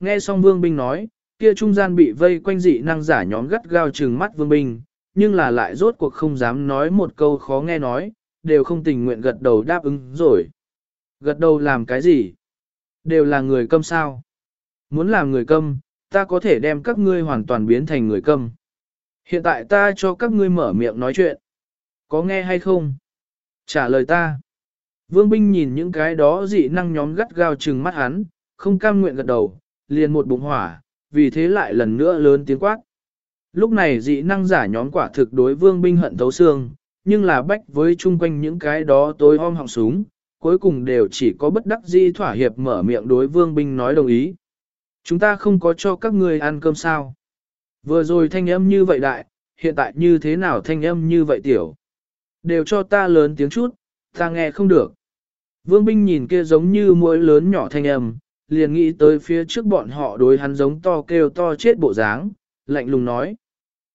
Nghe xong vương binh nói, kia trung gian bị vây quanh dị năng giả nhóm gắt gao trừng mắt vương binh, nhưng là lại rốt cuộc không dám nói một câu khó nghe nói, đều không tình nguyện gật đầu đáp ứng rồi. Gật đầu làm cái gì? Đều là người câm sao? Muốn làm người câm, ta có thể đem các ngươi hoàn toàn biến thành người câm. Hiện tại ta cho các ngươi mở miệng nói chuyện. Có nghe hay không? Trả lời ta. Vương binh nhìn những cái đó dị năng nhóm gắt gao trừng mắt hắn, không cam nguyện gật đầu, liền một bụng hỏa, vì thế lại lần nữa lớn tiếng quát. Lúc này dị năng giả nhóm quả thực đối vương binh hận thấu xương, nhưng là bách với chung quanh những cái đó tối om họng súng, cuối cùng đều chỉ có bất đắc dĩ thỏa hiệp mở miệng đối vương binh nói đồng ý. Chúng ta không có cho các ngươi ăn cơm sao. Vừa rồi thanh âm như vậy đại, hiện tại như thế nào thanh âm như vậy tiểu. Đều cho ta lớn tiếng chút, ta nghe không được. Vương binh nhìn kia giống như mũi lớn nhỏ thanh âm, liền nghĩ tới phía trước bọn họ đối hắn giống to kêu to chết bộ dáng, lạnh lùng nói.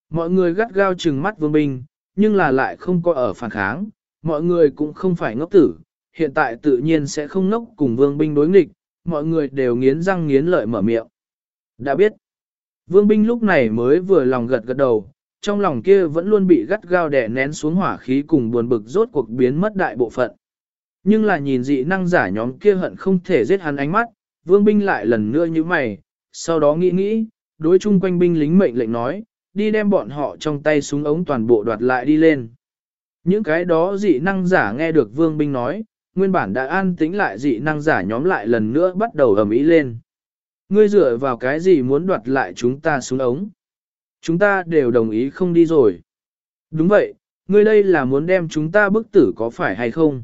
Mọi người gắt gao trừng mắt vương binh, nhưng là lại không có ở phản kháng, mọi người cũng không phải ngốc tử, hiện tại tự nhiên sẽ không ngốc cùng vương binh đối nghịch, mọi người đều nghiến răng nghiến lợi mở miệng. Đã biết, vương binh lúc này mới vừa lòng gật gật đầu, trong lòng kia vẫn luôn bị gắt gao đè nén xuống hỏa khí cùng buồn bực rốt cuộc biến mất đại bộ phận. Nhưng là nhìn dị năng giả nhóm kia hận không thể giết hắn ánh mắt, vương binh lại lần nữa như mày, sau đó nghĩ nghĩ, đối chung quanh binh lính mệnh lệnh nói, đi đem bọn họ trong tay súng ống toàn bộ đoạt lại đi lên. Những cái đó dị năng giả nghe được vương binh nói, nguyên bản đã an tĩnh lại dị năng giả nhóm lại lần nữa bắt đầu ầm ĩ lên. Ngươi dựa vào cái gì muốn đoạt lại chúng ta súng ống? Chúng ta đều đồng ý không đi rồi. Đúng vậy, ngươi đây là muốn đem chúng ta bức tử có phải hay không?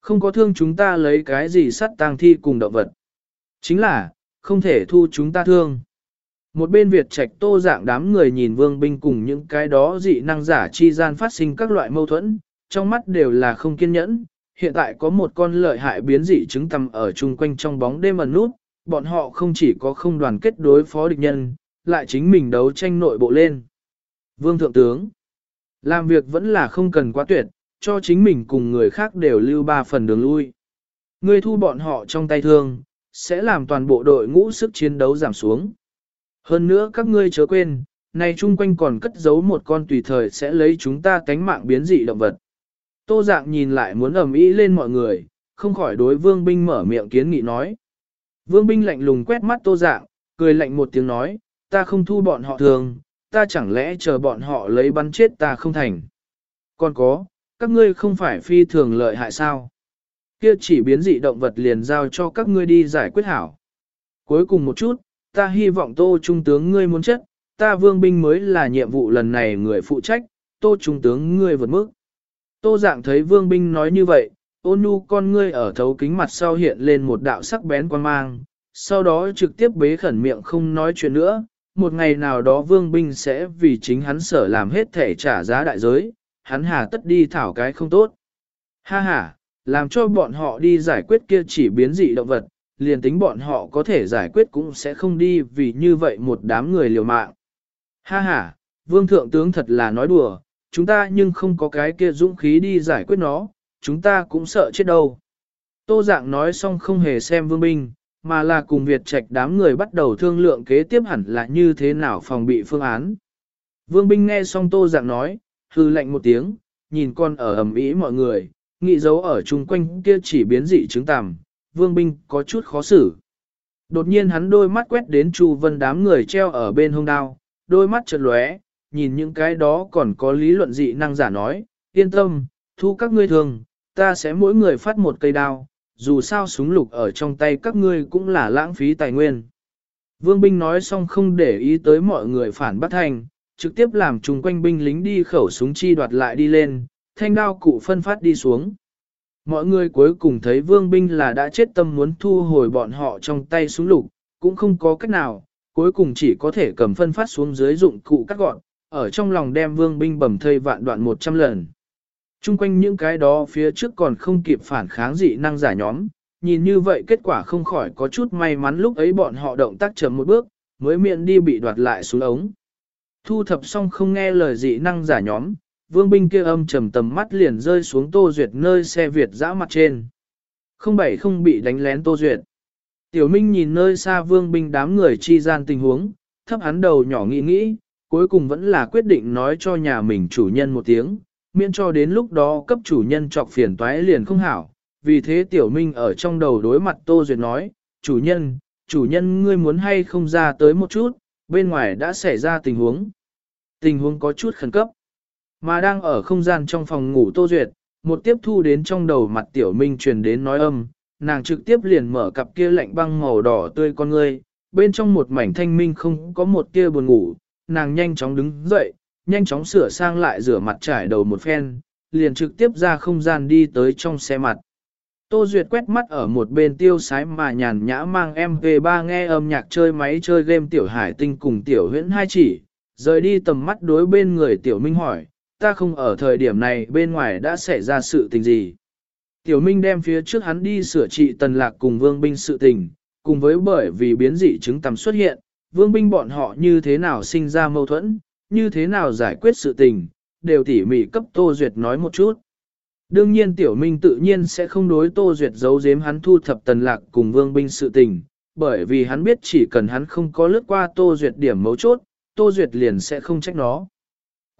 Không có thương chúng ta lấy cái gì sắt tang thi cùng động vật. Chính là, không thể thu chúng ta thương. Một bên Việt trạch tô dạng đám người nhìn vương binh cùng những cái đó dị năng giả chi gian phát sinh các loại mâu thuẫn, trong mắt đều là không kiên nhẫn. Hiện tại có một con lợi hại biến dị trứng tầm ở chung quanh trong bóng đêm ẩn nút, bọn họ không chỉ có không đoàn kết đối phó địch nhân, lại chính mình đấu tranh nội bộ lên. Vương Thượng Tướng Làm việc vẫn là không cần quá tuyệt, cho chính mình cùng người khác đều lưu ba phần đường lui. Ngươi thu bọn họ trong tay thương, sẽ làm toàn bộ đội ngũ sức chiến đấu giảm xuống. Hơn nữa các ngươi chớ quên, này chung quanh còn cất giấu một con tùy thời sẽ lấy chúng ta cánh mạng biến dị động vật. Tô dạng nhìn lại muốn ầm ĩ lên mọi người, không khỏi đối vương binh mở miệng kiến nghị nói. Vương binh lạnh lùng quét mắt tô dạng, cười lạnh một tiếng nói, ta không thu bọn họ thường, ta chẳng lẽ chờ bọn họ lấy bắn chết ta không thành. Còn có, các ngươi không phải phi thường lợi hại sao? Kia chỉ biến dị động vật liền giao cho các ngươi đi giải quyết hảo. Cuối cùng một chút, ta hy vọng tô trung tướng ngươi muốn chết, ta vương binh mới là nhiệm vụ lần này người phụ trách, tô trung tướng ngươi vượt mức. Tô dạng thấy vương binh nói như vậy, ôn nhu con ngươi ở thấu kính mặt sau hiện lên một đạo sắc bén quan mang, sau đó trực tiếp bế khẩn miệng không nói chuyện nữa, một ngày nào đó vương binh sẽ vì chính hắn sở làm hết thể trả giá đại giới, hắn hà tất đi thảo cái không tốt. Ha ha, làm cho bọn họ đi giải quyết kia chỉ biến dị động vật, liền tính bọn họ có thể giải quyết cũng sẽ không đi vì như vậy một đám người liều mạng. Ha ha, vương thượng tướng thật là nói đùa, chúng ta nhưng không có cái kia dũng khí đi giải quyết nó, chúng ta cũng sợ chết đâu. Tô dạng nói xong không hề xem vương binh, mà là cùng Việt Trạch đám người bắt đầu thương lượng kế tiếp hẳn là như thế nào phòng bị phương án. Vương binh nghe xong tô dạng nói, hư lạnh một tiếng, nhìn con ở ẩm ý mọi người, nghị dấu ở chung quanh kia chỉ biến dị trứng tằm, vương binh có chút khó xử. Đột nhiên hắn đôi mắt quét đến Chu Vân đám người treo ở bên hông đao, đôi mắt chợt lóe, nhìn những cái đó còn có lý luận dị năng giả nói, yên tâm, thu các ngươi thường, ta sẽ mỗi người phát một cây đao, dù sao súng lục ở trong tay các ngươi cũng là lãng phí tài nguyên. Vương binh nói xong không để ý tới mọi người phản bắt thành, trực tiếp làm chung quanh binh lính đi khẩu súng chi đoạt lại đi lên, thanh đao cụ phân phát đi xuống. Mọi người cuối cùng thấy vương binh là đã chết tâm muốn thu hồi bọn họ trong tay súng lục, cũng không có cách nào, cuối cùng chỉ có thể cầm phân phát xuống dưới dụng cụ cắt gọn, ở trong lòng đem vương binh bầm thây vạn đoạn 100 lần. Trung quanh những cái đó phía trước còn không kịp phản kháng dị năng giả nhóm, nhìn như vậy kết quả không khỏi có chút may mắn lúc ấy bọn họ động tác chậm một bước, mới miệng đi bị đoạt lại xuống ống. Thu thập xong không nghe lời dị năng giả nhóm, vương binh kia âm trầm tầm mắt liền rơi xuống Tô Duyệt nơi xe Việt dã mặt trên. Không bảy không bị đánh lén Tô Duyệt. Tiểu Minh nhìn nơi xa vương binh đám người chi gian tình huống, thấp hắn đầu nhỏ nghĩ nghĩ, cuối cùng vẫn là quyết định nói cho nhà mình chủ nhân một tiếng, miễn cho đến lúc đó cấp chủ nhân trọc phiền toái liền không hảo. Vì thế Tiểu Minh ở trong đầu đối mặt Tô Duyệt nói, chủ nhân, chủ nhân ngươi muốn hay không ra tới một chút, bên ngoài đã xảy ra tình huống. Tình huống có chút khẩn cấp, mà đang ở không gian trong phòng ngủ Tô Duyệt, một tiếp thu đến trong đầu mặt Tiểu Minh truyền đến nói âm, nàng trực tiếp liền mở cặp kia lạnh băng màu đỏ tươi con ngươi, bên trong một mảnh thanh minh không có một tia buồn ngủ, nàng nhanh chóng đứng dậy, nhanh chóng sửa sang lại rửa mặt trải đầu một phen, liền trực tiếp ra không gian đi tới trong xe mặt. Tô Duyệt quét mắt ở một bên tiêu sái mà nhàn nhã mang em về ba nghe âm nhạc chơi máy chơi game tiểu hải tinh cùng tiểu huyễn hai chỉ, rời đi tầm mắt đối bên người tiểu minh hỏi, ta không ở thời điểm này bên ngoài đã xảy ra sự tình gì. Tiểu Minh đem phía trước hắn đi sửa trị tần lạc cùng vương binh sự tình, cùng với bởi vì biến dị chứng tầm xuất hiện, vương binh bọn họ như thế nào sinh ra mâu thuẫn, như thế nào giải quyết sự tình, đều tỉ mỉ cấp Tô Duyệt nói một chút. Đương nhiên Tiểu Minh tự nhiên sẽ không đối Tô Duyệt giấu giếm hắn thu thập tần lạc cùng vương binh sự tình, bởi vì hắn biết chỉ cần hắn không có lướt qua Tô Duyệt điểm mấu chốt, Tô Duyệt liền sẽ không trách nó.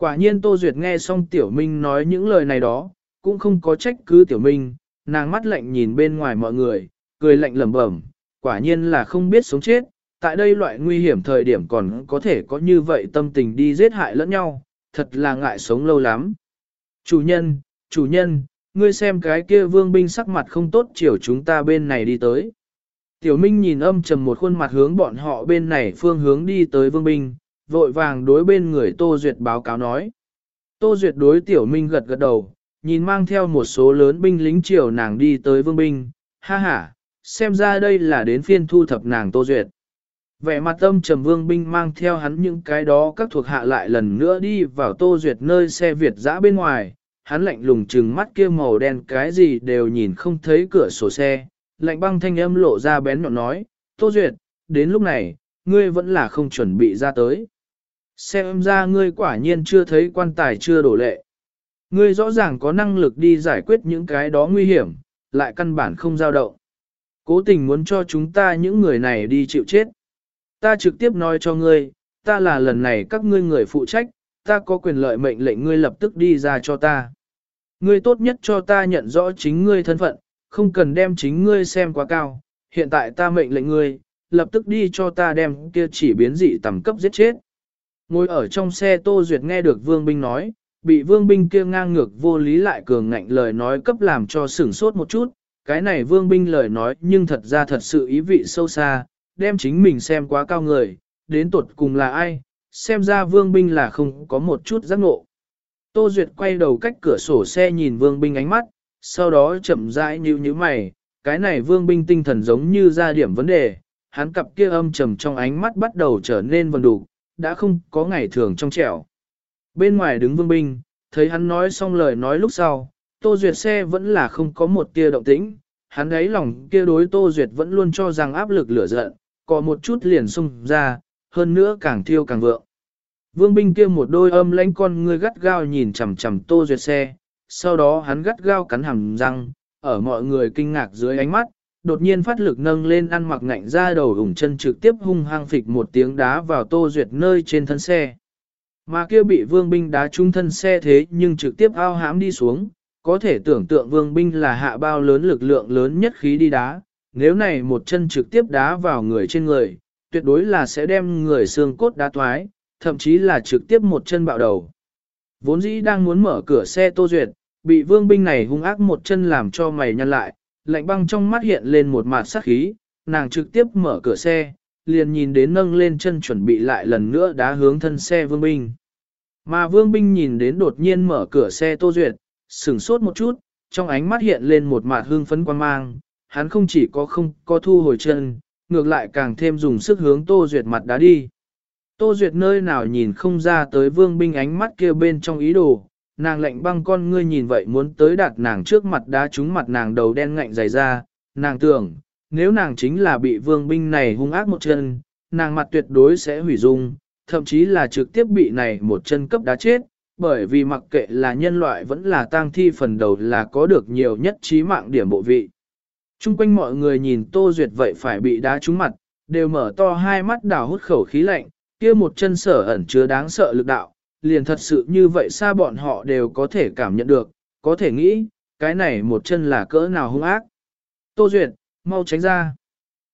Quả nhiên Tô Duyệt nghe xong Tiểu Minh nói những lời này đó, cũng không có trách cứ Tiểu Minh, nàng mắt lạnh nhìn bên ngoài mọi người, cười lạnh lẩm bẩm, quả nhiên là không biết sống chết, tại đây loại nguy hiểm thời điểm còn có thể có như vậy tâm tình đi giết hại lẫn nhau, thật là ngại sống lâu lắm. Chủ nhân, chủ nhân, ngươi xem cái kia vương binh sắc mặt không tốt chiều chúng ta bên này đi tới. Tiểu Minh nhìn âm trầm một khuôn mặt hướng bọn họ bên này phương hướng đi tới vương binh, vội vàng đối bên người Tô Duyệt báo cáo nói. Tô Duyệt đối Tiểu Minh gật gật đầu, nhìn mang theo một số lớn binh lính triều nàng đi tới vương binh, ha ha, xem ra đây là đến phiên thu thập nàng Tô Duyệt. Vẻ mặt tâm trầm vương binh mang theo hắn những cái đó các thuộc hạ lại lần nữa đi vào Tô Duyệt nơi xe Việt dã bên ngoài, hắn lạnh lùng trừng mắt kia màu đen cái gì đều nhìn không thấy cửa sổ xe, lạnh băng thanh âm lộ ra bén nhọn nói, Tô Duyệt, đến lúc này, ngươi vẫn là không chuẩn bị ra tới. Xem ra ngươi quả nhiên chưa thấy quan tài chưa đổ lệ. Ngươi rõ ràng có năng lực đi giải quyết những cái đó nguy hiểm, lại căn bản không dao động. Cố tình muốn cho chúng ta những người này đi chịu chết. Ta trực tiếp nói cho ngươi, ta là lần này các ngươi người phụ trách, ta có quyền lợi mệnh lệnh ngươi lập tức đi ra cho ta. Ngươi tốt nhất cho ta nhận rõ chính ngươi thân phận, không cần đem chính ngươi xem quá cao. Hiện tại ta mệnh lệnh ngươi, lập tức đi cho ta đem kia chỉ biến dị tầm cấp giết chết. Ngồi ở trong xe Tô Duyệt nghe được Vương Binh nói, bị Vương Binh kia ngang ngược vô lý lại cường ngạnh lời nói cấp làm cho sửng sốt một chút. Cái này Vương Binh lời nói nhưng thật ra thật sự ý vị sâu xa, đem chính mình xem quá cao người, đến tuột cùng là ai, xem ra Vương Binh là không có một chút giác ngộ. Tô Duyệt quay đầu cách cửa sổ xe nhìn Vương Binh ánh mắt, sau đó chậm rãi như như mày, cái này Vương Binh tinh thần giống như ra điểm vấn đề, hắn cặp kia âm trầm trong ánh mắt bắt đầu trở nên vần đủ, đã không có ngày thường trong trẻo. Bên ngoài đứng Vương Binh, thấy hắn nói xong lời nói lúc sau, Tô Duyệt xe vẫn là không có một tia động tĩnh, hắn ấy lòng kia đối Tô Duyệt vẫn luôn cho rằng áp lực lửa giận, có một chút liền xung ra, hơn nữa càng thiêu càng vượng. Vương binh kia một đôi âm lãnh con ngươi gắt gao nhìn chằm chằm Tô Duyệt xe, sau đó hắn gắt gao cắn hàm răng, ở mọi người kinh ngạc dưới ánh mắt, đột nhiên phát lực nâng lên ăn mặc ngạnh ra đầu ủng chân trực tiếp hung hăng phịch một tiếng đá vào Tô Duyệt nơi trên thân xe. Mà kia bị vương binh đá trúng thân xe thế nhưng trực tiếp ao hãm đi xuống, có thể tưởng tượng vương binh là hạ bao lớn lực lượng lớn nhất khí đi đá, nếu này một chân trực tiếp đá vào người trên người, tuyệt đối là sẽ đem người xương cốt đá thoái, thậm chí là trực tiếp một chân bạo đầu. Vốn dĩ đang muốn mở cửa xe Tô Duyệt, bị vương binh này hung ác một chân làm cho mày nhăn lại, lạnh băng trong mắt hiện lên một mặt sắc khí, nàng trực tiếp mở cửa xe, liền nhìn đến nâng lên chân chuẩn bị lại lần nữa đá hướng thân xe vương binh. Mà vương binh nhìn đến đột nhiên mở cửa xe Tô Duyệt, sửng sốt một chút, trong ánh mắt hiện lên một mặt hương phấn quan mang, hắn không chỉ có không có thu hồi chân, ngược lại càng thêm dùng sức hướng Tô Duyệt mặt đá đi. Tô Duyệt nơi nào nhìn không ra tới vương binh ánh mắt kia bên trong ý đồ, nàng lạnh băng con ngươi nhìn vậy muốn tới đạt nàng trước mặt đá trúng mặt nàng đầu đen ngạnh dày ra, nàng tưởng, nếu nàng chính là bị vương binh này hung ác một chân, nàng mặt tuyệt đối sẽ hủy dung, thậm chí là trực tiếp bị này một chân cấp đá chết, bởi vì mặc kệ là nhân loại vẫn là tang thi phần đầu là có được nhiều nhất trí mạng điểm bộ vị. Trung quanh mọi người nhìn Tô Duyệt vậy phải bị đá trúng mặt, đều mở to hai mắt đào hút khẩu khí lạnh, kia một chân sở ẩn chứa đáng sợ lực đạo, liền thật sự như vậy xa bọn họ đều có thể cảm nhận được, có thể nghĩ, cái này một chân là cỡ nào hung ác. Tô Duyệt, mau tránh ra.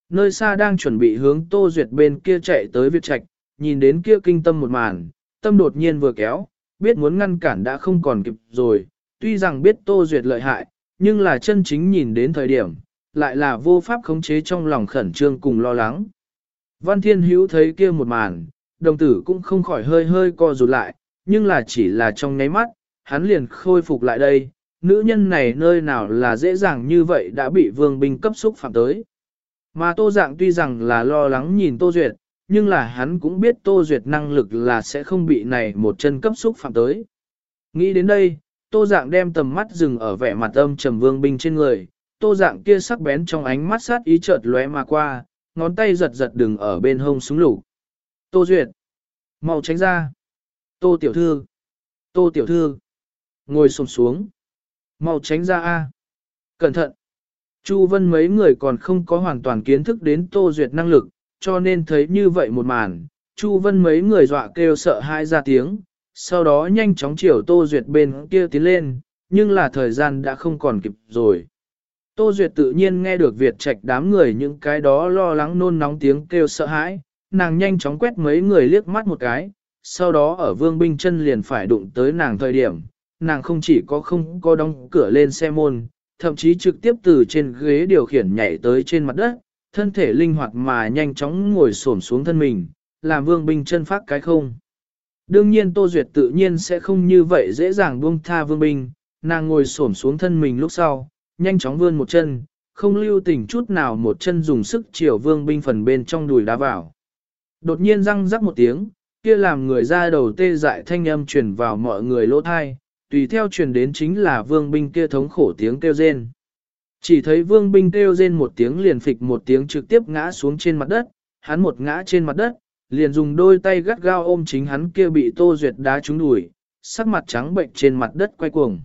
Nơi xa đang chuẩn bị hướng Tô Duyệt bên kia chạy tới Việt Trạch, nhìn đến kia kinh tâm một màn, tâm đột nhiên vừa kéo, biết muốn ngăn cản đã không còn kịp rồi, tuy rằng biết Tô Duyệt lợi hại, nhưng là chân chính nhìn đến thời điểm, lại là vô pháp khống chế trong lòng khẩn trương cùng lo lắng. Văn Thiên Hữu thấy kia một màn, đồng tử cũng không khỏi hơi hơi co rụt lại, nhưng là chỉ là trong nháy mắt, hắn liền khôi phục lại đây, nữ nhân này nơi nào là dễ dàng như vậy đã bị vương binh cấp xúc phạm tới. Mà Tô Dạng tuy rằng là lo lắng nhìn Tô Duyệt, nhưng là hắn cũng biết Tô Duyệt năng lực là sẽ không bị này một chân cấp xúc phạm tới. Nghĩ đến đây, Tô Dạng đem tầm mắt dừng ở vẻ mặt âm trầm vương binh trên người, Tô Dạng kia sắc bén trong ánh mắt sát ý chợt lóe mà qua, ngón tay giật giật đừng ở bên hông súng lục. Tô Duyệt, mau tránh ra. Tô Tiểu Thư, Tô Tiểu Thư, ngồi xổm xuống. Mau tránh ra a. Cẩn thận. Chu Vân mấy người còn không có hoàn toàn kiến thức đến Tô Duyệt năng lực, cho nên thấy như vậy một màn, Chu Vân mấy người dọa kêu sợ hãi ra tiếng, sau đó nhanh chóng chiều Tô Duyệt bên kia tiến lên, nhưng là thời gian đã không còn kịp rồi. Tô Duyệt tự nhiên nghe được Việt Trạch đám người những cái đó lo lắng nôn nóng tiếng kêu sợ hãi, nàng nhanh chóng quét mấy người liếc mắt một cái, sau đó ở vương binh chân liền phải đụng tới nàng thời điểm, nàng không chỉ có không có đóng cửa lên xe môn, thậm chí trực tiếp từ trên ghế điều khiển nhảy tới trên mặt đất, thân thể linh hoạt mà nhanh chóng ngồi xổm xuống thân mình, làm vương binh chân phát cái không. Đương nhiên Tô Duyệt tự nhiên sẽ không như vậy dễ dàng buông tha vương binh, nàng ngồi xổm xuống thân mình lúc sau, nhanh chóng vươn một chân, không lưu tình chút nào một chân dùng sức chiều vương binh phần bên trong đùi đá vào. Đột nhiên răng rắc một tiếng, kia làm người ra đầu tê dại thanh âm truyền vào mọi người lỗ thai, tùy theo truyền đến chính là vương binh kia thống khổ tiếng kêu rên. Chỉ thấy vương binh kêu rên một tiếng liền phịch một tiếng trực tiếp ngã xuống trên mặt đất, hắn một ngã trên mặt đất, liền dùng đôi tay gắt gao ôm chính hắn kia bị tô duyệt đá trúng đùi, sắc mặt trắng bệnh trên mặt đất quay cuồng.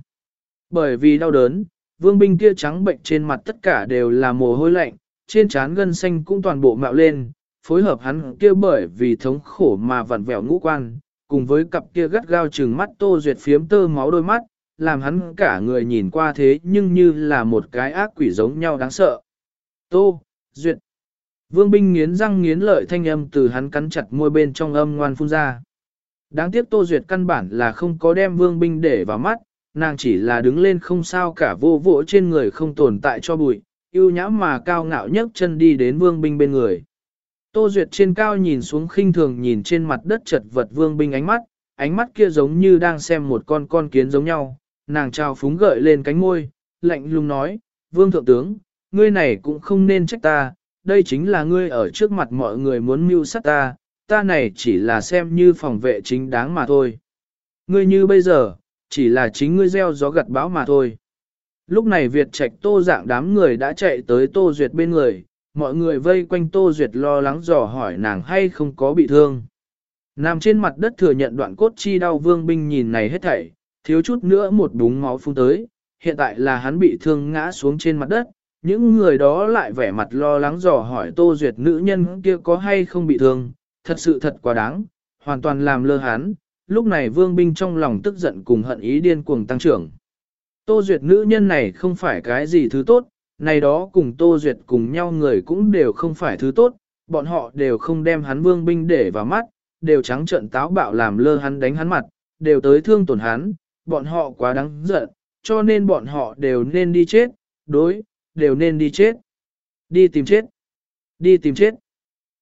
Bởi vì đau đớn, vương binh kia trắng bệnh trên mặt tất cả đều là mồ hôi lạnh, trên trán gân xanh cũng toàn bộ mạo lên, phối hợp hắn kia bởi vì thống khổ mà vặn vẹo ngũ quan, cùng với cặp kia gắt gao trừng mắt tô duyệt phiếm tơ máu đôi mắt, làm hắn cả người nhìn qua thế nhưng như là một cái ác quỷ giống nhau đáng sợ. Tô, duyệt. Vương binh nghiến răng nghiến lợi thanh âm từ hắn cắn chặt môi bên trong âm ngoan phun ra. Đáng tiếc tô duyệt căn bản là không có đem vương binh để vào mắt, nàng chỉ là đứng lên không sao cả vô vỗ trên người không tồn tại cho bụi, yêu nhã mà cao ngạo nhấc chân đi đến vương binh bên người. Tô Duyệt trên cao nhìn xuống khinh thường nhìn trên mặt đất chật vật vương binh ánh mắt, ánh mắt kia giống như đang xem một con con kiến giống nhau, nàng trao phúng gợi lên cánh môi, lạnh lùng nói, vương thượng tướng, ngươi này cũng không nên trách ta, đây chính là ngươi ở trước mặt mọi người muốn mưu sát ta, ta này chỉ là xem như phòng vệ chính đáng mà thôi. Ngươi như bây giờ, chỉ là chính ngươi gieo gió gặt bão mà thôi. Lúc này Việt Trạch Tô dạng đám người đã chạy tới Tô Duyệt bên người, mọi người vây quanh Tô Duyệt lo lắng dò hỏi nàng hay không có bị thương. Nằm trên mặt đất thừa nhận đoạn cốt chi đau vương binh nhìn này hết thảy, thiếu chút nữa một búng máu phun tới, hiện tại là hắn bị thương ngã xuống trên mặt đất, những người đó lại vẻ mặt lo lắng dò hỏi Tô Duyệt nữ nhân kia có hay không bị thương, thật sự thật quá đáng, hoàn toàn làm lơ hắn, lúc này vương binh trong lòng tức giận cùng hận ý điên cuồng tăng trưởng. Tô Duyệt nữ nhân này không phải cái gì thứ tốt, này đó cùng Tô Duyệt cùng nhau người cũng đều không phải thứ tốt, bọn họ đều không đem hắn vương binh để vào mắt, đều trắng trợn táo bạo làm lơ hắn đánh hắn mặt, đều tới thương tổn hắn, bọn họ quá đáng giận, cho nên bọn họ đều nên đi chết, đối, đều nên đi chết. Đi tìm chết. Đi tìm chết.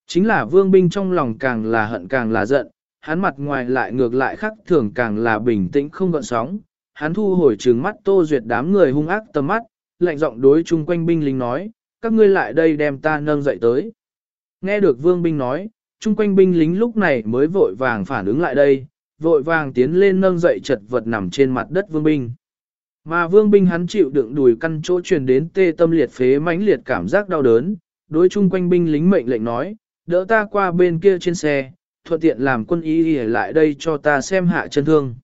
Chính là vương binh trong lòng càng là hận càng là giận, hắn mặt ngoài lại ngược lại khắc thường càng là bình tĩnh không gợn sóng. Hắn thu hồi trừng mắt tô duyệt đám người hung ác tầm mắt, lạnh giọng đối chung quanh binh lính nói, các ngươi lại đây đem ta nâng dậy tới. Nghe được vương binh nói, chung quanh binh lính lúc này mới vội vàng phản ứng lại đây, vội vàng tiến lên nâng dậy chật vật nằm trên mặt đất vương binh. Mà vương binh hắn chịu đựng đùi căn chỗ truyền đến tê tâm liệt phế mãnh liệt cảm giác đau đớn, đối chung quanh binh lính mệnh lệnh nói, đỡ ta qua bên kia trên xe, thuận tiện làm quân y lại đây cho ta xem hạ chân thương.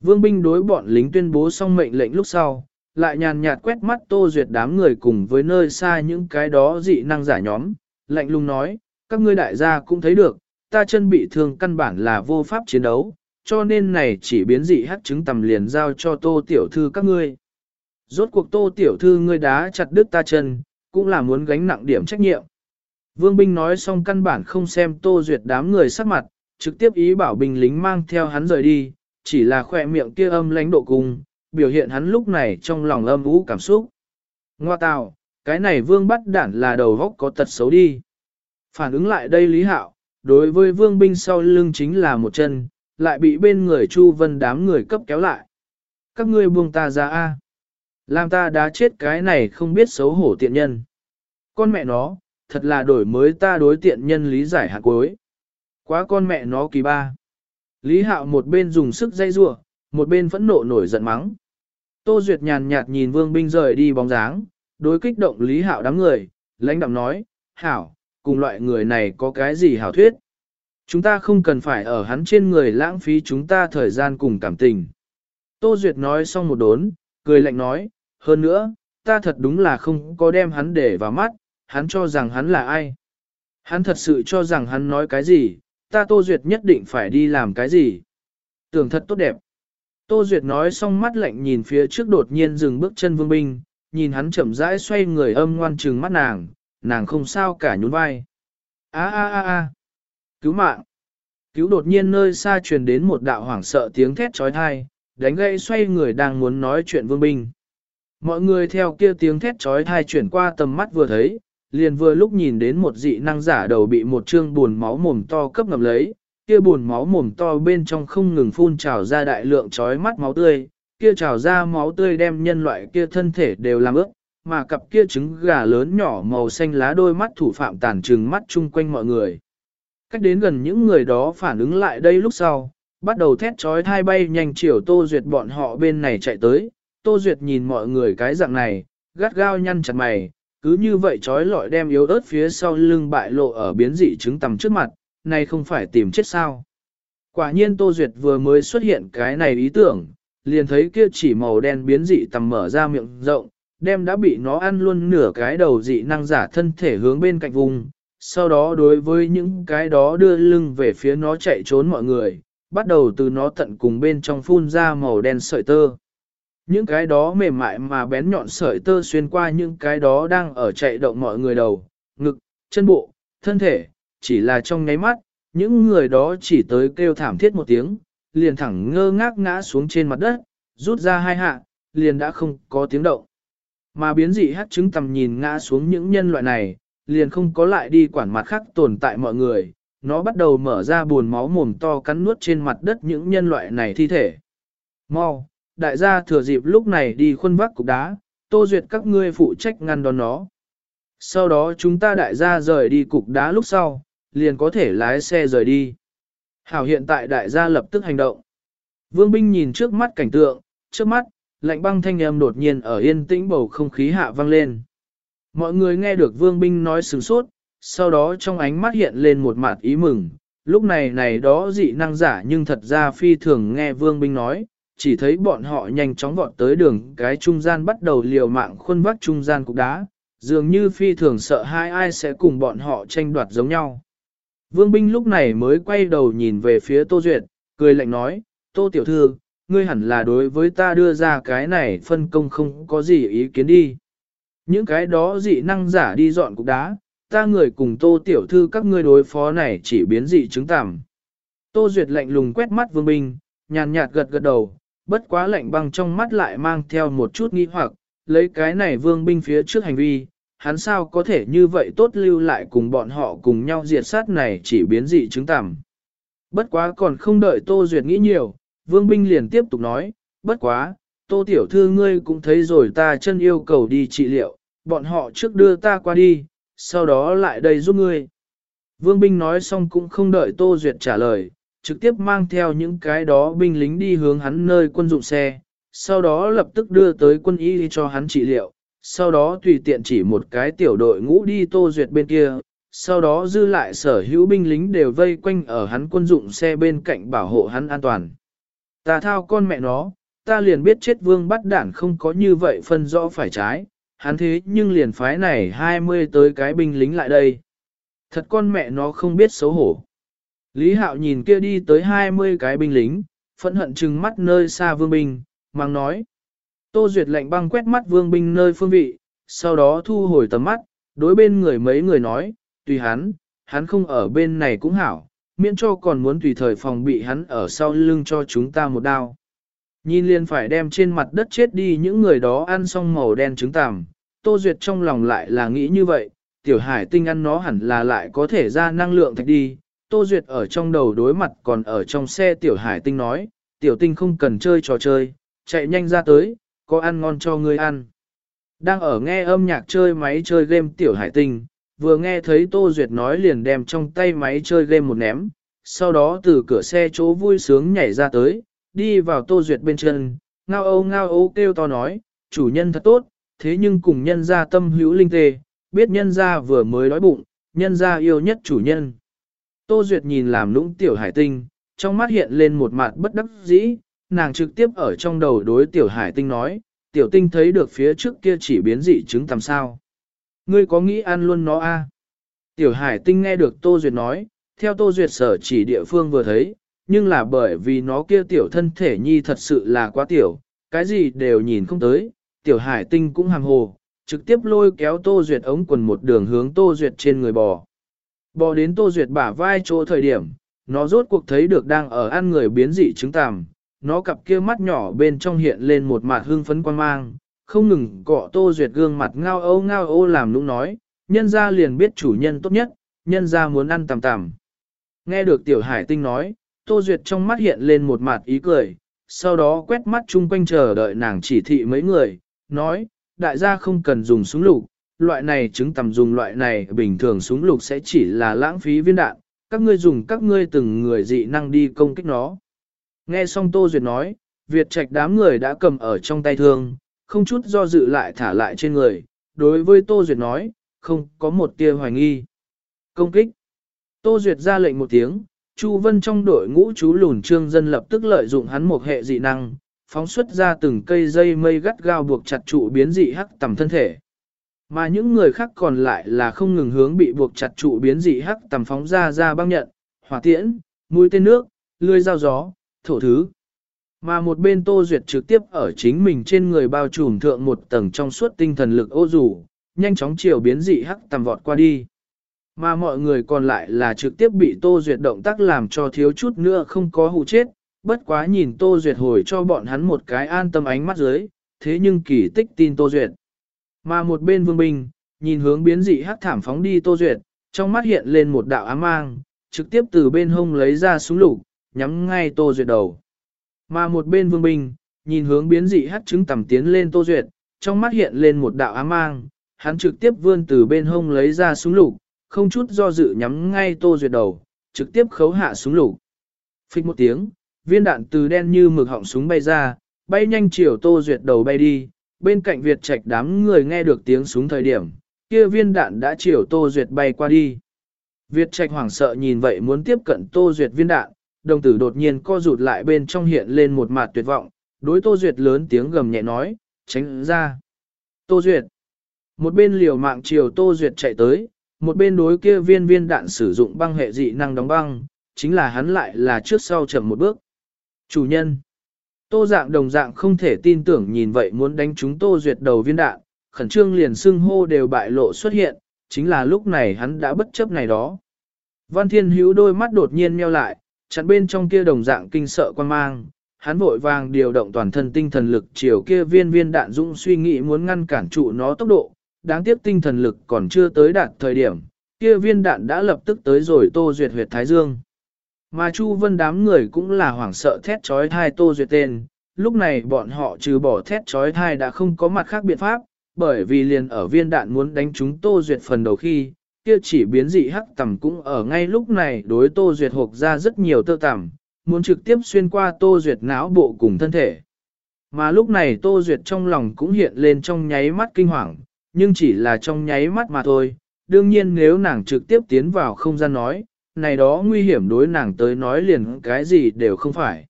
Vương binh đối bọn lính tuyên bố xong mệnh lệnh lúc sau, lại nhàn nhạt quét mắt Tô Duyệt đám người cùng với nơi xa những cái đó dị năng giả nhóm, lạnh lùng nói, các ngươi đại gia cũng thấy được, ta chân bị thương căn bản là vô pháp chiến đấu, cho nên này chỉ biến dị hắc trứng tầm liền giao cho Tô Tiểu Thư các ngươi. Rốt cuộc Tô Tiểu Thư ngươi đá chặt đứt ta chân, cũng là muốn gánh nặng điểm trách nhiệm. Vương binh nói xong căn bản không xem Tô Duyệt đám người sắc mặt, trực tiếp ý bảo binh lính mang theo hắn rời đi, chỉ là khỏe miệng kia âm lãnh độ cùng, biểu hiện hắn lúc này trong lòng âm ú cảm xúc. Ngoa tào, cái này vương bắt đản là đầu góc có tật xấu đi. Phản ứng lại đây Lý Hạo, đối với vương binh sau lưng chính là một chân, lại bị bên người Chu Vân đám người cấp kéo lại. Các ngươi buông ta ra a, Làm ta đã chết cái này không biết xấu hổ tiện nhân. Con mẹ nó, thật là đổi mới ta đối tiện nhân lý giải hạt cuối. Quá con mẹ nó kỳ ba. Lý Hạo một bên dùng sức dây rua, một bên phẫn nộ nổi giận mắng. Tô Duyệt nhàn nhạt nhìn vương binh rời đi bóng dáng, đối kích động Lý Hạo đám người, lãnh đạm nói, Hảo, cùng loại người này có cái gì hảo thuyết. Chúng ta không cần phải ở hắn trên người lãng phí chúng ta thời gian cùng cảm tình. Tô Duyệt nói xong một đốn, cười lạnh nói, hơn nữa, ta thật đúng là không có đem hắn để vào mắt, hắn cho rằng hắn là ai. Hắn thật sự cho rằng hắn nói cái gì, ta Tô Duyệt nhất định phải đi làm cái gì. Tưởng thật tốt đẹp. Tô Duyệt nói xong mắt lạnh nhìn phía trước đột nhiên dừng bước chân vương binh, nhìn hắn chậm rãi xoay người âm ngoan trừng mắt nàng, nàng không sao cả nhún vai. A a a a, cứu mạng. Cứu đột nhiên nơi xa truyền đến một đạo hoảng sợ tiếng thét trói thai, đánh gãy xoay người đang muốn nói chuyện vương binh. Mọi người theo kia tiếng thét trói thai chuyển qua tầm mắt vừa thấy, liền vừa lúc nhìn đến một dị năng giả đầu bị một trương buồn máu mồm to cấp ngầm lấy, kia buồn máu mồm to bên trong không ngừng phun trào ra đại lượng trói mắt máu tươi, kia trào ra máu tươi đem nhân loại kia thân thể đều làm ướt, mà cặp kia trứng gà lớn nhỏ màu xanh lá đôi mắt thủ phạm tàn trừng mắt chung quanh mọi người. Cách đến gần những người đó phản ứng lại đây lúc sau, bắt đầu thét trói thai bay nhanh chiều Tô Duyệt bọn họ bên này chạy tới, Tô Duyệt nhìn mọi người cái dạng này, gắt gao nhăn chặt mày, cứ như vậy trói lọi đem yếu ớt phía sau lưng bại lộ ở biến dị trứng tầm trước mặt, này không phải tìm chết sao. Quả nhiên Tô Duyệt vừa mới xuất hiện cái này ý tưởng, liền thấy kia chỉ màu đen biến dị tầm mở ra miệng rộng, đem đã bị nó ăn luôn nửa cái đầu dị năng giả thân thể hướng bên cạnh vùng, sau đó đối với những cái đó đưa lưng về phía nó chạy trốn mọi người, bắt đầu từ nó tận cùng bên trong phun ra màu đen sợi tơ. Những cái đó mềm mại mà bén nhọn sợi tơ xuyên qua những cái đó đang ở chạy động mọi người đầu, ngực, chân bộ, thân thể, chỉ là trong nháy mắt, những người đó chỉ tới kêu thảm thiết một tiếng, liền thẳng ngơ ngác ngã xuống trên mặt đất, rút ra hai hạ, liền đã không có tiếng động. Mà biến dị hát trứng tầm nhìn ngã xuống những nhân loại này, liền không có lại đi quản mặt khác tồn tại mọi người, nó bắt đầu mở ra buồn máu mồm to cắn nuốt trên mặt đất những nhân loại này thi thể. Mau, đại gia thừa dịp lúc này đi khuân vác cục đá, tô duyệt các ngươi phụ trách ngăn đón nó. Sau đó chúng ta đại gia rời đi cục đá lúc sau, liền có thể lái xe rời đi. Hảo hiện tại đại gia lập tức hành động. Vương binh nhìn trước mắt cảnh tượng, trước mắt, lạnh băng thanh âm đột nhiên ở yên tĩnh bầu không khí hạ vang lên. Mọi người nghe được vương binh nói sừng sốt, sau đó trong ánh mắt hiện lên một mặt ý mừng. Lúc này này đó dị năng giả nhưng thật ra phi thường nghe vương binh nói, chỉ thấy bọn họ nhanh chóng vọt tới đường cái trung gian bắt đầu liều mạng khuôn vác trung gian cục đá, dường như phi thường sợ hai ai sẽ cùng bọn họ tranh đoạt giống nhau. Vương binh lúc này mới quay đầu nhìn về phía Tô Duyệt, cười lạnh nói, Tô Tiểu Thư, ngươi hẳn là đối với ta đưa ra cái này phân công không có gì ý kiến đi. Những cái đó dị năng giả đi dọn cục đá, ta người cùng Tô Tiểu Thư các ngươi đối phó này chỉ biến dị chứng tạm. Tô Duyệt lạnh lùng quét mắt Vương binh, nhàn nhạt gật gật đầu, bất quá lạnh băng trong mắt lại mang theo một chút nghi hoặc, lấy cái này Vương binh phía trước hành vi, hắn sao có thể như vậy tốt lưu lại cùng bọn họ cùng nhau diệt sát này chỉ biến dị chứng tằm. Bất quá còn không đợi Tô Duyệt nghĩ nhiều, Vương Binh liền tiếp tục nói, bất quá, Tô Tiểu Thư ngươi cũng thấy rồi ta chân yêu cầu đi trị liệu, bọn họ trước đưa ta qua đi, sau đó lại đây giúp ngươi. Vương Binh nói xong cũng không đợi Tô Duyệt trả lời, trực tiếp mang theo những cái đó binh lính đi hướng hắn nơi quân dụng xe, sau đó lập tức đưa tới quân y cho hắn trị liệu, sau đó tùy tiện chỉ một cái tiểu đội ngũ đi tô duyệt bên kia, sau đó dư lại sở hữu binh lính đều vây quanh ở hắn quân dụng xe bên cạnh bảo hộ hắn an toàn. Ta thao con mẹ nó, ta liền biết chết vương bắt đản không có như vậy phân rõ phải trái, hắn thế nhưng liền phái này 20 tới cái binh lính lại đây. Thật con mẹ nó không biết xấu hổ. Lý Hạo nhìn kia đi tới 20 cái binh lính, phẫn hận trừng mắt nơi xa vương binh, mang nói. Tô Duyệt lệnh băng quét mắt vương binh nơi phương vị, sau đó thu hồi tầm mắt, đối bên người mấy người nói, tùy hắn, hắn không ở bên này cũng hảo, miễn cho còn muốn tùy thời phòng bị hắn ở sau lưng cho chúng ta một đao. Nhìn liền phải đem trên mặt đất chết đi những người đó ăn xong màu đen trứng tằm, Tô Duyệt trong lòng lại là nghĩ như vậy, tiểu hải tinh ăn nó hẳn là lại có thể ra năng lượng thạch đi. Tô Duyệt ở trong đầu đối mặt còn ở trong xe tiểu hải tinh nói, tiểu tinh không cần chơi trò chơi, chạy nhanh ra tới, có ăn ngon cho ngươi ăn. Đang ở nghe âm nhạc chơi máy chơi game tiểu hải tinh, vừa nghe thấy Tô Duyệt nói liền đem trong tay máy chơi game một ném, sau đó từ cửa xe chỗ vui sướng nhảy ra tới, đi vào Tô Duyệt bên chân, ngao âu ngao âu kêu to nói, chủ nhân thật tốt, thế nhưng cùng nhân ra tâm hữu linh tê, biết nhân ra vừa mới đói bụng, nhân ra yêu nhất chủ nhân. Tô Duyệt nhìn làm lũng tiểu hải tinh, trong mắt hiện lên một mặt bất đắc dĩ, nàng trực tiếp ở trong đầu đối tiểu hải tinh nói, tiểu tinh thấy được phía trước kia chỉ biến dị trứng tầm sao. Ngươi có nghĩ ăn luôn nó a? À? Tiểu hải tinh nghe được Tô Duyệt nói, theo Tô Duyệt sở chỉ địa phương vừa thấy, nhưng là bởi vì nó kia tiểu thân thể nhi thật sự là quá tiểu, cái gì đều nhìn không tới, tiểu hải tinh cũng hàng hồ, trực tiếp lôi kéo Tô Duyệt ống quần một đường hướng Tô Duyệt trên người bò. Bò đến Tô Duyệt bả vai chỗ thời điểm, nó rốt cuộc thấy được đang ở ăn người biến dị trứng tằm, nó cặp kia mắt nhỏ bên trong hiện lên một mặt hương phấn quan mang, không ngừng cọ Tô Duyệt gương mặt ngao ô ngao ô làm nũng nói, nhân ra liền biết chủ nhân tốt nhất, nhân ra muốn ăn tằm tằm. Nghe được tiểu hải tinh nói, Tô Duyệt trong mắt hiện lên một mặt ý cười, sau đó quét mắt chung quanh chờ đợi nàng chỉ thị mấy người, nói, đại gia không cần dùng súng lục, loại này chứng tầm dùng loại này bình thường súng lục sẽ chỉ là lãng phí viên đạn, các ngươi dùng các ngươi từng người dị năng đi công kích nó. Nghe xong Tô Duyệt nói, Việt Trạch đám người đã cầm ở trong tay thương, không chút do dự lại thả lại trên người, đối với Tô Duyệt nói, không có một tia hoài nghi. Công kích. Tô Duyệt ra lệnh một tiếng, Chu Vân trong đội ngũ chú lùn trương dân lập tức lợi dụng hắn một hệ dị năng, phóng xuất ra từng cây dây mây gắt gao buộc chặt trụ biến dị hắc tầm thân thể. Mà những người khác còn lại là không ngừng hướng bị buộc chặt trụ biến dị hắc tầm phóng ra ra băng nhận, hỏa tiễn, mũi tên nước, lươi dao gió, thổ thứ. Mà một bên Tô Duyệt trực tiếp ở chính mình trên người bao trùm thượng một tầng trong suốt tinh thần lực ô rủ, nhanh chóng chiều biến dị hắc tầm vọt qua đi. Mà mọi người còn lại là trực tiếp bị Tô Duyệt động tác làm cho thiếu chút nữa không có hụ chết, bất quá nhìn Tô Duyệt hồi cho bọn hắn một cái an tâm ánh mắt dưới, thế nhưng kỳ tích tin Tô Duyệt. Mà một bên vương binh, nhìn hướng biến dị hắc thảm phóng đi Tô Duyệt, trong mắt hiện lên một đạo ám mang, trực tiếp từ bên hông lấy ra súng lục, nhắm ngay Tô Duyệt đầu. Mà một bên vương binh, nhìn hướng biến dị hắc trứng tầm tiến lên Tô Duyệt, trong mắt hiện lên một đạo ám mang, hắn trực tiếp vươn từ bên hông lấy ra súng lục, không chút do dự nhắm ngay Tô Duyệt đầu, trực tiếp khấu hạ súng lục. Phích một tiếng, viên đạn từ đen như mực họng súng bay ra, bay nhanh chiều Tô Duyệt đầu bay đi, bên cạnh Việt Trạch đám người nghe được tiếng súng thời điểm, kia viên đạn đã chiều Tô Duyệt bay qua đi. Việt Trạch hoảng sợ nhìn vậy muốn tiếp cận Tô Duyệt viên đạn, đồng tử đột nhiên co rụt lại bên trong hiện lên một mặt tuyệt vọng, đối Tô Duyệt lớn tiếng gầm nhẹ nói, tránh ra. Tô Duyệt. Một bên liều mạng chiều Tô Duyệt chạy tới, một bên đối kia viên viên đạn sử dụng băng hệ dị năng đóng băng, chính là hắn lại là trước sau chậm một bước. Chủ nhân. Tô dạng đồng dạng không thể tin tưởng nhìn vậy muốn đánh chúng Tô Duyệt đầu viên đạn, khẩn trương liền xưng hô đều bại lộ xuất hiện, chính là lúc này hắn đã bất chấp này đó. Văn Thiên Hữu đôi mắt đột nhiên nheo lại, chặn bên trong kia đồng dạng kinh sợ quan mang, hắn vội vàng điều động toàn thân tinh thần lực chiều kia viên viên đạn dũng suy nghĩ muốn ngăn cản trụ nó tốc độ, đáng tiếc tinh thần lực còn chưa tới đạt thời điểm, kia viên đạn đã lập tức tới rồi Tô Duyệt huyệt Thái Dương. Mà Chu Vân đám người cũng là hoảng sợ thét trói thai Tô Duyệt tên, lúc này bọn họ trừ bỏ thét trói thai đã không có mặt khác biện pháp, bởi vì liền ở viên đạn muốn đánh chúng Tô Duyệt phần đầu khi, kia chỉ biến dị hắc tầm cũng ở ngay lúc này đối Tô Duyệt hộp ra rất nhiều tơ tằm, muốn trực tiếp xuyên qua Tô Duyệt não bộ cùng thân thể. Mà lúc này Tô Duyệt trong lòng cũng hiện lên trong nháy mắt kinh hoàng, nhưng chỉ là trong nháy mắt mà thôi. Đương nhiên nếu nàng trực tiếp tiến vào không gian nói, này đó nguy hiểm đối nàng tới nói liền cái gì đều không phải.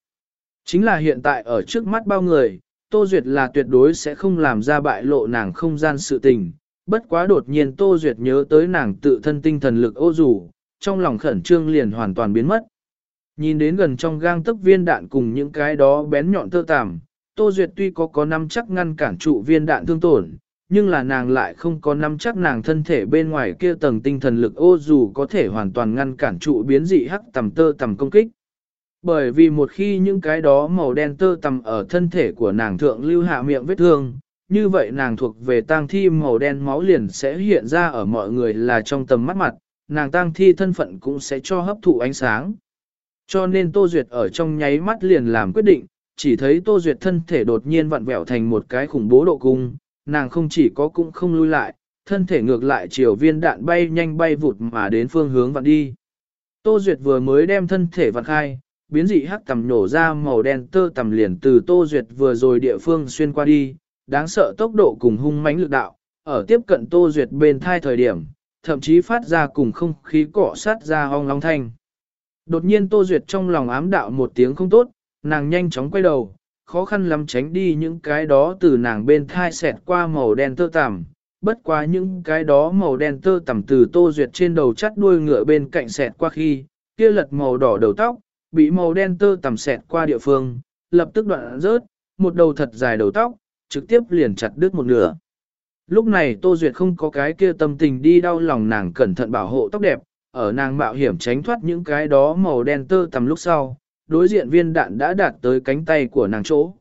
Chính là hiện tại ở trước mắt bao người, Tô Duyệt là tuyệt đối sẽ không làm ra bại lộ nàng không gian sự tình, bất quá đột nhiên Tô Duyệt nhớ tới nàng tự thân tinh thần lực ô dù, trong lòng khẩn trương liền hoàn toàn biến mất. Nhìn đến gần trong gang tức viên đạn cùng những cái đó bén nhọn tơ tằm, Tô Duyệt tuy có có năm chắc ngăn cản trụ viên đạn thương tổn, nhưng là nàng lại không có năm chắc nàng thân thể bên ngoài kia tầng tinh thần lực ô dù có thể hoàn toàn ngăn cản trụ biến dị hắc tầm tơ tầm công kích. Bởi vì một khi những cái đó màu đen tơ tầm ở thân thể của nàng thượng lưu hạ miệng vết thương, như vậy nàng thuộc về tang thi màu đen máu liền sẽ hiện ra ở mọi người là trong tầm mắt mặt, nàng tang thi thân phận cũng sẽ cho hấp thụ ánh sáng. Cho nên Tô Duyệt ở trong nháy mắt liền làm quyết định, chỉ thấy Tô Duyệt thân thể đột nhiên vặn vẹo thành một cái khủng bố độ cung, nàng không chỉ có cũng không lui lại, thân thể ngược lại chiều viên đạn bay nhanh bay vụt mà đến phương hướng vặn đi. Tô Duyệt vừa mới đem thân thể vặn khai, biến dị hắc tầm nổ ra màu đen tơ tầm liền từ Tô Duyệt vừa rồi địa phương xuyên qua đi, đáng sợ tốc độ cùng hung mãnh lực đạo, ở tiếp cận Tô Duyệt bên thai thời điểm, thậm chí phát ra cùng không khí cọ sát ra ong long thanh. Đột nhiên Tô Duyệt trong lòng ám đạo một tiếng không tốt, nàng nhanh chóng quay đầu, khó khăn lắm tránh đi những cái đó từ nàng bên thai xẹt qua màu đen tơ tằm. Bất quá những cái đó màu đen tơ tằm từ Tô Duyệt trên đầu chắt đuôi ngựa bên cạnh xẹt qua khi, kia lật màu đỏ đầu tóc, bị màu đen tơ tằm xẹt qua địa phương, lập tức đoạn rớt, một đầu thật dài đầu tóc, trực tiếp liền chặt đứt một nửa. Lúc này Tô Duyệt không có cái kia tâm tình đi đau lòng nàng cẩn thận bảo hộ tóc đẹp, ở nàng mạo hiểm tránh thoát những cái đó màu đen tơ tầm lúc sau, đối diện viên đạn đã đạt tới cánh tay của nàng chỗ.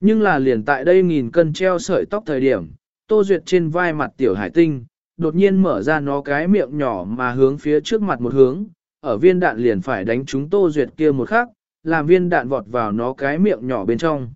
Nhưng là liền tại đây nghìn cân treo sợi tóc thời điểm, Tô Duyệt trên vai mặt tiểu hải tinh, đột nhiên mở ra nó cái miệng nhỏ mà hướng phía trước mặt một hướng, ở viên đạn liền phải đánh chúng Tô Duyệt kia một khắc, làm viên đạn vọt vào nó cái miệng nhỏ bên trong.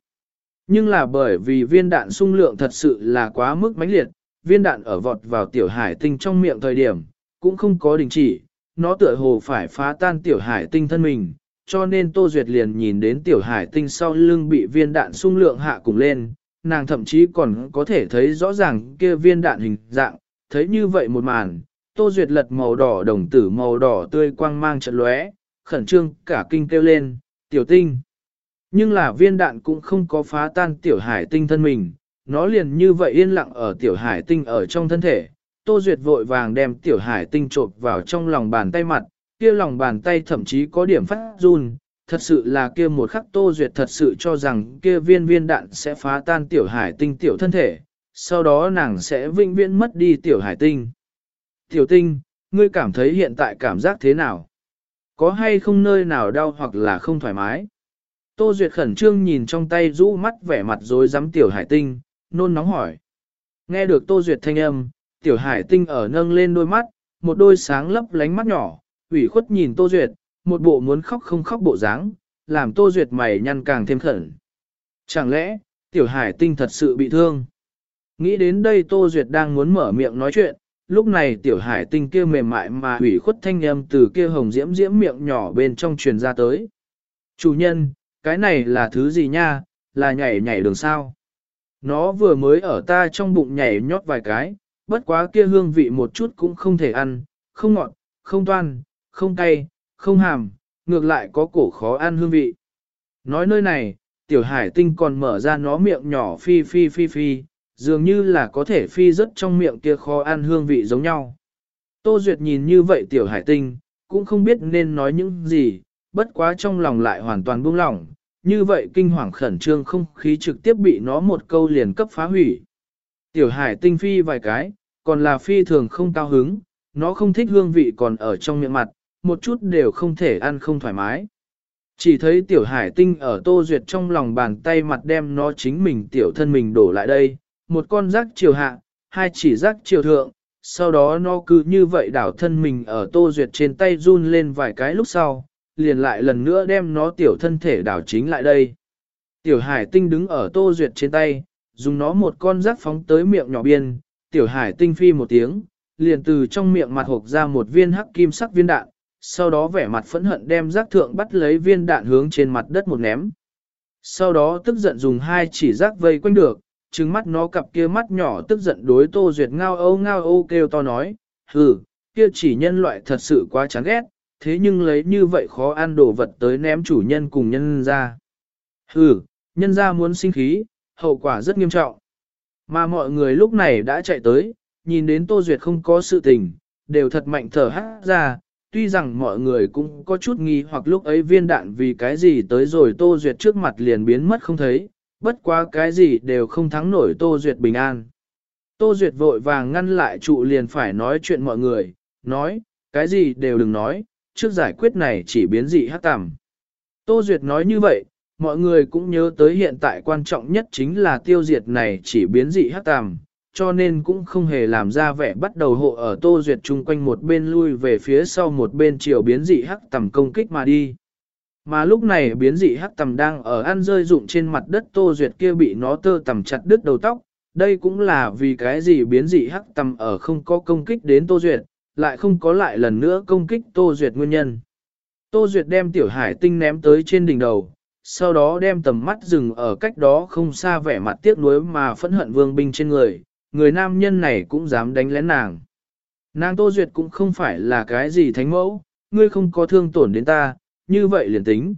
Nhưng là bởi vì viên đạn sung lượng thật sự là quá mức mãnh liệt, viên đạn ở vọt vào tiểu hải tinh trong miệng thời điểm, cũng không có đình chỉ, nó tựa hồ phải phá tan tiểu hải tinh thân mình, cho nên Tô Duyệt liền nhìn đến tiểu hải tinh sau lưng bị viên đạn sung lượng hạ cùng lên, nàng thậm chí còn có thể thấy rõ ràng kia viên đạn hình dạng, thấy như vậy một màn, Tô Duyệt lật màu đỏ đồng tử màu đỏ tươi quang mang trận lóe, khẩn trương cả kinh kêu lên, tiểu tinh. Nhưng là viên đạn cũng không có phá tan tiểu hải tinh thân mình, nó liền như vậy yên lặng ở tiểu hải tinh ở trong thân thể. Tô Duyệt vội vàng đem tiểu hải tinh trộn vào trong lòng bàn tay mặt, kia lòng bàn tay thậm chí có điểm phát run, thật sự là kia một khắc Tô Duyệt thật sự cho rằng kia viên viên đạn sẽ phá tan tiểu hải tinh tiểu thân thể, sau đó nàng sẽ vĩnh viễn mất đi tiểu hải tinh. Tiểu tinh, ngươi cảm thấy hiện tại cảm giác thế nào? Có hay không nơi nào đau hoặc là không thoải mái? Tô Duyệt khẩn trương nhìn trong tay rũ mắt vẻ mặt rối rắm tiểu hải tinh, nôn nóng hỏi. Nghe được Tô Duyệt thanh âm, tiểu hải tinh ở nâng lên đôi mắt, một đôi sáng lấp lánh mắt nhỏ, ủy khuất nhìn Tô Duyệt, một bộ muốn khóc không khóc bộ dáng, làm Tô Duyệt mày nhăn càng thêm khẩn. Chẳng lẽ, tiểu hải tinh thật sự bị thương? Nghĩ đến đây Tô Duyệt đang muốn mở miệng nói chuyện, lúc này tiểu hải tinh kia mềm mại mà ủy khuất thanh âm từ kia hồng diễm diễm miệng nhỏ bên trong truyền ra tới. Chủ nhân, cái này là thứ gì nha, là nhảy nhảy đường sao? Nó vừa mới ở ta trong bụng nhảy nhót vài cái, bất quá kia hương vị một chút cũng không thể ăn, không ngọt, không toan, không cay, không hàm, ngược lại có cổ khó ăn hương vị. Nói nơi này, tiểu hải tinh còn mở ra nó miệng nhỏ phi phi phi phi, dường như là có thể phi rất trong miệng kia khó ăn hương vị giống nhau. Tô Duyệt nhìn như vậy tiểu hải tinh, cũng không biết nên nói những gì, bất quá trong lòng lại hoàn toàn buông lỏng, như vậy kinh hoàng khẩn trương không khí trực tiếp bị nó một câu liền cấp phá hủy. Tiểu hải tinh phi vài cái, còn là phi thường không cao hứng, nó không thích hương vị còn ở trong miệng mặt, một chút đều không thể ăn không thoải mái. Chỉ thấy tiểu hải tinh ở tô duyệt trong lòng bàn tay mặt đem nó chính mình tiểu thân mình đổ lại đây, một con rác chiều hạ, hai chỉ rác chiều thượng, sau đó nó cứ như vậy đảo thân mình ở tô duyệt trên tay run lên vài cái lúc sau, liền lại lần nữa đem nó tiểu thân thể đảo chính lại đây. Tiểu hải tinh đứng ở tô duyệt trên tay, dùng nó một con rác phóng tới miệng nhỏ biên, tiểu hải tinh phi một tiếng, liền từ trong miệng mặt hộp ra một viên hắc kim sắc viên đạn, sau đó vẻ mặt phẫn hận đem rác thượng bắt lấy viên đạn hướng trên mặt đất một ném. Sau đó tức giận dùng hai chỉ rác vây quanh được, trừng mắt nó cặp kia mắt nhỏ tức giận đối tô duyệt ngao âu ngao âu kêu to nói, hừ, kia chỉ nhân loại thật sự quá chán ghét, thế nhưng lấy như vậy khó ăn đồ vật tới ném chủ nhân cùng nhân ra. Hừ, nhân ra muốn sinh khí, hậu quả rất nghiêm trọng. Mà mọi người lúc này đã chạy tới, nhìn đến Tô Duyệt không có sự tình, đều thật mạnh thở hát ra, tuy rằng mọi người cũng có chút nghi hoặc lúc ấy viên đạn vì cái gì tới rồi Tô Duyệt trước mặt liền biến mất không thấy, bất quá cái gì đều không thắng nổi Tô Duyệt bình an. Tô Duyệt vội vàng ngăn lại trụ liền phải nói chuyện mọi người, nói, cái gì đều đừng nói, trước giải quyết này chỉ biến dị hắc tằm. Tô Duyệt nói như vậy, mọi người cũng nhớ tới hiện tại quan trọng nhất chính là tiêu diệt này chỉ biến dị hắc tằm, cho nên cũng không hề làm ra vẻ bắt đầu hộ ở Tô Duyệt chung quanh một bên lui về phía sau một bên chiều biến dị hắc tầm công kích mà đi. Mà lúc này biến dị hắc tầm đang ở ăn rơi rụng trên mặt đất Tô Duyệt kia bị nó tơ tầm chặt đứt đầu tóc, đây cũng là vì cái gì biến dị hắc tầm ở không có công kích đến Tô Duyệt, lại không có lại lần nữa công kích Tô Duyệt nguyên nhân. Tô Duyệt đem tiểu hải tinh ném tới trên đỉnh đầu, sau đó đem tầm mắt dừng ở cách đó không xa vẻ mặt tiếc nuối mà phẫn hận vương binh trên người, người nam nhân này cũng dám đánh lén nàng. Nàng Tô Duyệt cũng không phải là cái gì thánh mẫu, ngươi không có thương tổn đến ta, như vậy liền tính.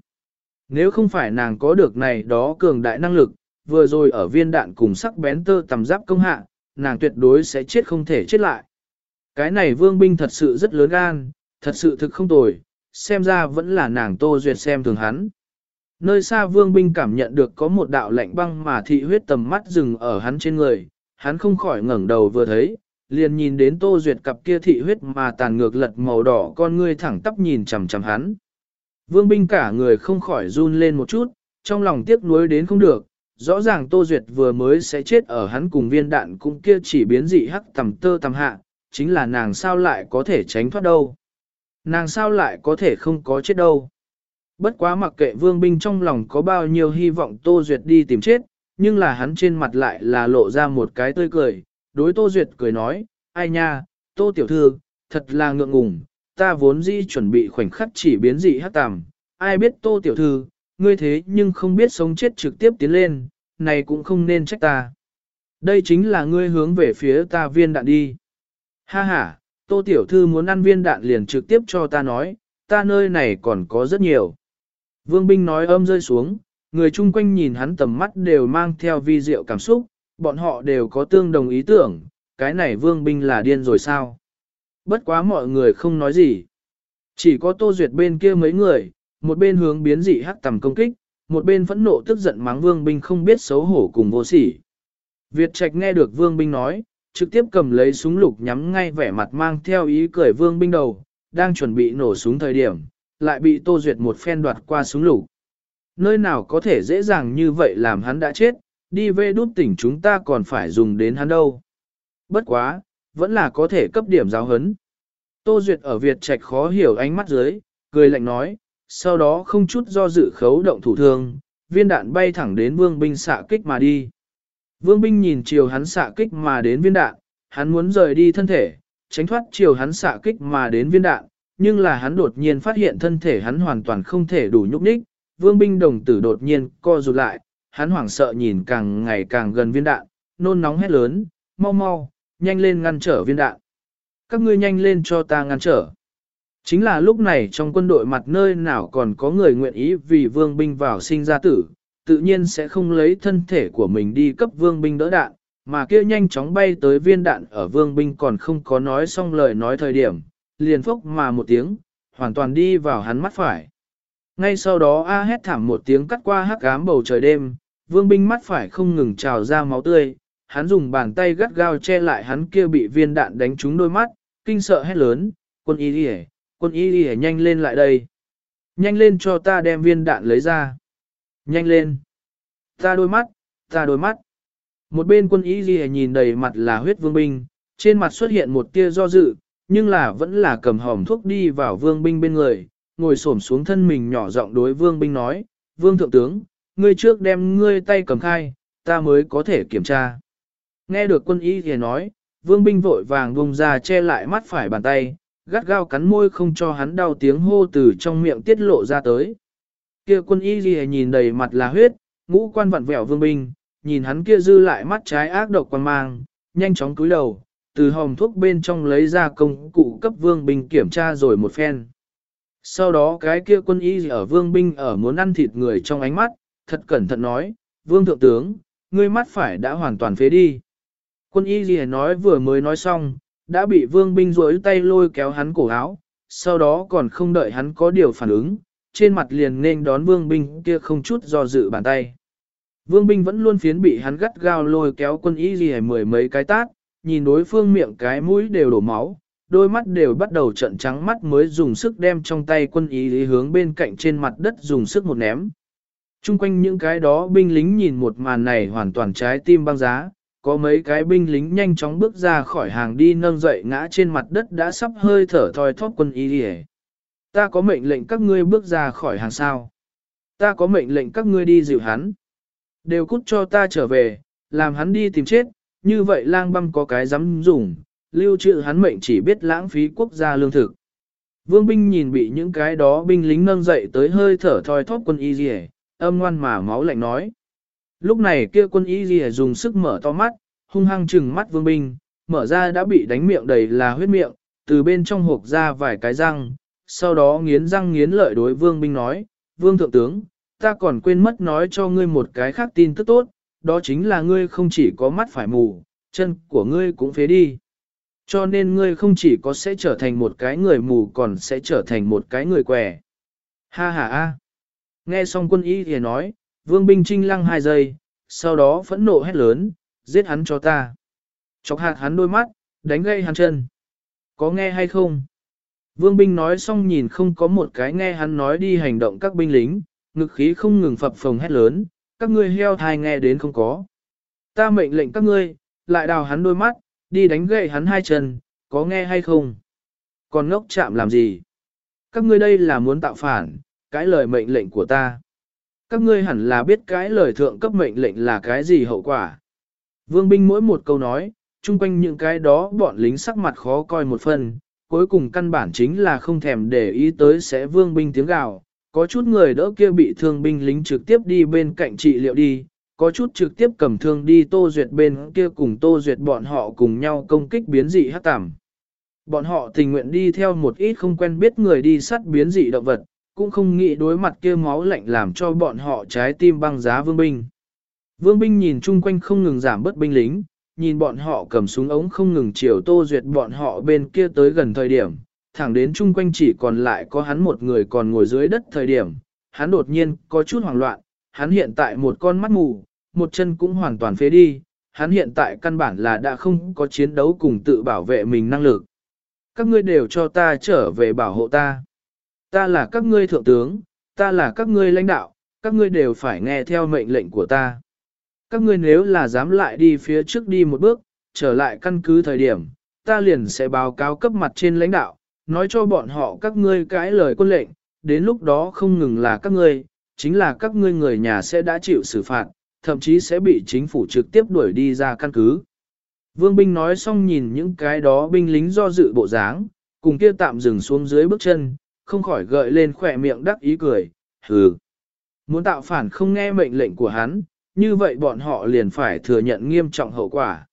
Nếu không phải nàng có được này đó cường đại năng lực, vừa rồi ở viên đạn cùng sắc bén tơ tầm giáp công hạ, nàng tuyệt đối sẽ chết không thể chết lại. Cái này vương binh thật sự rất lớn gan, thật sự thực không tồi, xem ra vẫn là nàng Tô Duyệt xem thường hắn. Nơi xa vương binh cảm nhận được có một đạo lạnh băng mà thị huyết tầm mắt dừng ở hắn trên người, hắn không khỏi ngẩng đầu vừa thấy, liền nhìn đến Tô Duyệt cặp kia thị huyết mà tàn ngược lật màu đỏ con ngươi thẳng tắp nhìn chằm chằm hắn. Vương binh cả người không khỏi run lên một chút, trong lòng tiếc nuối đến không được, rõ ràng Tô Duyệt vừa mới sẽ chết ở hắn cùng viên đạn cũng kia chỉ biến dị hắc tầm tơ tầm hạ, chính là nàng sao lại có thể tránh thoát đâu. Nàng sao lại có thể không có chết đâu. Bất quá mặc kệ vương binh trong lòng có bao nhiêu hy vọng Tô Duyệt đi tìm chết, nhưng là hắn trên mặt lại là lộ ra một cái tươi cười, đối Tô Duyệt cười nói, ai nha, Tô Tiểu Thư, thật là ngượng ngùng, ta vốn dĩ chuẩn bị khoảnh khắc chỉ biến dị hát tàm, ai biết Tô Tiểu Thư, ngươi thế nhưng không biết sống chết trực tiếp tiến lên, này cũng không nên trách ta. Đây chính là ngươi hướng về phía ta viên đạn đi. Ha ha, Tô Tiểu Thư muốn ăn viên đạn liền trực tiếp cho ta nói, ta nơi này còn có rất nhiều. Vương binh nói âm rơi xuống, người chung quanh nhìn hắn tầm mắt đều mang theo vi diệu cảm xúc, bọn họ đều có tương đồng ý tưởng, cái này vương binh là điên rồi sao? Bất quá mọi người không nói gì. Chỉ có tô duyệt bên kia mấy người, một bên hướng biến dị hắc tầm công kích, một bên phẫn nộ tức giận mắng vương binh không biết xấu hổ cùng vô sỉ. Việt Trạch nghe được vương binh nói, trực tiếp cầm lấy súng lục nhắm ngay vẻ mặt mang theo ý cười vương binh đầu, đang chuẩn bị nổ súng thời điểm, lại bị Tô Duyệt một phen đoạt qua súng lục. Nơi nào có thể dễ dàng như vậy làm hắn đã chết, đi về đút tỉnh chúng ta còn phải dùng đến hắn đâu. Bất quá, vẫn là có thể cấp điểm giáo hấn. Tô Duyệt ở Việt Trạch khó hiểu ánh mắt dưới, cười lạnh nói, sau đó không chút do dự khấu động thủ thương, viên đạn bay thẳng đến vương binh xạ kích mà đi. Vương binh nhìn chiều hắn xạ kích mà đến viên đạn, hắn muốn rời đi thân thể, tránh thoát chiều hắn xạ kích mà đến viên đạn, nhưng là hắn đột nhiên phát hiện thân thể hắn hoàn toàn không thể đủ nhúc nhích, vương binh đồng tử đột nhiên co rụt lại, hắn hoảng sợ nhìn càng ngày càng gần viên đạn, nôn nóng hét lớn, mau mau, nhanh lên ngăn trở viên đạn. Các ngươi nhanh lên cho ta ngăn trở. Chính là lúc này trong quân đội mặt nơi nào còn có người nguyện ý vì vương binh vào sinh ra tử, tự nhiên sẽ không lấy thân thể của mình đi cấp vương binh đỡ đạn, mà kia nhanh chóng bay tới viên đạn ở vương binh còn không có nói xong lời nói thời điểm, liền phốc mà một tiếng, hoàn toàn đi vào hắn mắt phải. Ngay sau đó A hét thảm một tiếng cắt qua hắc ám bầu trời đêm, vương binh mắt phải không ngừng trào ra máu tươi, hắn dùng bàn tay gắt gao che lại hắn kia bị viên đạn đánh trúng đôi mắt, kinh sợ hét lớn, quân y đi quân y đi nhanh lên lại đây. Nhanh lên cho ta đem viên đạn lấy ra. Nhanh lên. Ta đôi mắt, ta đôi mắt. Một bên quân y gì nhìn đầy mặt là huyết vương binh, trên mặt xuất hiện một tia do dự, nhưng là vẫn là cầm hòm thuốc đi vào vương binh bên người, ngồi xổm xuống thân mình nhỏ giọng đối vương binh nói, vương thượng tướng, ngươi trước đem ngươi tay cầm khai, ta mới có thể kiểm tra. Nghe được quân y thì nói, vương binh vội vàng vùng ra che lại mắt phải bàn tay, gắt gao cắn môi không cho hắn đau tiếng hô từ trong miệng tiết lộ ra tới. Kia quân y gì nhìn đầy mặt là huyết, ngũ quan vặn vẹo vương binh, nhìn hắn kia dư lại mắt trái ác độc quan mang, nhanh chóng cúi đầu, từ hòm thuốc bên trong lấy ra công cụ cấp vương binh kiểm tra rồi một phen. Sau đó cái kia quân y ở vương binh ở muốn ăn thịt người trong ánh mắt, thật cẩn thận nói, vương thượng tướng, ngươi mắt phải đã hoàn toàn phế đi. Quân y gì nói vừa mới nói xong, đã bị vương binh rối tay lôi kéo hắn cổ áo, sau đó còn không đợi hắn có điều phản ứng, trên mặt liền nên đón vương binh kia không chút do dự bàn tay. Vương binh vẫn luôn phiến bị hắn gắt gao lôi kéo quân y gì mười mấy cái tát, nhìn đối phương miệng cái mũi đều đổ máu, đôi mắt đều bắt đầu trận trắng mắt mới dùng sức đem trong tay quân y lý hướng bên cạnh trên mặt đất dùng sức một ném. Trung quanh những cái đó binh lính nhìn một màn này hoàn toàn trái tim băng giá, có mấy cái binh lính nhanh chóng bước ra khỏi hàng đi nâng dậy ngã trên mặt đất đã sắp hơi thở thoi thóp quân y đi Ta có mệnh lệnh các ngươi bước ra khỏi hàng sao. Ta có mệnh lệnh các ngươi đi dịu hắn. Đều cút cho ta trở về, làm hắn đi tìm chết, như vậy lang băm có cái dám dùng, lưu trữ hắn mệnh chỉ biết lãng phí quốc gia lương thực. Vương binh nhìn bị những cái đó binh lính nâng dậy tới hơi thở thoi thóp quân y dì âm ngoan mà máu lạnh nói. Lúc này kia quân y dì dùng sức mở to mắt, hung hăng trừng mắt vương binh, mở ra đã bị đánh miệng đầy là huyết miệng, từ bên trong hộp ra vài cái răng, sau đó nghiến răng nghiến lợi đối vương binh nói, vương thượng tướng, ta còn quên mất nói cho ngươi một cái khác tin tức tốt, đó chính là ngươi không chỉ có mắt phải mù, chân của ngươi cũng phế đi. Cho nên ngươi không chỉ có sẽ trở thành một cái người mù còn sẽ trở thành một cái người què. Ha ha ha. Nghe xong quân y thì nói, vương binh trinh lăng hai giây, sau đó phẫn nộ hét lớn, giết hắn cho ta. Chọc hạt hắn đôi mắt, đánh gây hắn chân. Có nghe hay không? Vương binh nói xong nhìn không có một cái nghe hắn nói đi hành động các binh lính, ngực khí không ngừng phập phồng hét lớn, các ngươi heo thai nghe đến không có. Ta mệnh lệnh các ngươi, lại đào hắn đôi mắt, đi đánh gậy hắn hai chân, có nghe hay không? Còn ngốc chạm làm gì? Các ngươi đây là muốn tạo phản, cái lời mệnh lệnh của ta. Các ngươi hẳn là biết cái lời thượng cấp mệnh lệnh là cái gì hậu quả. Vương binh mỗi một câu nói, chung quanh những cái đó bọn lính sắc mặt khó coi một phần, cuối cùng căn bản chính là không thèm để ý tới sẽ vương binh tiếng gào. Có chút người đỡ kia bị thương binh lính trực tiếp đi bên cạnh trị liệu đi, có chút trực tiếp cầm thương đi tô duyệt bên kia cùng tô duyệt bọn họ cùng nhau công kích biến dị hát tảm. Bọn họ tình nguyện đi theo một ít không quen biết người đi sắt biến dị động vật, cũng không nghĩ đối mặt kia máu lạnh làm cho bọn họ trái tim băng giá vương binh. Vương binh nhìn chung quanh không ngừng giảm bớt binh lính, nhìn bọn họ cầm súng ống không ngừng chiều tô duyệt bọn họ bên kia tới gần thời điểm, thẳng đến chung quanh chỉ còn lại có hắn một người còn ngồi dưới đất thời điểm, hắn đột nhiên có chút hoảng loạn, hắn hiện tại một con mắt mù, một chân cũng hoàn toàn phế đi, hắn hiện tại căn bản là đã không có chiến đấu cùng tự bảo vệ mình năng lực. Các ngươi đều cho ta trở về bảo hộ ta. Ta là các ngươi thượng tướng, ta là các ngươi lãnh đạo, các ngươi đều phải nghe theo mệnh lệnh của ta. Các ngươi nếu là dám lại đi phía trước đi một bước, trở lại căn cứ thời điểm, ta liền sẽ báo cáo cấp mặt trên lãnh đạo, nói cho bọn họ các ngươi cãi lời quân lệnh, đến lúc đó không ngừng là các ngươi, chính là các ngươi người nhà sẽ đã chịu xử phạt, thậm chí sẽ bị chính phủ trực tiếp đuổi đi ra căn cứ. Vương binh nói xong nhìn những cái đó binh lính do dự bộ dáng, cùng kia tạm dừng xuống dưới bước chân, không khỏi gợi lên khỏe miệng đắc ý cười, hừ. Muốn tạo phản không nghe mệnh lệnh của hắn, như vậy bọn họ liền phải thừa nhận nghiêm trọng hậu quả.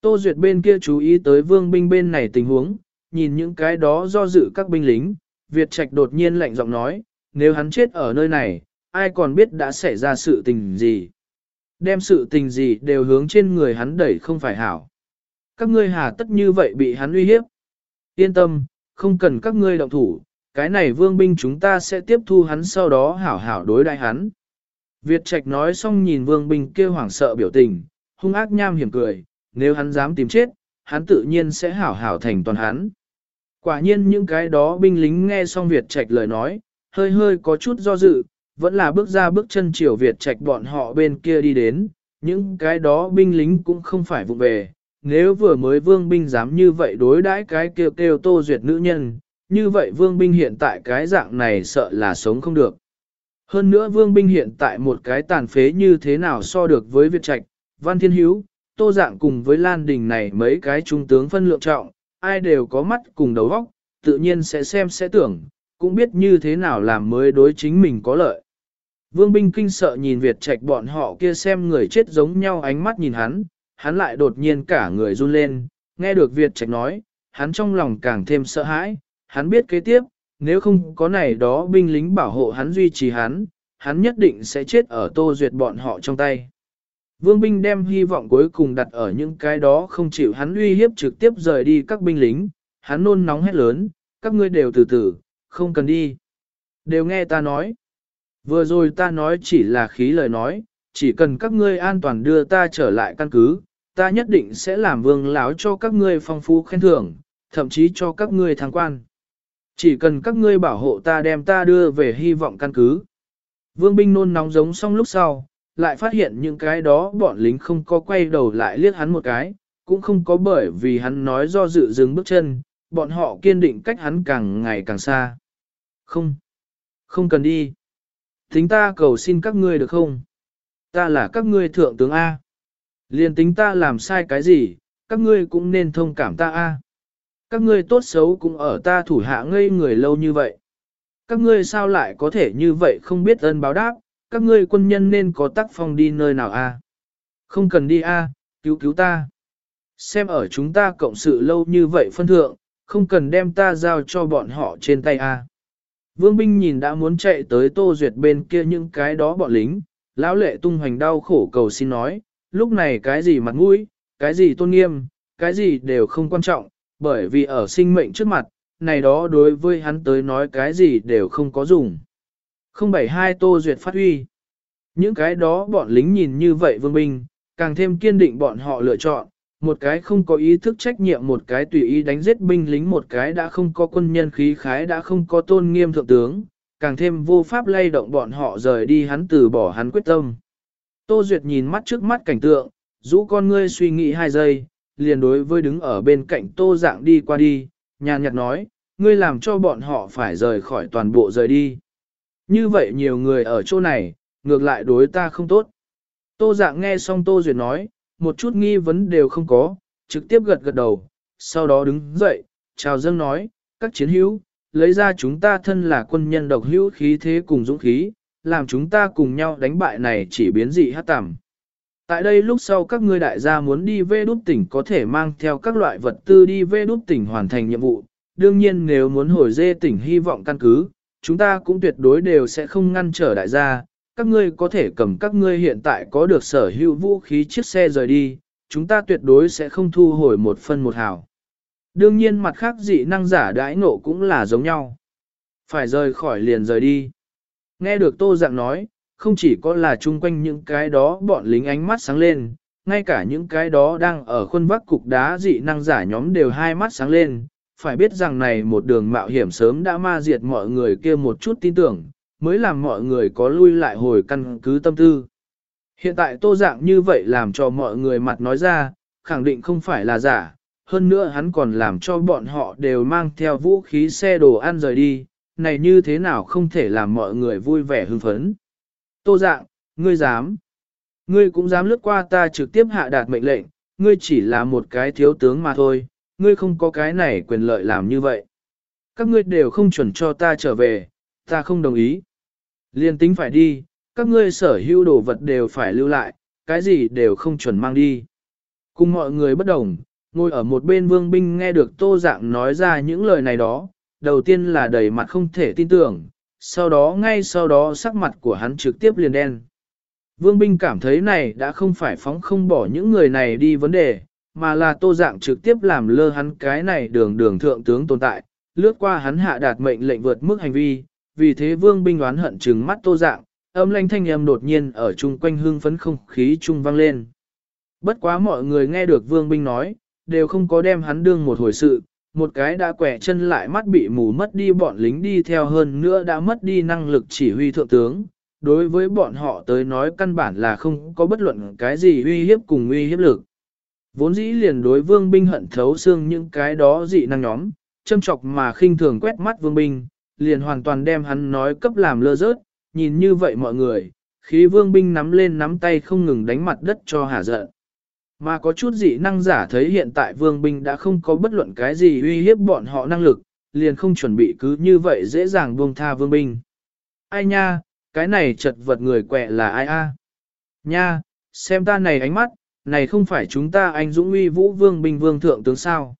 Tô Duyệt bên kia chú ý tới vương binh bên này tình huống, nhìn những cái đó do dự các binh lính, Việt Trạch đột nhiên lạnh giọng nói, nếu hắn chết ở nơi này, ai còn biết đã xảy ra sự tình gì. Đem sự tình gì đều hướng trên người hắn đẩy không phải hảo. Các ngươi hà tất như vậy bị hắn uy hiếp. Yên tâm, không cần các ngươi động thủ, cái này vương binh chúng ta sẽ tiếp thu hắn sau đó hảo hảo đối đại hắn. Việt Trạch nói xong nhìn vương Bình kia hoảng sợ biểu tình, hung ác nham hiểm cười, nếu hắn dám tìm chết, hắn tự nhiên sẽ hảo hảo thành toàn hắn. Quả nhiên những cái đó binh lính nghe xong Việt Trạch lời nói, hơi hơi có chút do dự, vẫn là bước ra bước chân chiều Việt Trạch bọn họ bên kia đi đến, những cái đó binh lính cũng không phải vụ về. Nếu vừa mới vương binh dám như vậy đối đãi cái kêu kêu tô duyệt nữ nhân, như vậy vương binh hiện tại cái dạng này sợ là sống không được. Hơn nữa vương binh hiện tại một cái tàn phế như thế nào so được với Việt Trạch, Văn Thiên Hiếu, Tô Dạng cùng với Lan Đình này mấy cái trung tướng phân lượng trọng, ai đều có mắt cùng đầu óc, tự nhiên sẽ xem sẽ tưởng, cũng biết như thế nào làm mới đối chính mình có lợi. Vương binh kinh sợ nhìn Việt Trạch bọn họ kia xem người chết giống nhau ánh mắt nhìn hắn, hắn lại đột nhiên cả người run lên, nghe được Việt Trạch nói, hắn trong lòng càng thêm sợ hãi, hắn biết kế tiếp, nếu không có này đó binh lính bảo hộ hắn duy trì hắn, hắn nhất định sẽ chết ở tô duyệt bọn họ trong tay. Vương binh đem hy vọng cuối cùng đặt ở những cái đó không chịu hắn uy hiếp trực tiếp rời đi các binh lính, hắn nôn nóng hét lớn, các ngươi đều từ từ, không cần đi. Đều nghe ta nói. Vừa rồi ta nói chỉ là khí lời nói, chỉ cần các ngươi an toàn đưa ta trở lại căn cứ, ta nhất định sẽ làm vương láo cho các ngươi phong phú khen thưởng, thậm chí cho các ngươi thăng quan. Chỉ cần các ngươi bảo hộ ta đem ta đưa về hy vọng căn cứ. Vương binh nôn nóng giống xong lúc sau, lại phát hiện những cái đó bọn lính không có quay đầu lại liếc hắn một cái, cũng không có bởi vì hắn nói do dự dừng bước chân, bọn họ kiên định cách hắn càng ngày càng xa. Không, không cần đi. Tính ta cầu xin các ngươi được không? Ta là các ngươi thượng tướng A. Liên tính ta làm sai cái gì, các ngươi cũng nên thông cảm ta A. Các ngươi tốt xấu cũng ở ta thủ hạ ngây người lâu như vậy. Các ngươi sao lại có thể như vậy không biết ơn báo đáp, các ngươi quân nhân nên có tác phong đi nơi nào a? Không cần đi a, cứu cứu ta. Xem ở chúng ta cộng sự lâu như vậy phân thượng, không cần đem ta giao cho bọn họ trên tay a. Vương binh nhìn đã muốn chạy tới tô duyệt bên kia những cái đó bọn lính, lão lệ tung hoành đau khổ cầu xin nói, lúc này cái gì mặt mũi, cái gì tôn nghiêm, cái gì đều không quan trọng, bởi vì ở sinh mệnh trước mặt, này đó đối với hắn tới nói cái gì đều không có dùng. 072 Tô Duyệt phát huy. Những cái đó bọn lính nhìn như vậy vương binh, càng thêm kiên định bọn họ lựa chọn, một cái không có ý thức trách nhiệm một cái tùy ý đánh giết binh lính một cái đã không có quân nhân khí khái đã không có tôn nghiêm thượng tướng, càng thêm vô pháp lay động bọn họ rời đi hắn từ bỏ hắn quyết tâm. Tô Duyệt nhìn mắt trước mắt cảnh tượng, rũ con ngươi suy nghĩ hai giây, liền đối với đứng ở bên cạnh Tô Dạng đi qua đi, nhàn nhạt nói, ngươi làm cho bọn họ phải rời khỏi toàn bộ rời đi. Như vậy nhiều người ở chỗ này, ngược lại đối ta không tốt. Tô dạng nghe xong Tô Duyệt nói, một chút nghi vấn đều không có, trực tiếp gật gật đầu, sau đó đứng dậy, chào dâng nói, các chiến hữu, lấy ra chúng ta thân là quân nhân độc hữu khí thế cùng dũng khí, làm chúng ta cùng nhau đánh bại này chỉ biến dị hát tằm. Tại đây lúc sau các ngươi đại gia muốn đi về đút tỉnh có thể mang theo các loại vật tư đi về đút tỉnh hoàn thành nhiệm vụ. Đương nhiên nếu muốn hồi dê tỉnh hy vọng căn cứ, chúng ta cũng tuyệt đối đều sẽ không ngăn trở đại gia. Các ngươi có thể cầm các ngươi hiện tại có được sở hữu vũ khí chiếc xe rời đi, chúng ta tuyệt đối sẽ không thu hồi một phân một hào. Đương nhiên mặt khác dị năng giả đãi nộ cũng là giống nhau. Phải rời khỏi liền rời đi. Nghe được tô dạng nói, không chỉ có là chung quanh những cái đó bọn lính ánh mắt sáng lên, ngay cả những cái đó đang ở khuôn vác cục đá dị năng giả nhóm đều hai mắt sáng lên, phải biết rằng này một đường mạo hiểm sớm đã ma diệt mọi người kia một chút tin tưởng, mới làm mọi người có lui lại hồi căn cứ tâm tư. Hiện tại tô dạng như vậy làm cho mọi người mặt nói ra, khẳng định không phải là giả, hơn nữa hắn còn làm cho bọn họ đều mang theo vũ khí xe đồ ăn rời đi, này như thế nào không thể làm mọi người vui vẻ hưng phấn. Tô dạng, ngươi dám. Ngươi cũng dám lướt qua ta trực tiếp hạ đạt mệnh lệnh, ngươi chỉ là một cái thiếu tướng mà thôi, ngươi không có cái này quyền lợi làm như vậy. Các ngươi đều không chuẩn cho ta trở về, ta không đồng ý. Liên tính phải đi, các ngươi sở hữu đồ vật đều phải lưu lại, cái gì đều không chuẩn mang đi. Cùng mọi người bất đồng, ngồi ở một bên vương binh nghe được tô dạng nói ra những lời này đó, đầu tiên là đầy mặt không thể tin tưởng, sau đó ngay sau đó sắc mặt của hắn trực tiếp liền đen. Vương binh cảm thấy này đã không phải phóng không bỏ những người này đi vấn đề, mà là tô dạng trực tiếp làm lơ hắn cái này đường đường thượng tướng tồn tại, lướt qua hắn hạ đạt mệnh lệnh vượt mức hành vi, vì thế vương binh đoán hận trừng mắt tô dạng, âm lanh thanh âm đột nhiên ở chung quanh hương phấn không khí trung vang lên. Bất quá mọi người nghe được vương binh nói, đều không có đem hắn đương một hồi sự, một cái đã quẻ chân lại mắt bị mù mất đi bọn lính đi theo hơn nữa đã mất đi năng lực chỉ huy thượng tướng. Đối với bọn họ tới nói căn bản là không có bất luận cái gì uy hiếp cùng uy hiếp lực. Vốn dĩ liền đối vương binh hận thấu xương những cái đó dị năng nhóm, châm chọc mà khinh thường quét mắt vương binh, liền hoàn toàn đem hắn nói cấp làm lơ rớt, nhìn như vậy mọi người, khí vương binh nắm lên nắm tay không ngừng đánh mặt đất cho hả giận. Mà có chút dị năng giả thấy hiện tại vương binh đã không có bất luận cái gì uy hiếp bọn họ năng lực, liền không chuẩn bị cứ như vậy dễ dàng buông tha vương binh. Ai nha, cái này chật vật người quẹ là ai a? Nha, xem ta này ánh mắt, này không phải chúng ta anh dũng uy vũ vương binh vương thượng tướng sao.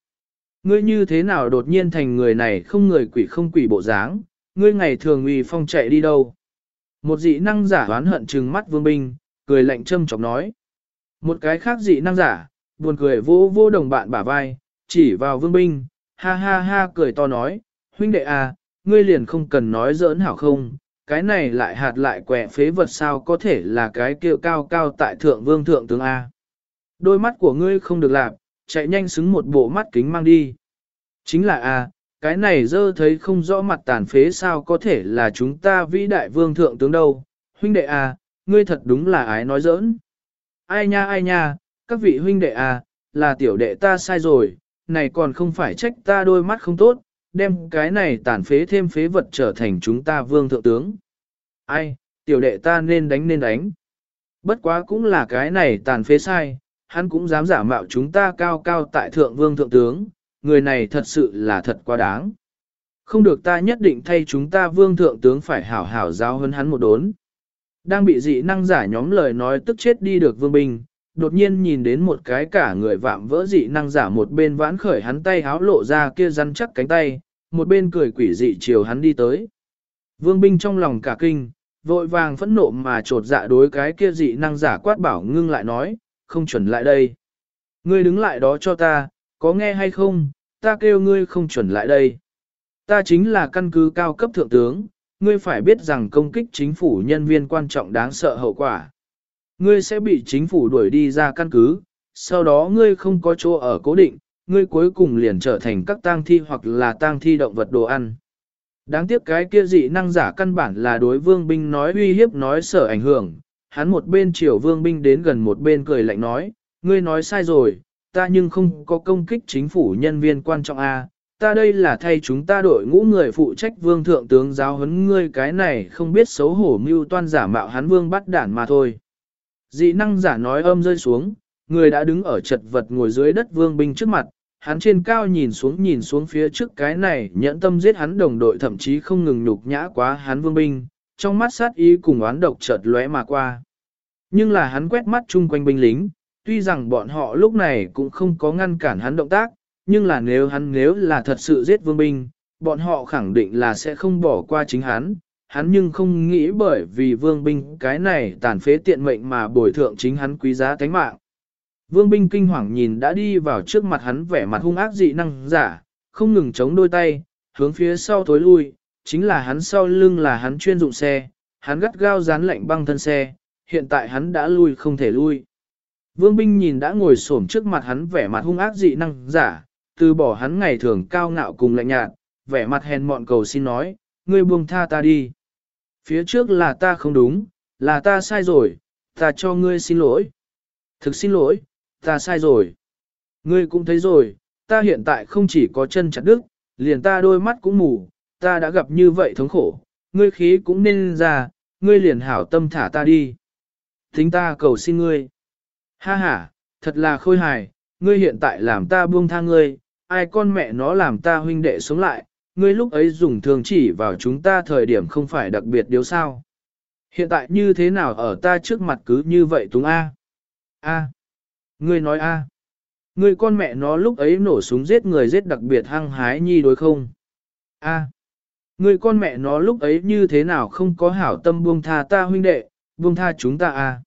Ngươi như thế nào đột nhiên thành người này không người quỷ không quỷ bộ dáng, ngươi ngày thường uy phong chạy đi đâu. Một dị năng giả oán hận trừng mắt vương binh, cười lạnh châm chọc nói. Một cái khác dị năng giả, buồn cười vô vô đồng bạn bả vai, chỉ vào vương binh, ha ha ha cười to nói, huynh đệ à, ngươi liền không cần nói giỡn hảo không, cái này lại hạt lại quẹ phế vật sao có thể là cái kia cao cao tại thượng vương thượng tướng A. Đôi mắt của ngươi không được lạp, chạy nhanh xứng một bộ mắt kính mang đi. Chính là A, cái này dơ thấy không rõ mặt tàn phế sao có thể là chúng ta vĩ đại vương thượng tướng đâu, huynh đệ A, ngươi thật đúng là ái nói giỡn. Ai nha ai nha, các vị huynh đệ à là tiểu đệ ta sai rồi, này còn không phải trách ta đôi mắt không tốt, đem cái này tàn phế thêm phế vật trở thành chúng ta vương thượng tướng. Ai, tiểu đệ ta nên đánh nên đánh. Bất quá cũng là cái này tàn phế sai, hắn cũng dám giả mạo chúng ta cao cao tại thượng vương thượng tướng, người này thật sự là thật quá đáng. Không được ta nhất định thay chúng ta vương thượng tướng phải hảo hảo giáo hơn hắn một đốn. Đang bị dị năng giả nhóm lời nói tức chết đi được vương binh, đột nhiên nhìn đến một cái cả người vạm vỡ dị năng giả một bên vãn khởi hắn tay háo lộ ra kia rắn chắc cánh tay, một bên cười quỷ dị chiều hắn đi tới. Vương binh trong lòng cả kinh, vội vàng phẫn nộ mà trột dạ đối cái kia dị năng giả quát bảo ngưng lại nói, không chuẩn lại đây. Ngươi đứng lại đó cho ta, có nghe hay không, ta kêu ngươi không chuẩn lại đây. Ta chính là căn cứ cao cấp thượng tướng, ngươi phải biết rằng công kích chính phủ nhân viên quan trọng đáng sợ hậu quả. Ngươi sẽ bị chính phủ đuổi đi ra căn cứ, sau đó ngươi không có chỗ ở cố định, ngươi cuối cùng liền trở thành các tang thi hoặc là tang thi động vật đồ ăn. Đáng tiếc cái kia dị năng giả căn bản là đối vương binh nói uy hiếp nói sở ảnh hưởng, hắn một bên chiều vương binh đến gần một bên cười lạnh nói, ngươi nói sai rồi, ta nhưng không có công kích chính phủ nhân viên quan trọng A, ta đây là thay chúng ta đội ngũ người phụ trách vương thượng tướng giáo huấn ngươi cái này không biết xấu hổ mưu toan giả mạo hắn vương bắt đản mà thôi. Dị năng giả nói âm rơi xuống, người đã đứng ở chật vật ngồi dưới đất vương binh trước mặt, hắn trên cao nhìn xuống nhìn xuống phía trước cái này nhẫn tâm giết hắn đồng đội thậm chí không ngừng nhục nhã quá hắn vương binh, trong mắt sát ý cùng oán độc chợt lóe mà qua. Nhưng là hắn quét mắt chung quanh binh lính, tuy rằng bọn họ lúc này cũng không có ngăn cản hắn động tác, nhưng là nếu hắn nếu là thật sự giết vương binh, bọn họ khẳng định là sẽ không bỏ qua chính hắn, hắn nhưng không nghĩ bởi vì vương binh cái này tàn phế tiện mệnh mà bồi thượng chính hắn quý giá tánh mạng. Vương binh kinh hoàng nhìn đã đi vào trước mặt hắn vẻ mặt hung ác dị năng giả, không ngừng chống đôi tay, hướng phía sau tối lui, chính là hắn sau lưng là hắn chuyên dụng xe, hắn gắt gao dán lạnh băng thân xe, hiện tại hắn đã lui không thể lui. Vương binh nhìn đã ngồi xổm trước mặt hắn vẻ mặt hung ác dị năng giả, từ bỏ hắn ngày thường cao ngạo cùng lạnh nhạt, vẻ mặt hèn mọn cầu xin nói, ngươi buông tha ta đi. Phía trước là ta không đúng, là ta sai rồi, ta cho ngươi xin lỗi. Thực xin lỗi, ta sai rồi. Ngươi cũng thấy rồi, ta hiện tại không chỉ có chân chặt đứt, liền ta đôi mắt cũng mù, ta đã gặp như vậy thống khổ, ngươi khí cũng nên ra, ngươi liền hảo tâm thả ta đi. Thính ta cầu xin ngươi. Ha ha, thật là khôi hài, ngươi hiện tại làm ta buông tha ngươi, ai con mẹ nó làm ta huynh đệ sống lại, ngươi lúc ấy dùng thường chỉ vào chúng ta thời điểm không phải đặc biệt điếu sao. Hiện tại như thế nào ở ta trước mặt cứ như vậy túng A. A. Ngươi nói A. Ngươi con mẹ nó lúc ấy nổ súng giết người giết đặc biệt hăng hái nhi đối không? A. Ngươi con mẹ nó lúc ấy như thế nào không có hảo tâm buông tha ta huynh đệ, buông tha chúng ta A.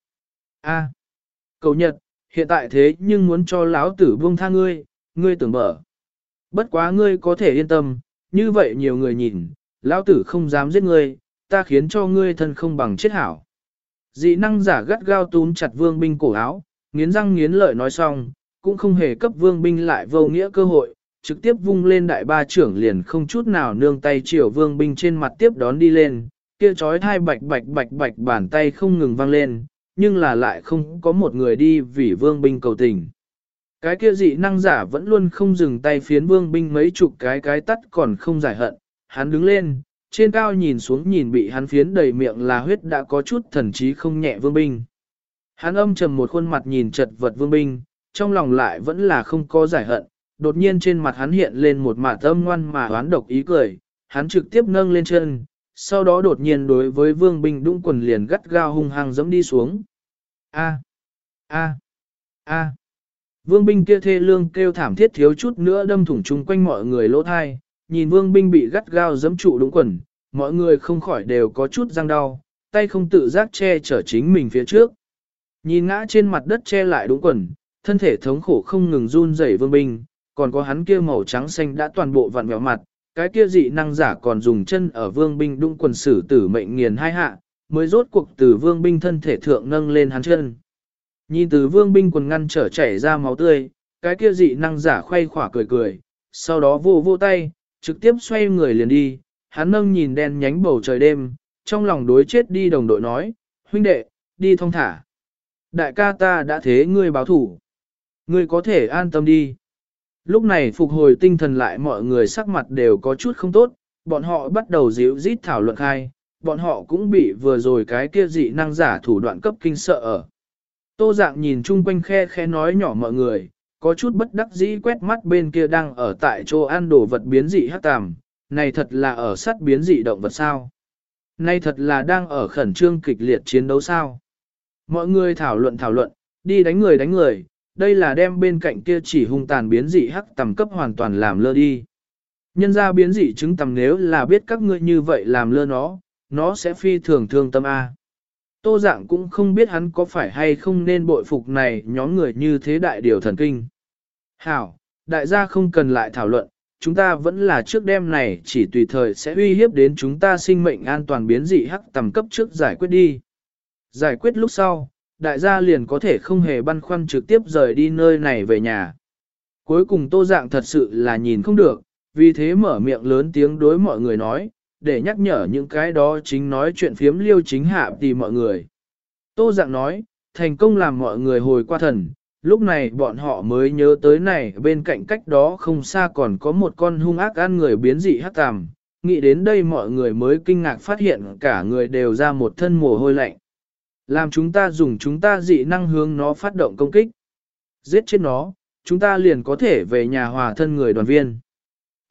A. Cầu nhật, hiện tại thế nhưng muốn cho lão tử buông tha ngươi, ngươi tưởng mở. Bất quá ngươi có thể yên tâm, như vậy nhiều người nhìn, lão tử không dám giết ngươi, ta khiến cho ngươi thân không bằng chết hảo. Dị năng giả gắt gao túm chặt vương binh cổ áo, nghiến răng nghiến lợi nói xong, cũng không hề cấp vương binh lại vô nghĩa cơ hội, trực tiếp vung lên đại ba trưởng liền không chút nào nương tay chiều vương binh trên mặt tiếp đón đi lên, kia chói thai bạch bạch bạch bạch bàn tay không ngừng vang lên, nhưng là lại không có một người đi vì vương binh cầu tình. Cái kia dị năng giả vẫn luôn không dừng tay phiến vương binh mấy chục cái cái tắt còn không giải hận, hắn đứng lên, trên cao nhìn xuống nhìn bị hắn phiến đầy miệng là huyết đã có chút thần trí không nhẹ vương binh. Hắn âm trầm một khuôn mặt nhìn chật vật vương binh, trong lòng lại vẫn là không có giải hận, đột nhiên trên mặt hắn hiện lên một mả âm ngoan mà hoán độc ý cười, hắn trực tiếp nâng lên chân, sau đó đột nhiên đối với vương binh đũng quần liền gắt gao hung hăng dẫm đi xuống. A. A. A. Vương binh kia thê lương kêu thảm thiết thiếu chút nữa đâm thủng chung quanh mọi người lỗ thai, nhìn vương binh bị gắt gao giẫm trụ đúng quần, mọi người không khỏi đều có chút răng đau, tay không tự giác che chở chính mình phía trước. Nhìn ngã trên mặt đất che lại đúng quần, thân thể thống khổ không ngừng run rẩy vương binh, còn có hắn kia màu trắng xanh đã toàn bộ vặn vẹo mặt, cái kia dị năng giả còn dùng chân ở vương binh đung quần sử tử mệnh nghiền hai hạ, mới rốt cuộc từ vương binh thân thể thượng nâng lên hắn chân. Nhìn từ vương binh quần ngăn trở chảy ra máu tươi, cái kia dị năng giả khoay khỏa cười cười, sau đó vô vô tay, trực tiếp xoay người liền đi, hắn nâng nhìn đen nhánh bầu trời đêm, trong lòng đối chết đi đồng đội nói, huynh đệ, đi thông thả. Đại ca ta đã thế ngươi báo thủ. Ngươi có thể an tâm đi. Lúc này phục hồi tinh thần lại mọi người sắc mặt đều có chút không tốt, bọn họ bắt đầu díu rít thảo luận khai, bọn họ cũng bị vừa rồi cái kia dị năng giả thủ đoạn cấp kinh sợ ở. Tô dạng nhìn chung quanh khe khe nói nhỏ mọi người, có chút bất đắc dĩ quét mắt bên kia đang ở tại chỗ ăn đồ vật biến dị hắc tàm, này thật là ở sát biến dị động vật sao? Này thật là đang ở khẩn trương kịch liệt chiến đấu sao? Mọi người thảo luận thảo luận, đi đánh người đánh người, đây là đem bên cạnh kia chỉ hung tàn biến dị hắc tầm cấp hoàn toàn làm lơ đi. Nhân ra biến dị chứng tầm nếu là biết các ngươi như vậy làm lơ nó, nó sẽ phi thường thương tâm A. Tô dạng cũng không biết hắn có phải hay không nên bội phục này nhóm người như thế đại điều thần kinh. Hảo, đại gia không cần lại thảo luận, chúng ta vẫn là trước đêm này chỉ tùy thời sẽ uy hiếp đến chúng ta sinh mệnh an toàn biến dị hắc tầm cấp trước giải quyết đi. Giải quyết lúc sau, đại gia liền có thể không hề băn khoăn trực tiếp rời đi nơi này về nhà. Cuối cùng tô dạng thật sự là nhìn không được, vì thế mở miệng lớn tiếng đối mọi người nói, để nhắc nhở những cái đó chính nói chuyện phiếm liêu chính hạ tìm mọi người. Tô dạng nói, thành công làm mọi người hồi qua thần, lúc này bọn họ mới nhớ tới này bên cạnh cách đó không xa còn có một con hung ác ăn người biến dị hắc tàm, nghĩ đến đây mọi người mới kinh ngạc phát hiện cả người đều ra một thân mồ hôi lạnh. Làm chúng ta dùng chúng ta dị năng hướng nó phát động công kích. Giết chết nó, chúng ta liền có thể về nhà hòa thân người đoàn viên.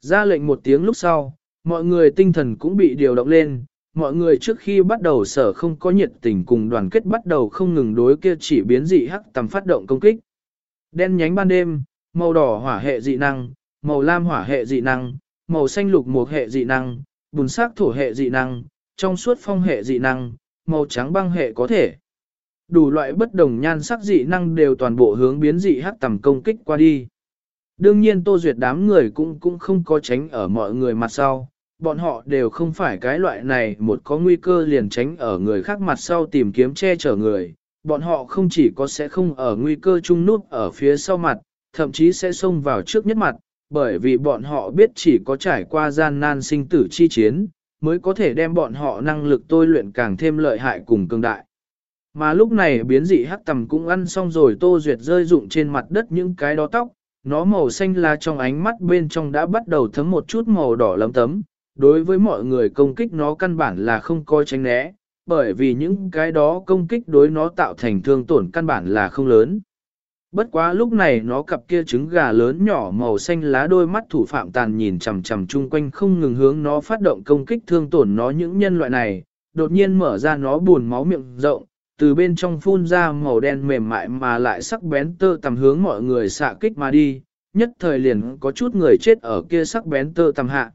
Ra lệnh một tiếng lúc sau, mọi người tinh thần cũng bị điều động lên, mọi người trước khi bắt đầu sở không có nhiệt tình cùng đoàn kết bắt đầu không ngừng đối kia chỉ biến dị hắc tầm phát động công kích. Đen nhánh ban đêm, màu đỏ hỏa hệ dị năng, màu lam hỏa hệ dị năng, màu xanh lục một hệ dị năng, bùn sắc thổ hệ dị năng, trong suốt phong hệ dị năng, màu trắng băng hệ có thể. Đủ loại bất đồng nhan sắc dị năng đều toàn bộ hướng biến dị hắc tầm công kích qua đi. Đương nhiên Tô Duyệt đám người cũng cũng không có tránh ở mọi người mặt sau, bọn họ đều không phải cái loại này một có nguy cơ liền tránh ở người khác mặt sau tìm kiếm che chở người. Bọn họ không chỉ có sẽ không ở nguy cơ chung nút ở phía sau mặt, thậm chí sẽ xông vào trước nhất mặt, bởi vì bọn họ biết chỉ có trải qua gian nan sinh tử chi chiến, mới có thể đem bọn họ năng lực tôi luyện càng thêm lợi hại cùng cường đại. Mà lúc này biến dị hắc tầm cũng ăn xong rồi tô duyệt rơi rụng trên mặt đất những cái đó tóc, nó màu xanh lá trong ánh mắt bên trong đã bắt đầu thấm một chút màu đỏ lấm tấm. Đối với mọi người công kích nó căn bản là không coi tránh né, bởi vì những cái đó công kích đối nó tạo thành thương tổn căn bản là không lớn. Bất quá lúc này nó cặp kia trứng gà lớn nhỏ màu xanh lá đôi mắt thủ phạm tàn nhìn chằm chằm chung quanh không ngừng hướng nó phát động công kích thương tổn nó những nhân loại này, đột nhiên mở ra nó buồn máu miệng rộng, từ bên trong phun ra màu đen mềm mại mà lại sắc bén tơ tầm hướng mọi người xạ kích mà đi, nhất thời liền có chút người chết ở kia sắc bén tơ tầm hạ.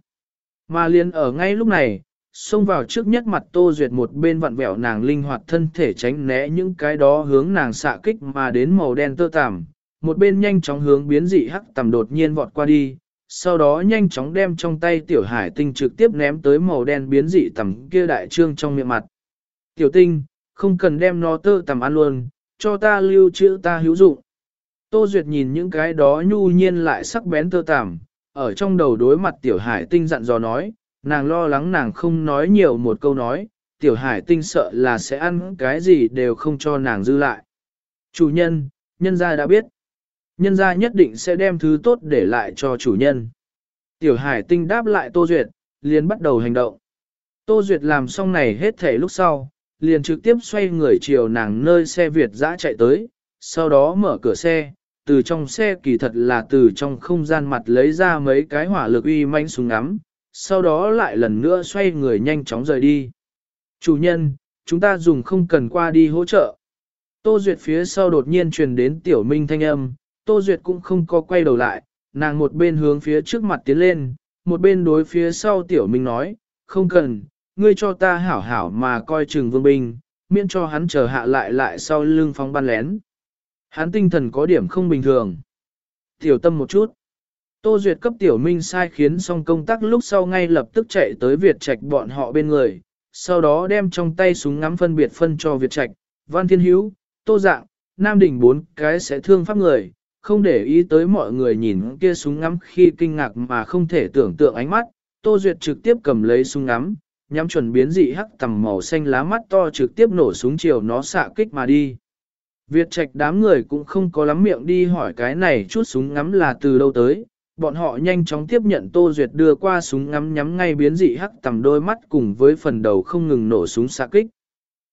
Mà liền ở ngay lúc này, xông vào trước nhất mặt Tô Duyệt một bên vặn vẹo nàng linh hoạt thân thể tránh né những cái đó hướng nàng xạ kích mà đến màu đen tơ tằm, một bên nhanh chóng hướng biến dị hắc tằm đột nhiên vọt qua đi, sau đó nhanh chóng đem trong tay tiểu hải tinh trực tiếp ném tới màu đen biến dị tằm kia đại trương trong miệng mặt. Tiểu tinh, không cần đem nó tơ tằm ăn luôn, cho ta lưu trữ ta hữu dụng. Tô Duyệt nhìn những cái đó nhu nhiên lại sắc bén tơ tằm, ở trong đầu đối mặt tiểu hải tinh dặn dò nói, nàng lo lắng nàng không nói nhiều một câu nói, tiểu hải tinh sợ là sẽ ăn cái gì đều không cho nàng dư lại. Chủ nhân, nhân gia đã biết. Nhân gia nhất định sẽ đem thứ tốt để lại cho chủ nhân. Tiểu hải tinh đáp lại Tô Duyệt, liền bắt đầu hành động. Tô Duyệt làm xong này hết thể lúc sau, liền trực tiếp xoay người chiều nàng nơi xe Việt dã chạy tới, sau đó mở cửa xe, từ trong xe kỳ thật là từ trong không gian mặt lấy ra mấy cái hỏa lực uy manh súng ngắm, sau đó lại lần nữa xoay người nhanh chóng rời đi. Chủ nhân, chúng ta dùng không cần qua đi hỗ trợ. Tô Duyệt phía sau đột nhiên truyền đến tiểu minh thanh âm, Tô Duyệt cũng không có quay đầu lại, nàng một bên hướng phía trước mặt tiến lên, một bên đối phía sau tiểu minh nói, không cần, ngươi cho ta hảo hảo mà coi chừng vương binh, miễn cho hắn chờ hạ lại lại sau lưng phóng ban lén. Hắn tinh thần có điểm không bình thường. Tiểu tâm một chút. Tô Duyệt cấp tiểu minh sai khiến xong công tác lúc sau ngay lập tức chạy tới Việt Trạch bọn họ bên người, sau đó đem trong tay súng ngắm phân biệt phân cho Việt Trạch, Văn Thiên Hữu, Tô Dạng, Nam Đình bốn cái sẽ thương pháp người, không để ý tới mọi người nhìn kia súng ngắm khi kinh ngạc mà không thể tưởng tượng ánh mắt, Tô Duyệt trực tiếp cầm lấy súng ngắm, nhắm chuẩn biến dị hắc tầm màu xanh lá mắt to trực tiếp nổ súng chiều nó xạ kích mà đi. Việt trạch đám người cũng không có lắm miệng đi hỏi cái này chút súng ngắm là từ đâu tới, bọn họ nhanh chóng tiếp nhận Tô Duyệt đưa qua súng ngắm nhắm ngay biến dị hắc tầm đôi mắt cùng với phần đầu không ngừng nổ súng xạ kích.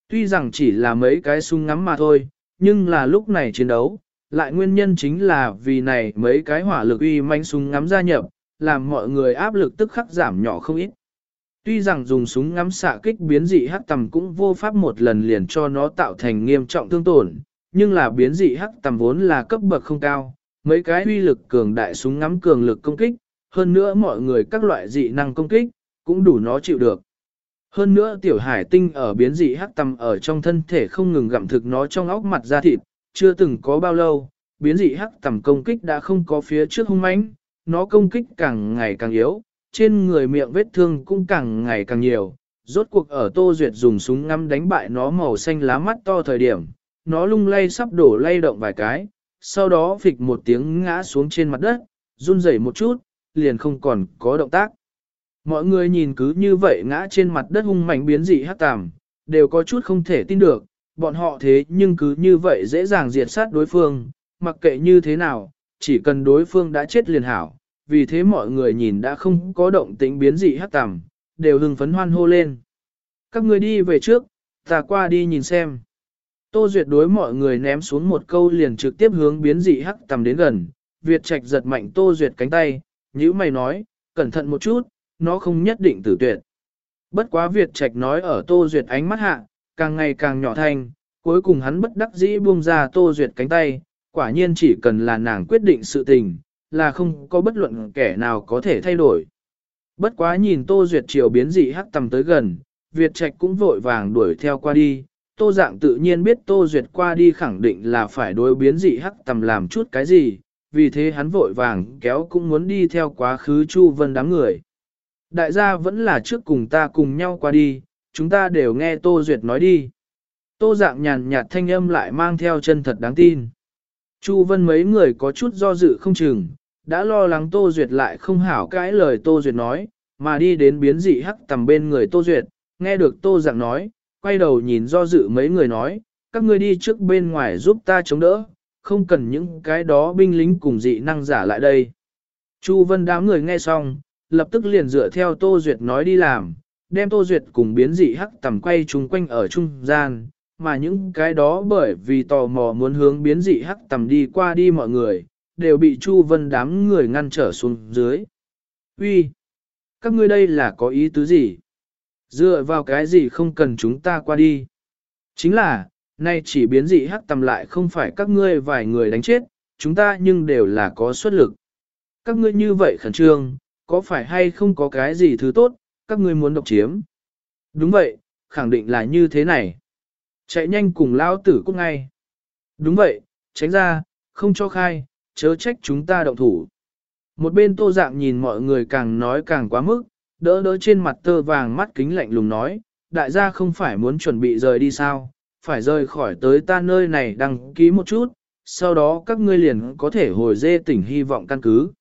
Tuy rằng chỉ là mấy cái súng ngắm mà thôi, nhưng là lúc này chiến đấu, lại nguyên nhân chính là vì này mấy cái hỏa lực uy manh súng ngắm gia nhập, làm mọi người áp lực tức khắc giảm nhỏ không ít. Tuy rằng dùng súng ngắm xạ kích biến dị hắc tầm cũng vô pháp một lần liền cho nó tạo thành nghiêm trọng thương tổn, nhưng là biến dị hắc tầm vốn là cấp bậc không cao, mấy cái uy lực cường đại súng ngắm cường lực công kích, hơn nữa mọi người các loại dị năng công kích, cũng đủ nó chịu được. Hơn nữa tiểu hải tinh ở biến dị hắc tầm ở trong thân thể không ngừng gặm thực nó trong óc mặt da thịt, chưa từng có bao lâu, biến dị hắc tầm công kích đã không có phía trước hung mãnh, nó công kích càng ngày càng yếu, trên người miệng vết thương cũng càng ngày càng nhiều. Rốt cuộc ở Tô Duyệt dùng súng ngắm đánh bại nó màu xanh lá mắt to thời điểm, nó lung lay sắp đổ lay động vài cái, sau đó phịch một tiếng ngã xuống trên mặt đất, run rẩy một chút, liền không còn có động tác. Mọi người nhìn cứ như vậy ngã trên mặt đất hung mạnh biến dị hát tàm, đều có chút không thể tin được, bọn họ thế nhưng cứ như vậy dễ dàng diệt sát đối phương, mặc kệ như thế nào, chỉ cần đối phương đã chết liền hảo, vì thế mọi người nhìn đã không có động tĩnh biến dị hát tàm, đều hưng phấn hoan hô lên. Các người đi về trước, ta qua đi nhìn xem. Tô Duyệt đối mọi người ném xuống một câu liền trực tiếp hướng biến dị hắc tầm đến gần, Việt Trạch giật mạnh Tô Duyệt cánh tay, như mày nói, cẩn thận một chút, nó không nhất định tử tuyệt. Bất quá Việt Trạch nói ở Tô Duyệt ánh mắt hạ, càng ngày càng nhỏ thanh, cuối cùng hắn bất đắc dĩ buông ra Tô Duyệt cánh tay, quả nhiên chỉ cần là nàng quyết định sự tình, là không có bất luận kẻ nào có thể thay đổi. Bất quá nhìn Tô Duyệt chiều biến dị hắc tầm tới gần, Việt Trạch cũng vội vàng đuổi theo qua đi. Tô dạng tự nhiên biết Tô Duyệt qua đi khẳng định là phải đối biến dị hắc tầm làm chút cái gì, vì thế hắn vội vàng kéo cũng muốn đi theo quá khứ Chu Vân đám người. Đại gia vẫn là trước cùng ta cùng nhau qua đi, chúng ta đều nghe Tô Duyệt nói đi. Tô dạng nhàn nhạt thanh âm lại mang theo chân thật đáng tin. Chu Vân mấy người có chút do dự không chừng, đã lo lắng Tô Duyệt lại không hảo cãi lời Tô Duyệt nói, mà đi đến biến dị hắc tầm bên người Tô Duyệt, nghe được Tô Dạng nói, quay đầu nhìn do dự mấy người nói, các ngươi đi trước bên ngoài giúp ta chống đỡ, không cần những cái đó binh lính cùng dị năng giả lại đây. Chu Vân đám người nghe xong, lập tức liền dựa theo Tô Duyệt nói đi làm, đem Tô Duyệt cùng biến dị hắc tầm quay chung quanh ở trung gian, mà những cái đó bởi vì tò mò muốn hướng biến dị hắc tầm đi qua đi mọi người, đều bị Chu Vân đám người ngăn trở xuống dưới. Uy, Các ngươi đây là có ý tứ gì? Dựa vào cái gì không cần chúng ta qua đi? Chính là, nay chỉ biến dị hắc tầm lại không phải các ngươi vài người đánh chết, chúng ta nhưng đều là có xuất lực. Các ngươi như vậy khẩn trương, có phải hay không có cái gì thứ tốt, các ngươi muốn độc chiếm? Đúng vậy, khẳng định là như thế này. Chạy nhanh cùng lao tử cút ngay. Đúng vậy, tránh ra, không cho khai, chớ trách chúng ta động thủ. Một bên tô dạng nhìn mọi người càng nói càng quá mức, đỡ đỡ trên mặt tơ vàng mắt kính lạnh lùng nói, đại gia không phải muốn chuẩn bị rời đi sao, phải rời khỏi tới ta nơi này đăng ký một chút, sau đó các ngươi liền có thể hồi dê tỉnh hy vọng căn cứ.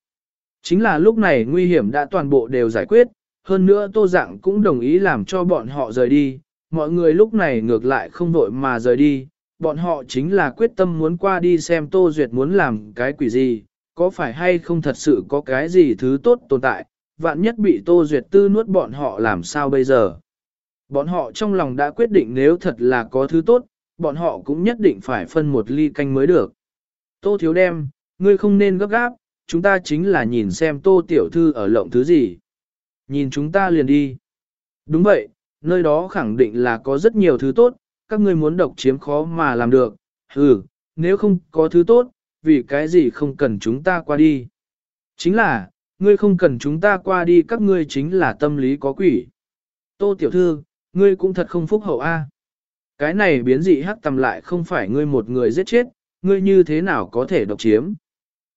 Chính là lúc này nguy hiểm đã toàn bộ đều giải quyết, hơn nữa tô dạng cũng đồng ý làm cho bọn họ rời đi, mọi người lúc này ngược lại không vội mà rời đi, bọn họ chính là quyết tâm muốn qua đi xem Tô Duyệt muốn làm cái quỷ gì, có phải hay không thật sự có cái gì thứ tốt tồn tại, vạn nhất bị Tô Duyệt tư nuốt bọn họ làm sao bây giờ. Bọn họ trong lòng đã quyết định nếu thật là có thứ tốt, bọn họ cũng nhất định phải phân một ly canh mới được. Tô Thiếu Đem, ngươi không nên gấp gáp, chúng ta chính là nhìn xem Tô Tiểu Thư ở lộng thứ gì. Nhìn chúng ta liền đi. Đúng vậy, nơi đó khẳng định là có rất nhiều thứ tốt, các ngươi muốn độc chiếm khó mà làm được, ừ, nếu không có thứ tốt, vì cái gì không cần chúng ta qua đi. Chính là, ngươi không cần chúng ta qua đi các ngươi chính là tâm lý có quỷ. Tô tiểu thư, ngươi cũng thật không phúc hậu a. Cái này biến dị hắc tầm lại không phải ngươi một người giết chết, ngươi như thế nào có thể độc chiếm.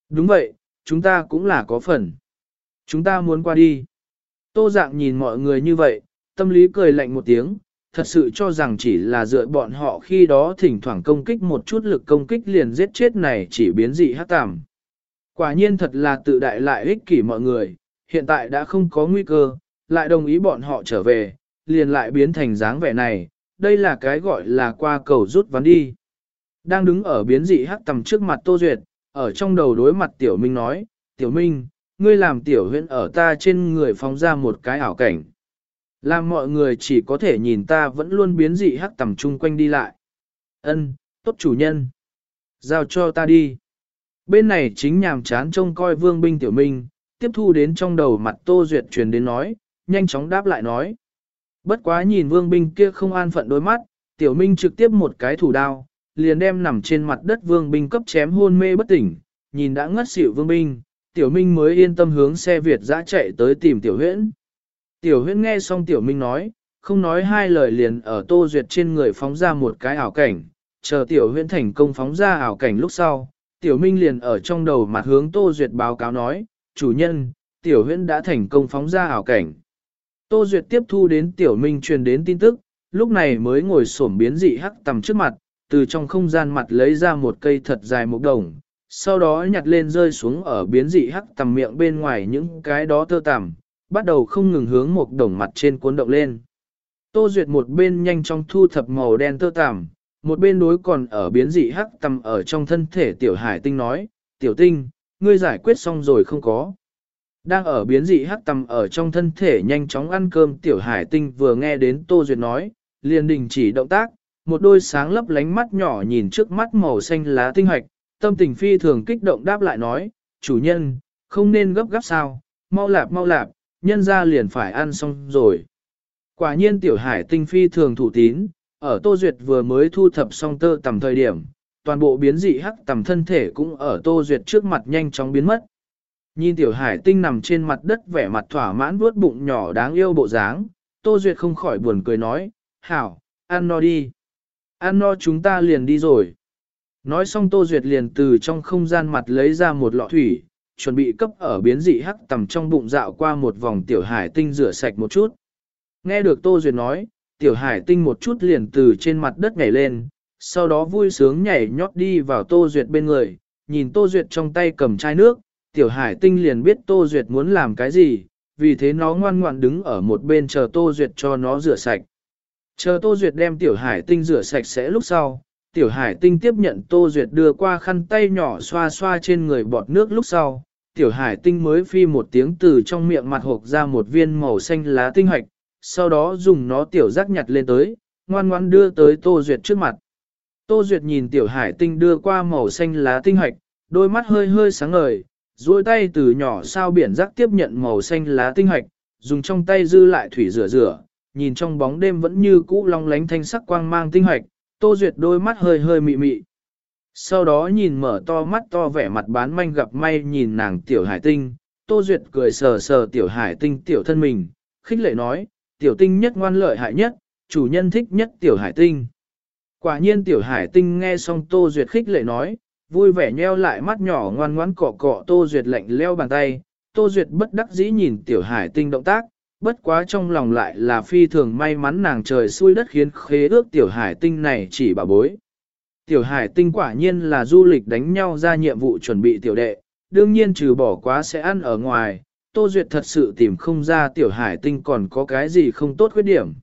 Đúng vậy, chúng ta cũng là có phần. Chúng ta muốn qua đi. Tô dạng nhìn mọi người như vậy, tâm lý cười lạnh một tiếng, thật sự cho rằng chỉ là dựa bọn họ khi đó thỉnh thoảng công kích một chút lực công kích liền giết chết này chỉ biến dị hắc tàm. Quả nhiên thật là tự đại lại ích kỷ mọi người, hiện tại đã không có nguy cơ, lại đồng ý bọn họ trở về, liền lại biến thành dáng vẻ này, đây là cái gọi là qua cầu rút ván đi. Đang đứng ở biến dị hắc tầm trước mặt Tô Duyệt, ở trong đầu đối mặt Tiểu Minh nói, Tiểu Minh, ngươi làm Tiểu huyện ở ta trên người phóng ra một cái ảo cảnh. Làm mọi người chỉ có thể nhìn ta vẫn luôn biến dị hắc tầm chung quanh đi lại. Ân, tốt chủ nhân. Giao cho ta đi. Bên này chính nhàm chán trông coi vương binh Tiểu Minh, tiếp thu đến trong đầu mặt Tô Duyệt truyền đến nói, nhanh chóng đáp lại nói. Bất quá nhìn vương binh kia không an phận đôi mắt, Tiểu Minh trực tiếp một cái thủ đao, liền đem nằm trên mặt đất vương binh cấp chém hôn mê bất tỉnh, nhìn đã ngất xỉu vương binh, tiểu minh mới yên tâm hướng xe Việt dã chạy tới tìm tiểu huyễn. Tiểu huyễn nghe xong tiểu minh nói, không nói hai lời liền ở tô duyệt trên người phóng ra một cái ảo cảnh, chờ tiểu huyễn thành công phóng ra ảo cảnh lúc sau, tiểu minh liền ở trong đầu mặt hướng tô duyệt báo cáo nói, chủ nhân, tiểu huyễn đã thành công phóng ra ảo cảnh. Tô duyệt tiếp thu đến tiểu minh truyền đến tin tức, lúc này mới ngồi xổm biến dị hắc tầm trước mặt, từ trong không gian mặt lấy ra một cây thật dài một đồng, sau đó nhặt lên rơi xuống ở biến dị hắc tầm miệng bên ngoài những cái đó tơ tằm, bắt đầu không ngừng hướng một đồng mặt trên cuốn động lên. Tô Duyệt một bên nhanh chóng thu thập màu đen tơ tằm, một bên đối còn ở biến dị hắc tầm ở trong thân thể tiểu hải tinh nói, tiểu tinh, ngươi giải quyết xong rồi không có. Đang ở biến dị hắc tầm ở trong thân thể nhanh chóng ăn cơm tiểu hải tinh vừa nghe đến Tô Duyệt nói, liền đình chỉ động tác, một đôi sáng lấp lánh mắt nhỏ nhìn trước mắt màu xanh lá tinh hoạch, tâm tình phi thường kích động đáp lại nói, chủ nhân, không nên gấp gáp sao, mau lạp mau lạp, nhân ra liền phải ăn xong rồi. Quả nhiên tiểu hải tinh phi thường thủ tín, ở Tô Duyệt vừa mới thu thập xong tơ tầm thời điểm, toàn bộ biến dị hắc tầm thân thể cũng ở Tô Duyệt trước mặt nhanh chóng biến mất. Nhìn tiểu hải tinh nằm trên mặt đất vẻ mặt thỏa mãn vuốt bụng nhỏ đáng yêu bộ dáng, Tô Duyệt không khỏi buồn cười nói, hảo, ăn no đi. Ăn no chúng ta liền đi rồi. Nói xong Tô Duyệt liền từ trong không gian mặt lấy ra một lọ thủy, chuẩn bị cấp ở biến dị hắc tầm trong bụng dạo qua một vòng tiểu hải tinh rửa sạch một chút. Nghe được Tô Duyệt nói, tiểu hải tinh một chút liền từ trên mặt đất nhảy lên, sau đó vui sướng nhảy nhót đi vào Tô Duyệt bên người, nhìn Tô Duyệt trong tay cầm chai nước, tiểu hải tinh liền biết Tô Duyệt muốn làm cái gì, vì thế nó ngoan ngoan đứng ở một bên chờ Tô Duyệt cho nó rửa sạch. Chờ Tô Duyệt đem tiểu hải tinh rửa sạch sẽ lúc sau, tiểu hải tinh tiếp nhận Tô Duyệt đưa qua khăn tay nhỏ xoa xoa trên người bọt nước lúc sau, tiểu hải tinh mới phi một tiếng từ trong miệng mặt hộp ra một viên màu xanh lá tinh hoạch, sau đó dùng nó tiểu giác nhặt lên tới, ngoan ngoan đưa tới Tô Duyệt trước mặt. Tô Duyệt nhìn tiểu hải tinh đưa qua màu xanh lá tinh hạch, đôi mắt hơi hơi sáng ngời, duỗi tay từ nhỏ sao biển rác tiếp nhận màu xanh lá tinh hạch, dùng trong tay dư lại thủy rửa rửa, nhìn trong bóng đêm vẫn như cũ long lánh thanh sắc quang mang tinh hạch, Tô Duyệt đôi mắt hơi hơi mị mị. Sau đó nhìn mở to mắt to vẻ mặt bán manh gặp may nhìn nàng tiểu hải tinh, Tô Duyệt cười sờ sờ tiểu hải tinh tiểu thân mình, khích lệ nói, tiểu tinh nhất ngoan lợi hại nhất, chủ nhân thích nhất tiểu hải tinh. Quả nhiên tiểu hải tinh nghe xong Tô Duyệt khích lệ nói, vui vẻ nheo lại mắt nhỏ ngoan ngoãn cọ cọ Tô Duyệt lạnh leo bàn tay, Tô Duyệt bất đắc dĩ nhìn tiểu hải tinh động tác, bất quá trong lòng lại là phi thường may mắn nàng trời xui đất khiến khế ước tiểu hải tinh này chỉ bà bối. Tiểu hải tinh quả nhiên là du lịch đánh nhau ra nhiệm vụ chuẩn bị tiểu đệ, đương nhiên trừ bỏ quá sẽ ăn ở ngoài, Tô Duyệt thật sự tìm không ra tiểu hải tinh còn có cái gì không tốt khuyết điểm.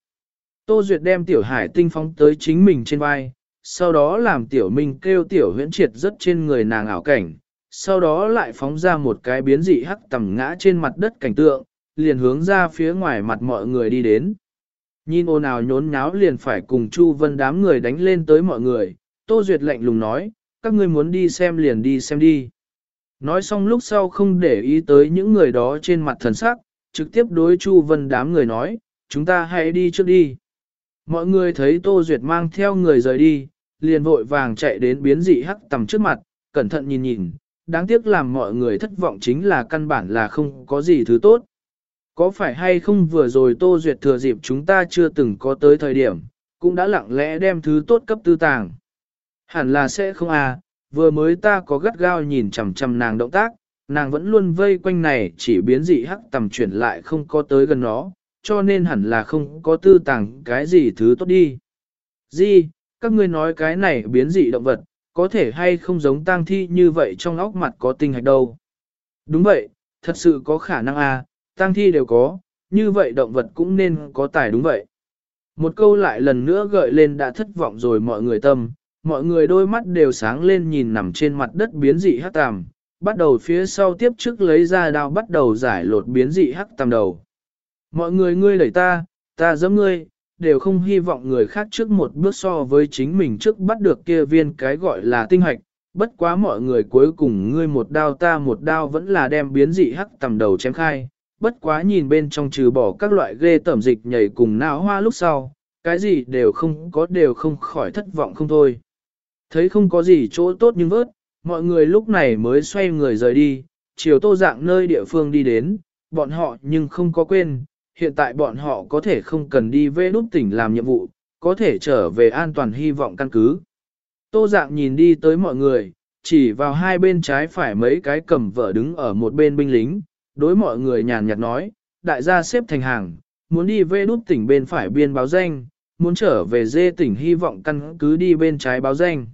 Tô Duyệt đem tiểu hải tinh phóng tới chính mình trên vai, sau đó làm tiểu minh kêu tiểu huyễn triệt rất trên người nàng ảo cảnh, sau đó lại phóng ra một cái biến dị hắc tầm ngã trên mặt đất cảnh tượng, liền hướng ra phía ngoài mặt mọi người đi đến. Nhìn ô nào nhốn nháo liền phải cùng Chu Vân đám người đánh lên tới mọi người, Tô Duyệt lạnh lùng nói, các ngươi muốn đi xem liền đi xem đi. Nói xong lúc sau không để ý tới những người đó trên mặt thần sắc, trực tiếp đối Chu Vân đám người nói, chúng ta hãy đi trước đi. Mọi người thấy Tô Duyệt mang theo người rời đi, liền vội vàng chạy đến biến dị hắc tầm trước mặt, cẩn thận nhìn nhìn, đáng tiếc làm mọi người thất vọng chính là căn bản là không có gì thứ tốt. Có phải hay không vừa rồi Tô Duyệt thừa dịp chúng ta chưa từng có tới thời điểm, cũng đã lặng lẽ đem thứ tốt cấp tư tàng. Hẳn là sẽ không à, vừa mới ta có gắt gao nhìn chằm chằm nàng động tác, nàng vẫn luôn vây quanh này chỉ biến dị hắc tầm chuyển lại không có tới gần nó, cho nên hẳn là không có tư tàng cái gì thứ tốt đi. Di, các ngươi nói cái này biến dị động vật, có thể hay không giống tang thi như vậy trong óc mặt có tinh hạch đâu. Đúng vậy, thật sự có khả năng à, tang thi đều có, như vậy động vật cũng nên có tài đúng vậy. Một câu lại lần nữa gợi lên đã thất vọng rồi mọi người tâm, mọi người đôi mắt đều sáng lên nhìn nằm trên mặt đất biến dị hắc tàm, bắt đầu phía sau tiếp trước lấy ra đao bắt đầu giải lột biến dị hắc tàm đầu. Mọi người ngươi đẩy ta, ta giẫm ngươi, đều không hy vọng người khác trước một bước so với chính mình trước bắt được kia viên cái gọi là tinh hạch, bất quá mọi người cuối cùng ngươi một đao ta một đao vẫn là đem biến dị hắc tầm đầu chém khai, bất quá nhìn bên trong trừ bỏ các loại ghê tẩm dịch nhảy cùng não hoa lúc sau, cái gì đều không có đều không khỏi thất vọng không thôi. Thấy không có gì chỗ tốt nhưng vớt, mọi người lúc này mới xoay người rời đi, chiều tô dạng nơi địa phương đi đến, bọn họ nhưng không có quên, hiện tại bọn họ có thể không cần đi về đúc tỉnh làm nhiệm vụ, có thể trở về an toàn hy vọng căn cứ. Tô dạng nhìn đi tới mọi người, chỉ vào hai bên trái phải mấy cái cầm vợ đứng ở một bên binh lính, đối mọi người nhàn nhạt nói, đại gia xếp thành hàng, muốn đi về đúc tỉnh bên phải biên báo danh, muốn trở về dê tỉnh hy vọng căn cứ đi bên trái báo danh.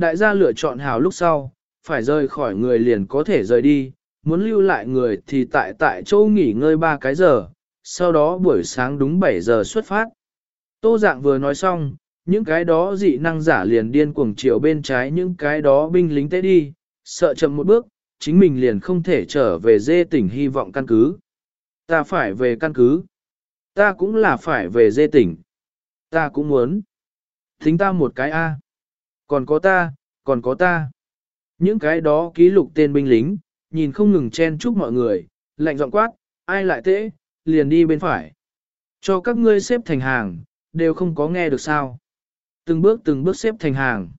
Đại gia lựa chọn hào lúc sau, phải rời khỏi người liền có thể rời đi, muốn lưu lại người thì tại tại chỗ nghỉ ngơi ba cái giờ, sau đó buổi sáng đúng 7 giờ xuất phát. Tô dạng vừa nói xong, những cái đó dị năng giả liền điên cuồng chiều bên trái những cái đó binh lính tế đi, sợ chậm một bước, chính mình liền không thể trở về dê tỉnh hy vọng căn cứ. Ta phải về căn cứ. Ta cũng là phải về dê tỉnh. Ta cũng muốn. Thính ta một cái A. Còn có ta, còn có ta. Những cái đó ký lục tên binh lính, nhìn không ngừng chen chúc mọi người, lạnh giọng quát, ai lại tễ, liền đi bên phải. Cho các ngươi xếp thành hàng, đều không có nghe được sao. Từng bước từng bước xếp thành hàng.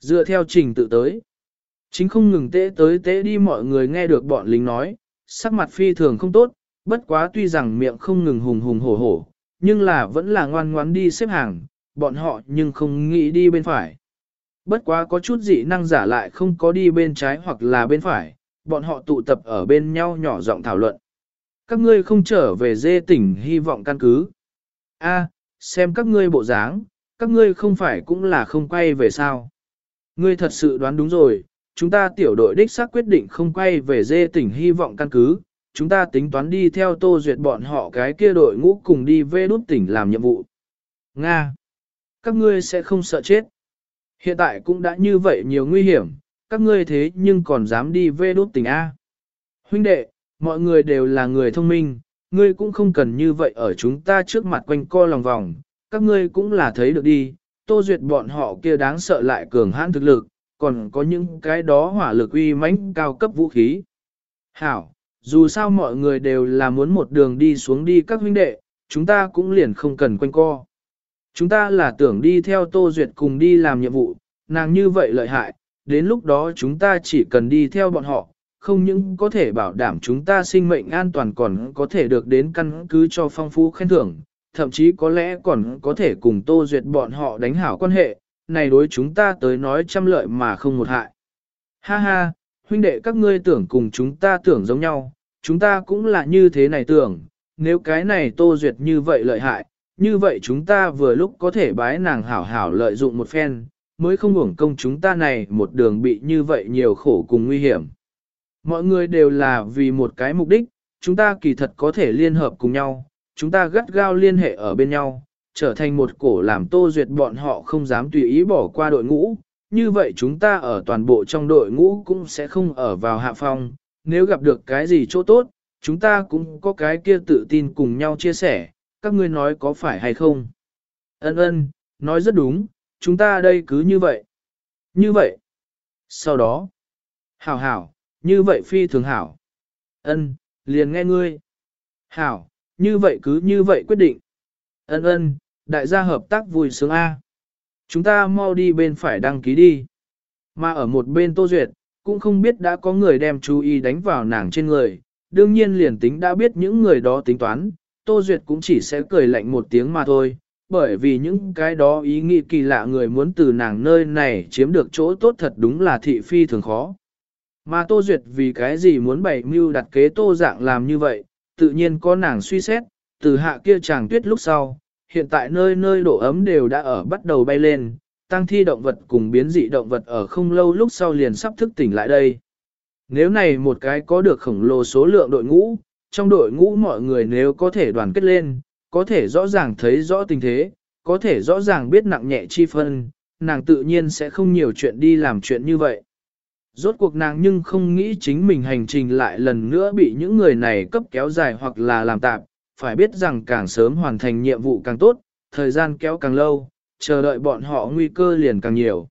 Dựa theo trình tự tới. Chính không ngừng tễ tới tễ đi mọi người nghe được bọn lính nói, sắc mặt phi thường không tốt, bất quá tuy rằng miệng không ngừng hùng hùng hổ hổ, nhưng là vẫn là ngoan ngoãn đi xếp hàng, bọn họ nhưng không nghĩ đi bên phải. Bất quá có chút dị năng giả lại không có đi bên trái hoặc là bên phải, bọn họ tụ tập ở bên nhau nhỏ giọng thảo luận. Các ngươi không trở về dê tỉnh hy vọng căn cứ. A, xem các ngươi bộ dáng, các ngươi không phải cũng là không quay về sao. Ngươi thật sự đoán đúng rồi, chúng ta tiểu đội đích xác quyết định không quay về dê tỉnh hy vọng căn cứ, chúng ta tính toán đi theo tô duyệt bọn họ cái kia đội ngũ cùng đi về đút tỉnh làm nhiệm vụ. Nga! Các ngươi sẽ không sợ chết. Hiện tại cũng đã như vậy nhiều nguy hiểm, các ngươi thế nhưng còn dám đi về đốt tỉnh A. Huynh đệ, mọi người đều là người thông minh, ngươi cũng không cần như vậy ở chúng ta trước mặt quanh co lòng vòng, các ngươi cũng là thấy được đi, tô duyệt bọn họ kia đáng sợ lại cường hãn thực lực, còn có những cái đó hỏa lực uy mãnh cao cấp vũ khí. Hảo, dù sao mọi người đều là muốn một đường đi xuống đi các huynh đệ, chúng ta cũng liền không cần quanh co. Chúng ta là tưởng đi theo Tô Duyệt cùng đi làm nhiệm vụ, nàng như vậy lợi hại, đến lúc đó chúng ta chỉ cần đi theo bọn họ, không những có thể bảo đảm chúng ta sinh mệnh an toàn còn có thể được đến căn cứ cho phong phú khen thưởng, thậm chí có lẽ còn có thể cùng Tô Duyệt bọn họ đánh hảo quan hệ, này đối chúng ta tới nói trăm lợi mà không một hại. Ha ha, huynh đệ các ngươi tưởng cùng chúng ta tưởng giống nhau, chúng ta cũng là như thế này tưởng, nếu cái này Tô Duyệt như vậy lợi hại, như vậy chúng ta vừa lúc có thể bái nàng hảo hảo lợi dụng một phen, mới không hưởng công chúng ta này một đường bị như vậy nhiều khổ cùng nguy hiểm. Mọi người đều là vì một cái mục đích, chúng ta kỳ thật có thể liên hợp cùng nhau, chúng ta gắt gao liên hệ ở bên nhau, trở thành một cổ làm tô duyệt bọn họ không dám tùy ý bỏ qua đội ngũ. Như vậy chúng ta ở toàn bộ trong đội ngũ cũng sẽ không ở vào hạ phong, nếu gặp được cái gì chỗ tốt, chúng ta cũng có cái kia tự tin cùng nhau chia sẻ, các ngươi nói có phải hay không? Ân ân, nói rất đúng, chúng ta đây cứ như vậy. Như vậy. Sau đó. Hảo hảo, như vậy phi thường hảo. Ân, liền nghe ngươi. Hảo, như vậy cứ như vậy quyết định. Ân ân, đại gia hợp tác vui sướng A. Chúng ta mau đi bên phải đăng ký đi. Mà ở một bên Tô Duyệt, cũng không biết đã có người đem chú ý đánh vào nàng trên người, đương nhiên liền tính đã biết những người đó tính toán, Tô Duyệt cũng chỉ sẽ cười lạnh một tiếng mà thôi, bởi vì những cái đó ý nghĩ kỳ lạ người muốn từ nàng nơi này chiếm được chỗ tốt thật đúng là thị phi thường khó. Mà Tô Duyệt vì cái gì muốn bày mưu đặt kế Tô dạng làm như vậy, tự nhiên có nàng suy xét, từ hạ kia chàng tuyết lúc sau, hiện tại nơi nơi độ ấm đều đã ở bắt đầu bay lên, tăng thi động vật cùng biến dị động vật ở không lâu lúc sau liền sắp thức tỉnh lại đây. Nếu này một cái có được khổng lồ số lượng đội ngũ, trong đội ngũ mọi người nếu có thể đoàn kết lên, có thể rõ ràng thấy rõ tình thế, có thể rõ ràng biết nặng nhẹ chi phân, nàng tự nhiên sẽ không nhiều chuyện đi làm chuyện như vậy. Rốt cuộc nàng nhưng không nghĩ chính mình hành trình lại lần nữa bị những người này cấp kéo dài hoặc là làm tạm, phải biết rằng càng sớm hoàn thành nhiệm vụ càng tốt, thời gian kéo càng lâu, chờ đợi bọn họ nguy cơ liền càng nhiều.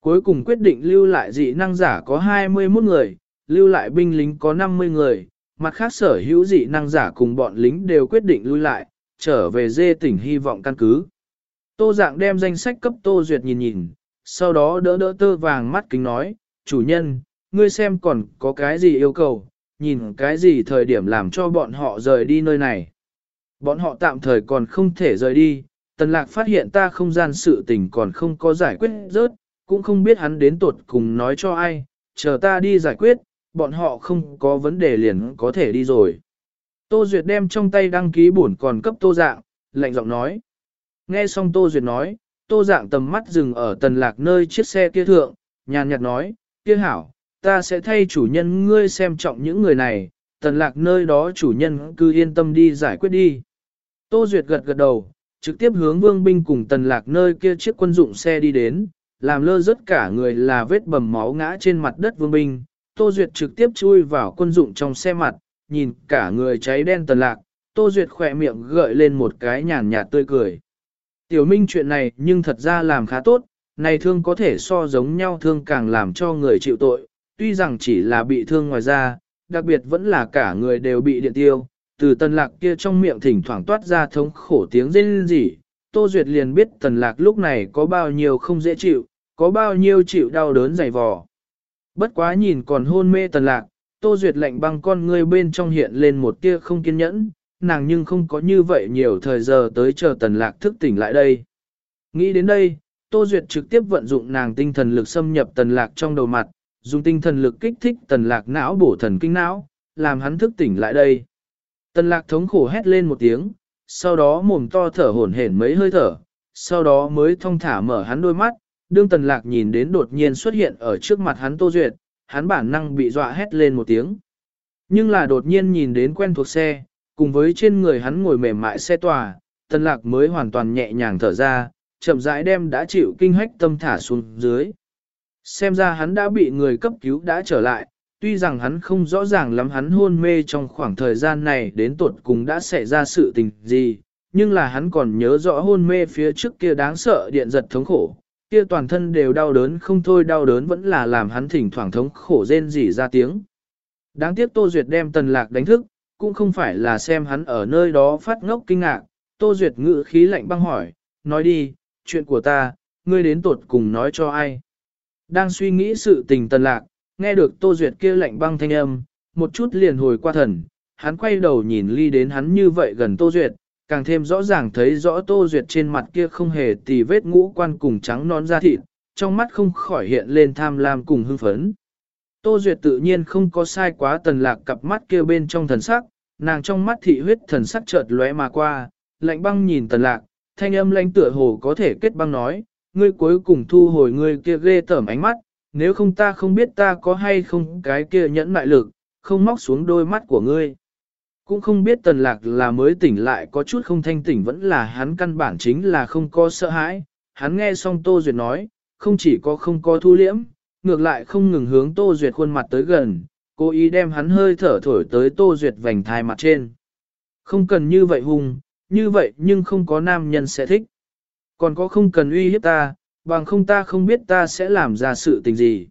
Cuối cùng quyết định lưu lại dị năng giả có 21 người, lưu lại binh lính có 50 người, mặt khác sở hữu dị năng giả cùng bọn lính đều quyết định lui lại, trở về dê tỉnh hy vọng căn cứ. Tô dạng đem danh sách cấp Tô Duyệt nhìn nhìn, sau đó đỡ đỡ tơ vàng mắt kính nói, chủ nhân, ngươi xem còn có cái gì yêu cầu, nhìn cái gì thời điểm làm cho bọn họ rời đi nơi này. Bọn họ tạm thời còn không thể rời đi, tần lạc phát hiện ta không gian sự tình còn không có giải quyết rớt, cũng không biết hắn đến tuột cùng nói cho ai, chờ ta đi giải quyết, bọn họ không có vấn đề liền có thể đi rồi. Tô Duyệt đem trong tay đăng ký bổn còn cấp tô dạng, lạnh giọng nói. Nghe xong Tô Duyệt nói, tô dạng tầm mắt dừng ở tần lạc nơi chiếc xe kia thượng, nhàn nhạt nói, kia hảo, ta sẽ thay chủ nhân ngươi xem trọng những người này, tần lạc nơi đó chủ nhân cứ yên tâm đi giải quyết đi. Tô Duyệt gật gật đầu, trực tiếp hướng vương binh cùng tần lạc nơi kia chiếc quân dụng xe đi đến, làm lơ rất cả người là vết bầm máu ngã trên mặt đất vương binh. Tô Duyệt trực tiếp chui vào quân dụng trong xe mặt, nhìn cả người cháy đen tần lạc, Tô Duyệt khỏe miệng gợi lên một cái nhàn nhạt tươi cười. Tiểu Minh chuyện này nhưng thật ra làm khá tốt, này thương có thể so giống nhau thương càng làm cho người chịu tội, tuy rằng chỉ là bị thương ngoài ra, đặc biệt vẫn là cả người đều bị điện tiêu, từ tần lạc kia trong miệng thỉnh thoảng toát ra thống khổ tiếng rên rỉ, Tô Duyệt liền biết tần lạc lúc này có bao nhiêu không dễ chịu, có bao nhiêu chịu đau đớn dày vò. Bất quá nhìn còn hôn mê tần lạc, Tô Duyệt lạnh băng con ngươi bên trong hiện lên một tia không kiên nhẫn, nàng nhưng không có như vậy nhiều thời giờ tới chờ tần lạc thức tỉnh lại đây. Nghĩ đến đây, Tô Duyệt trực tiếp vận dụng nàng tinh thần lực xâm nhập tần lạc trong đầu mặt, dùng tinh thần lực kích thích tần lạc não bổ thần kinh não, làm hắn thức tỉnh lại đây. Tần lạc thống khổ hét lên một tiếng, sau đó mồm to thở hổn hển mấy hơi thở, sau đó mới thong thả mở hắn đôi mắt, đương tần lạc nhìn đến đột nhiên xuất hiện ở trước mặt hắn Tô Duyệt, hắn bản năng bị dọa hét lên một tiếng. Nhưng là đột nhiên nhìn đến quen thuộc xe, cùng với trên người hắn ngồi mềm mại xe tòa, tần lạc mới hoàn toàn nhẹ nhàng thở ra, chậm rãi đem đã chịu kinh hách tâm thả xuống dưới. Xem ra hắn đã bị người cấp cứu đã trở lại, tuy rằng hắn không rõ ràng lắm hắn hôn mê trong khoảng thời gian này đến tuột cùng đã xảy ra sự tình gì, nhưng là hắn còn nhớ rõ hôn mê phía trước kia đáng sợ điện giật thống khổ, kia toàn thân đều đau đớn không thôi đau đớn vẫn là làm hắn thỉnh thoảng thống khổ rên rỉ ra tiếng. Đáng tiếc Tô Duyệt đem tần lạc đánh thức, cũng không phải là xem hắn ở nơi đó phát ngốc kinh ngạc, Tô Duyệt ngữ khí lạnh băng hỏi, nói đi, chuyện của ta, ngươi đến tột cùng nói cho ai. Đang suy nghĩ sự tình tần lạc, nghe được Tô Duyệt kia lạnh băng thanh âm, một chút liền hồi qua thần, hắn quay đầu nhìn ly đến hắn như vậy gần Tô Duyệt, càng thêm rõ ràng thấy rõ Tô Duyệt trên mặt kia không hề tì vết ngũ quan cùng trắng non da thịt, trong mắt không khỏi hiện lên tham lam cùng hưng phấn. Tô Duyệt tự nhiên không có sai quá tần lạc cặp mắt kia bên trong thần sắc, nàng trong mắt thị huyết thần sắc chợt lóe mà qua, lạnh băng nhìn tần lạc, thanh âm lãnh tựa hồ có thể kết băng nói, ngươi cuối cùng thu hồi ngươi kia ghê tởm ánh mắt, nếu không ta không biết ta có hay không cái kia nhẫn mại lực, không móc xuống đôi mắt của ngươi. Cũng không biết tần lạc là mới tỉnh lại có chút không thanh tỉnh vẫn là hắn căn bản chính là không có sợ hãi. Hắn nghe xong Tô Duyệt nói, không chỉ có không có thu liễm, ngược lại không ngừng hướng Tô Duyệt khuôn mặt tới gần, cố ý đem hắn hơi thở thổi tới Tô Duyệt vành thai mặt trên. Không cần như vậy hùng, như vậy nhưng không có nam nhân sẽ thích. Còn có không cần uy hiếp ta, bằng không ta không biết ta sẽ làm ra sự tình gì.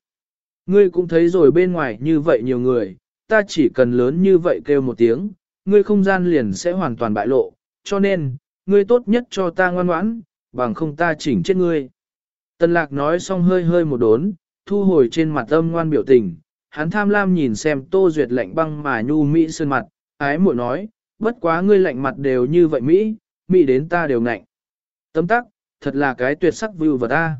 Ngươi cũng thấy rồi bên ngoài như vậy nhiều người, ta chỉ cần lớn như vậy kêu một tiếng, ngươi không gian liền sẽ hoàn toàn bại lộ, cho nên, ngươi tốt nhất cho ta ngoan ngoãn, bằng không ta chỉnh chết ngươi. Tần lạc nói xong hơi hơi một đốn, thu hồi trên mặt âm ngoan biểu tình, hắn tham lam nhìn xem Tô Duyệt lạnh băng mà nhu mỹ sơn mặt, ái muội nói, bất quá ngươi lạnh mặt đều như vậy Mỹ, Mỹ đến ta đều ngạnh. Tấm tắc, thật là cái tuyệt sắc view vật ta.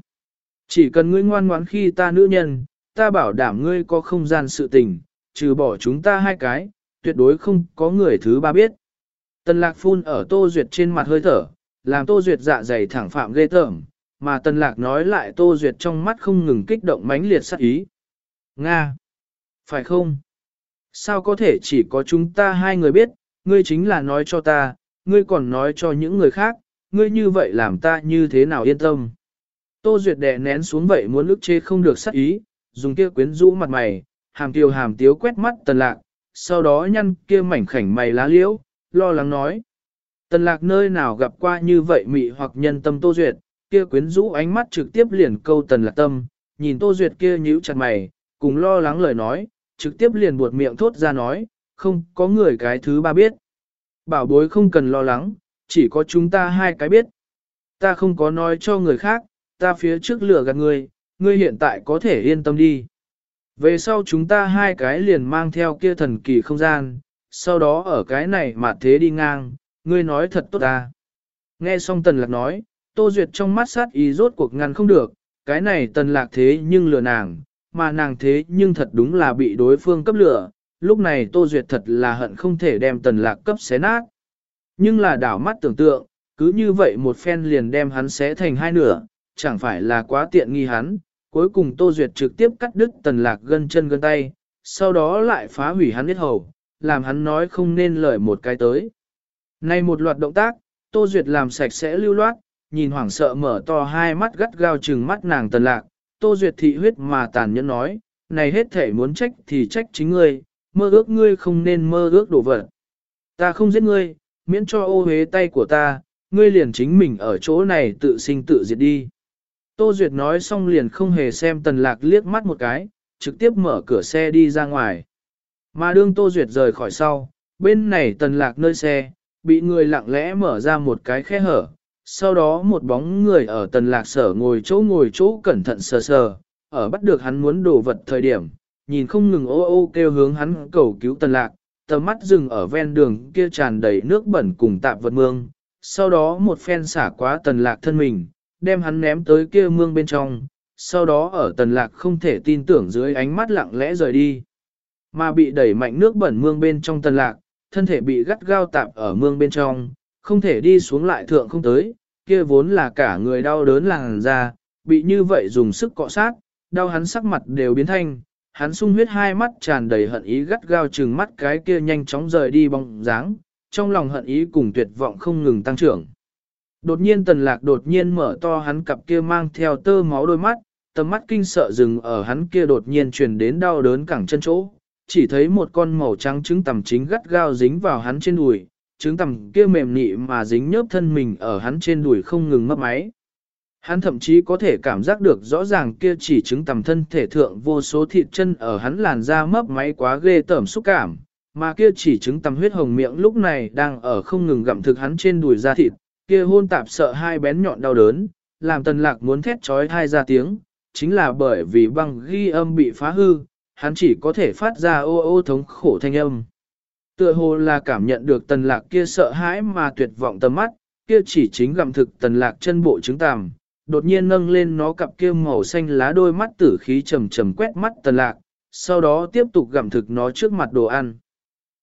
Chỉ cần ngươi ngoan ngoãn khi ta nữ nhân, ta bảo đảm ngươi có không gian sự tình, trừ bỏ chúng ta hai cái, tuyệt đối không có người thứ ba biết. Tần lạc phun ở Tô Duyệt trên mặt hơi thở, làm Tô Duyệt dạ dày thẳng phạm ghê tởm, mà Tần lạc nói lại Tô Duyệt trong mắt không ngừng kích động mãnh liệt sát ý. Nga! Phải không? Sao có thể chỉ có chúng ta hai người biết, ngươi chính là nói cho ta, ngươi còn nói cho những người khác, ngươi như vậy làm ta như thế nào yên tâm. Tô Duyệt đè nén xuống vậy muốn ức chế không được sát ý, dùng kia quyến rũ mặt mày, hàm tiêu hàm tiếu quét mắt tần lạc, sau đó nhăn kia mảnh khảnh mày lá liễu, lo lắng nói. Tần lạc nơi nào gặp qua như vậy mị hoặc nhân tâm Tô Duyệt, kia quyến rũ ánh mắt trực tiếp liền câu tần lạc tâm, nhìn Tô Duyệt kia nhíu chặt mày, cùng lo lắng lời nói, trực tiếp liền buột miệng thốt ra nói, không có người cái thứ ba biết. Bảo bối không cần lo lắng, chỉ có chúng ta hai cái biết. Ta không có nói cho người khác, ta phía trước lửa gạt ngươi, ngươi hiện tại có thể yên tâm đi. Về sau chúng ta hai cái liền mang theo kia thần kỳ không gian, sau đó ở cái này mà thế đi ngang, ngươi nói thật tốt ta. Nghe xong tần lạc nói, tô duyệt trong mắt sát ý rốt cuộc ngăn không được, cái này tần lạc thế nhưng lừa nàng, mà nàng thế nhưng thật đúng là bị đối phương cấp lửa, lúc này tô duyệt thật là hận không thể đem tần lạc cấp xé nát. Nhưng là đảo mắt tưởng tượng, cứ như vậy một phen liền đem hắn xé thành hai nửa, chẳng phải là quá tiện nghi hắn, cuối cùng Tô Duyệt trực tiếp cắt đứt tần lạc gân chân gân tay, sau đó lại phá hủy hắn hết hầu, làm hắn nói không nên lời một cái tới. Này một loạt động tác, Tô Duyệt làm sạch sẽ lưu loát, nhìn hoảng sợ mở to hai mắt gắt gao trừng mắt nàng tần lạc, Tô Duyệt thị huyết mà tàn nhẫn nói, này hết thể muốn trách thì trách chính ngươi, mơ ước ngươi không nên mơ ước đổ vật. Ta không giết ngươi, miễn cho ô hế tay của ta, ngươi liền chính mình ở chỗ này tự sinh tự diệt đi. Tô Duyệt nói xong liền không hề xem tần lạc liếc mắt một cái, trực tiếp mở cửa xe đi ra ngoài. Mà đương Tô Duyệt rời khỏi sau, bên này tần lạc nơi xe, bị người lặng lẽ mở ra một cái khe hở. Sau đó một bóng người ở tần lạc sở ngồi chỗ ngồi chỗ cẩn thận sờ sờ, ở bắt được hắn muốn đổ vật thời điểm, nhìn không ngừng ô ô kêu hướng hắn cầu cứu tần lạc, tầm mắt dừng ở ven đường kia tràn đầy nước bẩn cùng tạp vật mương. Sau đó một phen xả quá tần lạc thân mình, đem hắn ném tới kia mương bên trong, sau đó ở tần lạc không thể tin tưởng dưới ánh mắt lặng lẽ rời đi. Mà bị đẩy mạnh nước bẩn mương bên trong tần lạc, thân thể bị gắt gao tạp ở mương bên trong, không thể đi xuống lại thượng không tới, kia vốn là cả người đau đớn làng ra, bị như vậy dùng sức cọ sát, đau hắn sắc mặt đều biến thanh, hắn sung huyết hai mắt tràn đầy hận ý gắt gao trừng mắt cái kia nhanh chóng rời đi bóng dáng, trong lòng hận ý cùng tuyệt vọng không ngừng tăng trưởng. Đột nhiên tần lạc đột nhiên mở to hắn cặp kia mang theo tơ máu đôi mắt, tầm mắt kinh sợ dừng ở hắn kia đột nhiên truyền đến đau đớn cẳng chân chỗ, chỉ thấy một con màu trắng trứng tầm chính gắt gao dính vào hắn trên đùi, trứng tầm kia mềm nị mà dính nhớp thân mình ở hắn trên đùi không ngừng mấp máy. Hắn thậm chí có thể cảm giác được rõ ràng kia chỉ trứng tầm thân thể thượng vô số thịt chân ở hắn làn da mấp máy quá ghê tởm xúc cảm, mà kia chỉ trứng tầm huyết hồng miệng lúc này đang ở không ngừng gặm thực hắn trên đùi da thịt, kia hôn tạp sợ hai bén nhọn đau đớn, làm tần lạc muốn thét trói thai ra tiếng, chính là bởi vì băng ghi âm bị phá hư, hắn chỉ có thể phát ra ô ô thống khổ thanh âm. Tựa hồ là cảm nhận được tần lạc kia sợ hãi mà tuyệt vọng tầm mắt, kia chỉ chính gặm thực tần lạc chân bộ trứng tàm, đột nhiên nâng lên nó cặp kia màu xanh lá đôi mắt tử khí trầm trầm quét mắt tần lạc, sau đó tiếp tục gặm thực nó trước mặt đồ ăn.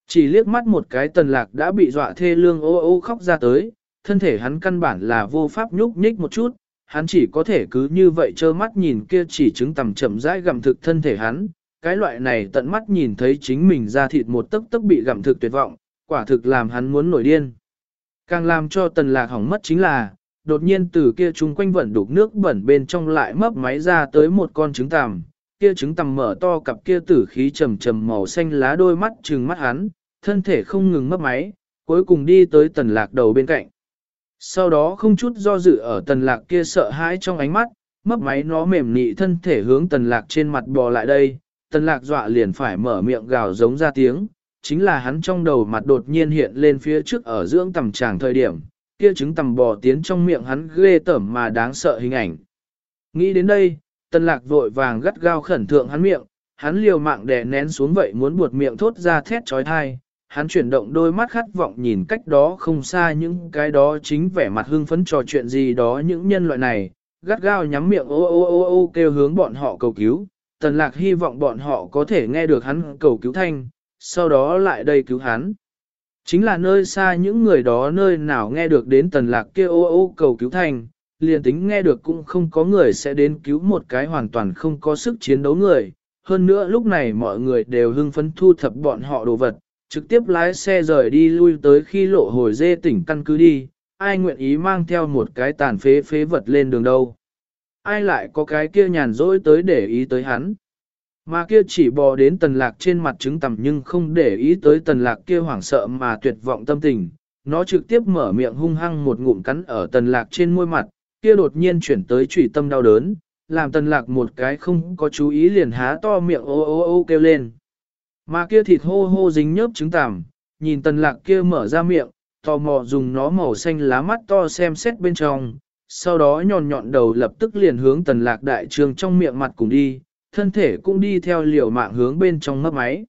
Chỉ liếc mắt một cái tần lạc đã bị dọa thê lương ô ô khóc ra tới, thân thể hắn căn bản là vô pháp nhúc nhích một chút, hắn chỉ có thể cứ như vậy trơ mắt nhìn kia chỉ trứng tầm chậm rãi gặm thực thân thể hắn, cái loại này tận mắt nhìn thấy chính mình ra thịt một tấc tấc bị gặm thực tuyệt vọng, quả thực làm hắn muốn nổi điên. Càng làm cho tần lạc hỏng mất chính là, đột nhiên từ kia chung quanh vẩn đục nước bẩn bên trong lại mấp máy ra tới một con trứng tằm, kia trứng tằm mở to cặp kia tử khí trầm trầm màu xanh lá đôi mắt trừng mắt hắn, thân thể không ngừng mấp máy, cuối cùng đi tới tần lạc đầu bên cạnh. Sau đó không chút do dự ở tần lạc kia sợ hãi trong ánh mắt, mấp máy nó mềm nị thân thể hướng tần lạc trên mặt bò lại đây, tần lạc dọa liền phải mở miệng gào giống ra tiếng, chính là hắn trong đầu mặt đột nhiên hiện lên phía trước ở dưỡng tầm tràng thời điểm, kia trứng tầm bò tiến trong miệng hắn ghê tởm mà đáng sợ hình ảnh. Nghĩ đến đây, tần lạc vội vàng gắt gao khẩn thượng hắn miệng, hắn liều mạng đè nén xuống vậy muốn buột miệng thốt ra thét trói thai, hắn chuyển động đôi mắt khát vọng nhìn cách đó không xa những cái đó chính vẻ mặt hưng phấn trò chuyện gì đó những nhân loại này, gắt gao nhắm miệng ô ô ô ô kêu hướng bọn họ cầu cứu, tần lạc hy vọng bọn họ có thể nghe được hắn cầu cứu thanh, sau đó lại đây cứu hắn. Chính là nơi xa những người đó nơi nào nghe được đến tần lạc kia ô ô cầu cứu thanh, liền tính nghe được cũng không có người sẽ đến cứu một cái hoàn toàn không có sức chiến đấu người. Hơn nữa lúc này mọi người đều hưng phấn thu thập bọn họ đồ vật, trực tiếp lái xe rời đi lui tới khi lộ hồi dê tỉnh căn cứ đi, ai nguyện ý mang theo một cái tàn phế phế vật lên đường đâu. Ai lại có cái kia nhàn rỗi tới để ý tới hắn. Mà kia chỉ bò đến tần lạc trên mặt trứng tầm nhưng không để ý tới tần lạc kia hoảng sợ mà tuyệt vọng tâm tình. Nó trực tiếp mở miệng hung hăng một ngụm cắn ở tần lạc trên môi mặt, kia đột nhiên chuyển tới trùy tâm đau đớn, làm tần lạc một cái không có chú ý liền há to miệng ô ô ô kêu lên. Mà kia thịt hô hô dính nhớp trứng tằm, nhìn tần lạc kia mở ra miệng, tò mò dùng nó màu xanh lá mắt to xem xét bên trong, sau đó nhọn nhọn đầu lập tức liền hướng tần lạc đại trường trong miệng mặt cùng đi, thân thể cũng đi theo liều mạng hướng bên trong ngấp máy.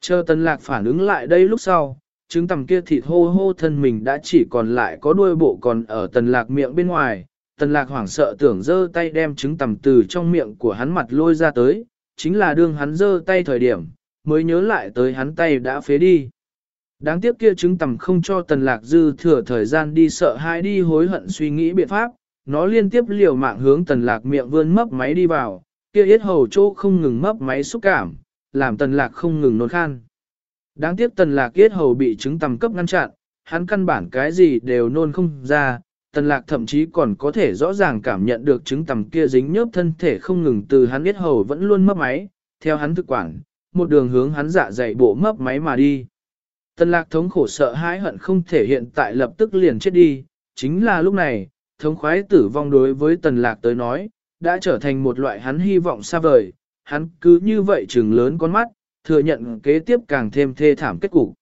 Chờ tần lạc phản ứng lại đây lúc sau, trứng tằm kia thịt hô hô thân mình đã chỉ còn lại có đuôi bộ còn ở tần lạc miệng bên ngoài, tần lạc hoảng sợ tưởng dơ tay đem trứng tằm từ trong miệng của hắn mặt lôi ra tới, chính là đương hắn dơ tay thời điểm, mới nhớ lại tới hắn tay đã phế đi. Đáng tiếc kia trứng tằm không cho tần lạc dư thừa thời gian đi sợ hãi đi hối hận suy nghĩ biện pháp, nó liên tiếp liều mạng hướng tần lạc miệng vươn mấp máy đi vào, kia yết hầu chỗ không ngừng mấp máy xúc cảm, làm tần lạc không ngừng nôn khan. Đáng tiếc tần lạc yết hầu bị trứng tầm cấp ngăn chặn, hắn căn bản cái gì đều nôn không ra, tần lạc thậm chí còn có thể rõ ràng cảm nhận được trứng tầm kia dính nhớp thân thể không ngừng từ hắn yết hầu vẫn luôn mấp máy, theo hắn thực quản, một đường hướng hắn dạ dày bộ mấp máy mà đi. Tần lạc thống khổ sợ hãi hận không thể hiện tại lập tức liền chết đi, chính là lúc này, thống khoái tử vong đối với tần lạc tới nói, đã trở thành một loại hắn hy vọng xa vời, hắn cứ như vậy trừng lớn con mắt, thừa nhận kế tiếp càng thêm thê thảm kết cục.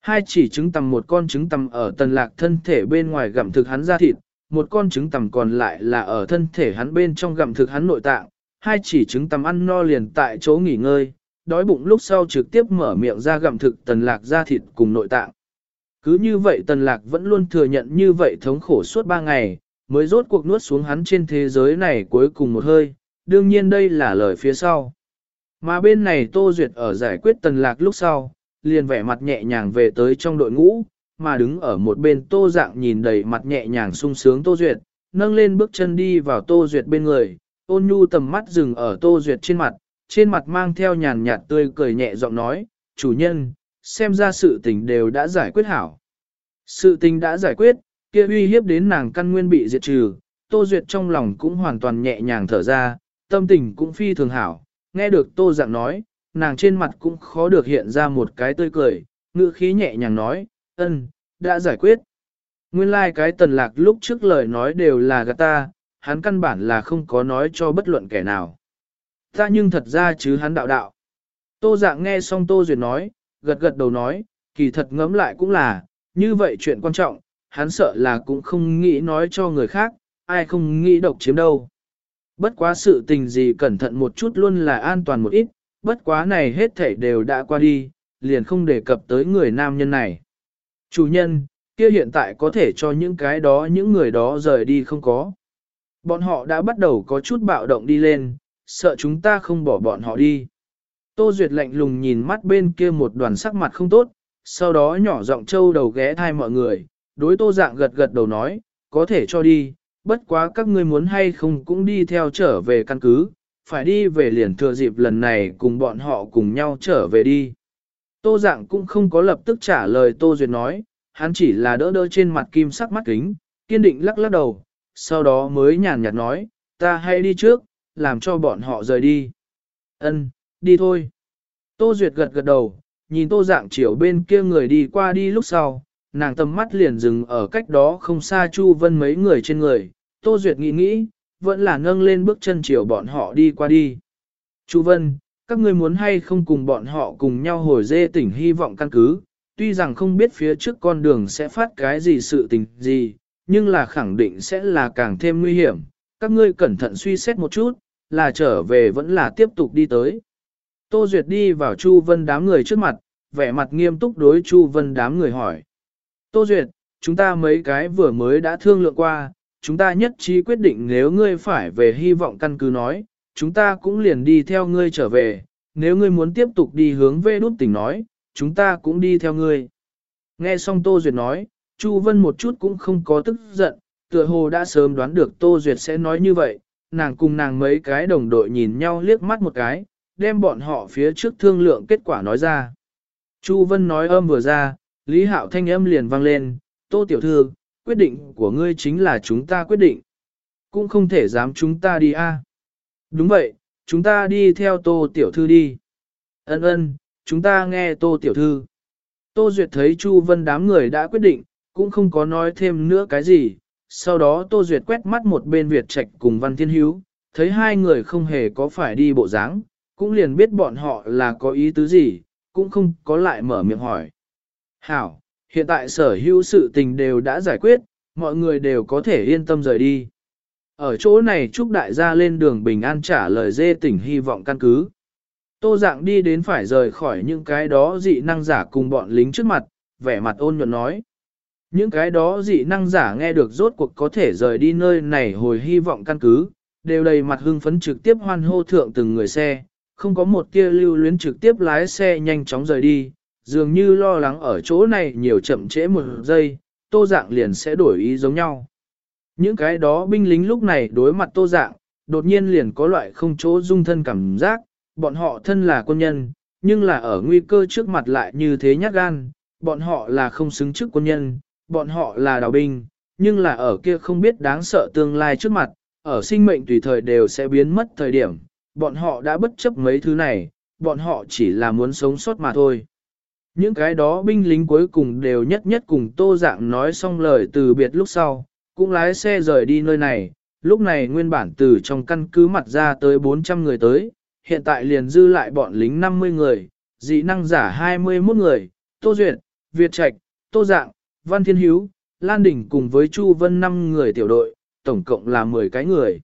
Hai chỉ trứng tầm một con trứng tầm ở tần lạc thân thể bên ngoài gặm thực hắn ra thịt, một con trứng tầm còn lại là ở thân thể hắn bên trong gặm thực hắn nội tạng, hai chỉ trứng tầm ăn no liền tại chỗ nghỉ ngơi, đói bụng lúc sau trực tiếp mở miệng ra gặm thực tần lạc ra thịt cùng nội tạng. Cứ như vậy tần lạc vẫn luôn thừa nhận như vậy thống khổ suốt ba ngày, mới rốt cuộc nuốt xuống hắn trên thế giới này cuối cùng một hơi, đương nhiên đây là lời phía sau. Mà bên này Tô Duyệt ở giải quyết tần lạc lúc sau, liền vẻ mặt nhẹ nhàng về tới trong đội ngũ, mà đứng ở một bên Tô Dạng nhìn đầy mặt nhẹ nhàng sung sướng Tô Duyệt, nâng lên bước chân đi vào Tô Duyệt bên người, ôn nhu tầm mắt dừng ở Tô Duyệt trên mặt, trên mặt mang theo nhàn nhạt tươi cười nhẹ giọng nói, chủ nhân, xem ra sự tình đều đã giải quyết hảo. Sự tình đã giải quyết, kia uy hiếp đến nàng căn nguyên bị diệt trừ, Tô Duyệt trong lòng cũng hoàn toàn nhẹ nhàng thở ra, tâm tình cũng phi thường hảo, nghe được Tô Dạng nói, nàng trên mặt cũng khó được hiện ra một cái tươi cười, ngữ khí nhẹ nhàng nói, ân, đã giải quyết. Nguyên lai like cái tần lạc lúc trước lời nói đều là gạt ta, hắn căn bản là không có nói cho bất luận kẻ nào. Ta nhưng thật ra chứ hắn đạo đạo. Tô dạng nghe xong Tô Duyệt nói, gật gật đầu nói, kỳ thật ngẫm lại cũng là, như vậy chuyện quan trọng, hắn sợ là cũng không nghĩ nói cho người khác, ai không nghĩ độc chiếm đâu. Bất quá sự tình gì cẩn thận một chút luôn là an toàn một ít, bất quá này hết thảy đều đã qua đi, liền không đề cập tới người nam nhân này. Chủ nhân, kia hiện tại có thể cho những cái đó những người đó rời đi không có. Bọn họ đã bắt đầu có chút bạo động đi lên, sợ chúng ta không bỏ bọn họ đi. Tô Duyệt lạnh lùng nhìn mắt bên kia một đoàn sắc mặt không tốt, sau đó nhỏ giọng trâu đầu ghé thai mọi người, đối tô dạng gật gật đầu nói, có thể cho đi, bất quá các ngươi muốn hay không cũng đi theo trở về căn cứ, phải đi về liền thừa dịp lần này cùng bọn họ cùng nhau trở về đi. Tô dạng cũng không có lập tức trả lời Tô Duyệt nói, hắn chỉ là đỡ đỡ trên mặt kim sắc mắt kính, kiên định lắc lắc đầu, sau đó mới nhàn nhạt nói, ta hãy đi trước, làm cho bọn họ rời đi. Ân, đi thôi. Tô Duyệt gật gật đầu, nhìn tô dạng chiều bên kia người đi qua đi lúc sau, nàng tầm mắt liền dừng ở cách đó không xa Chu Vân mấy người trên người, Tô Duyệt nghĩ nghĩ, vẫn là nâng lên bước chân chiều bọn họ đi qua đi. Chu Vân, các ngươi muốn hay không cùng bọn họ cùng nhau hồi dê tỉnh hy vọng căn cứ, tuy rằng không biết phía trước con đường sẽ phát cái gì sự tình gì, nhưng là khẳng định sẽ là càng thêm nguy hiểm, các ngươi cẩn thận suy xét một chút, là trở về vẫn là tiếp tục đi tới. Tô Duyệt đi vào Chu Vân đám người trước mặt, vẻ mặt nghiêm túc đối Chu Vân đám người hỏi. Tô Duyệt, chúng ta mấy cái vừa mới đã thương lượng qua, chúng ta nhất trí quyết định nếu ngươi phải về hy vọng căn cứ nói, chúng ta cũng liền đi theo ngươi trở về, nếu ngươi muốn tiếp tục đi hướng về đút tỉnh nói, chúng ta cũng đi theo ngươi. Nghe xong Tô Duyệt nói, Chu Vân một chút cũng không có tức giận, tựa hồ đã sớm đoán được Tô Duyệt sẽ nói như vậy, nàng cùng nàng mấy cái đồng đội nhìn nhau liếc mắt một cái, đem bọn họ phía trước thương lượng kết quả nói ra. Chu Vân nói âm vừa ra, Lý Hạo thanh âm liền vang lên, Tô Tiểu Thư, quyết định của ngươi chính là chúng ta quyết định. Cũng không thể dám chúng ta đi a. Đúng vậy, chúng ta đi theo Tô Tiểu Thư đi. Ân ân, chúng ta nghe Tô Tiểu Thư. Tô Duyệt thấy Chu Vân đám người đã quyết định, cũng không có nói thêm nữa cái gì. Sau đó Tô Duyệt quét mắt một bên Việt Trạch cùng Văn Thiên Hiếu, thấy hai người không hề có phải đi bộ dáng, cũng liền biết bọn họ là có ý tứ gì, cũng không có lại mở miệng hỏi. Hảo, hiện tại sở hữu sự tình đều đã giải quyết, mọi người đều có thể yên tâm rời đi. Ở chỗ này chúc đại gia lên đường bình an trả lời dê tỉnh hy vọng căn cứ. Tô dạng đi đến phải rời khỏi những cái đó dị năng giả cùng bọn lính trước mặt, vẻ mặt ôn nhuận nói. Những cái đó dị năng giả nghe được rốt cuộc có thể rời đi nơi này hồi hy vọng căn cứ, đều đầy mặt hưng phấn trực tiếp hoan hô thượng từng người xe, không có một tia lưu luyến trực tiếp lái xe nhanh chóng rời đi, dường như lo lắng ở chỗ này nhiều chậm trễ một giây, tô dạng liền sẽ đổi ý giống nhau. Những cái đó binh lính lúc này đối mặt tô dạng, đột nhiên liền có loại không chỗ dung thân cảm giác, bọn họ thân là quân nhân, nhưng là ở nguy cơ trước mặt lại như thế nhát gan, bọn họ là không xứng trước quân nhân, bọn họ là đào binh, nhưng là ở kia không biết đáng sợ tương lai trước mặt, ở sinh mệnh tùy thời đều sẽ biến mất thời điểm, bọn họ đã bất chấp mấy thứ này, bọn họ chỉ là muốn sống sót mà thôi. Những cái đó binh lính cuối cùng đều nhất nhất cùng tô dạng nói xong lời từ biệt lúc sau, cũng lái xe rời đi nơi này, lúc này nguyên bản từ trong căn cứ mặt ra tới 400 người tới, hiện tại liền dư lại bọn lính 50 người, dị năng giả 21 người, Tô Duyệt, Việt Trạch, Tô Dạng, Văn Thiên Hiếu, Lan Đình cùng với Chu Vân 5 người tiểu đội, tổng cộng là 10 cái người.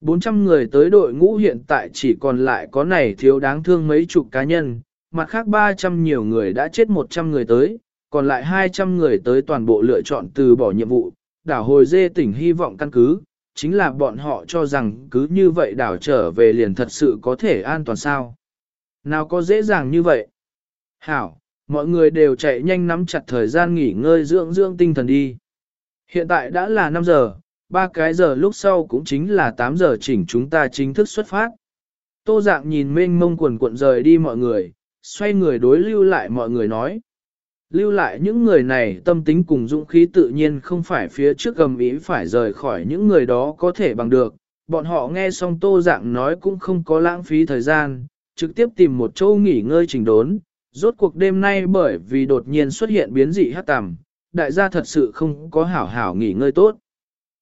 400 người tới đội ngũ hiện tại chỉ còn lại có này thiếu đáng thương mấy chục cá nhân, mặt khác 300 nhiều người đã chết 100 người tới, còn lại 200 người tới toàn bộ lựa chọn từ bỏ nhiệm vụ, đảo hồi dê tỉnh hy vọng căn cứ, chính là bọn họ cho rằng cứ như vậy đảo trở về liền thật sự có thể an toàn sao. Nào có dễ dàng như vậy? Hảo, mọi người đều chạy nhanh nắm chặt thời gian nghỉ ngơi dưỡng dưỡng tinh thần đi. Hiện tại đã là 5 giờ, ba cái giờ lúc sau cũng chính là 8 giờ chỉnh chúng ta chính thức xuất phát. Tô dạng nhìn mênh mông quần cuộn rời đi mọi người, xoay người đối lưu lại mọi người nói. Lưu lại những người này tâm tính cùng dũng khí tự nhiên không phải phía trước gầm ý phải rời khỏi những người đó có thể bằng được. Bọn họ nghe xong tô dạng nói cũng không có lãng phí thời gian, trực tiếp tìm một chỗ nghỉ ngơi trình đốn. Rốt cuộc đêm nay bởi vì đột nhiên xuất hiện biến dị hát tằm, đại gia thật sự không có hảo hảo nghỉ ngơi tốt.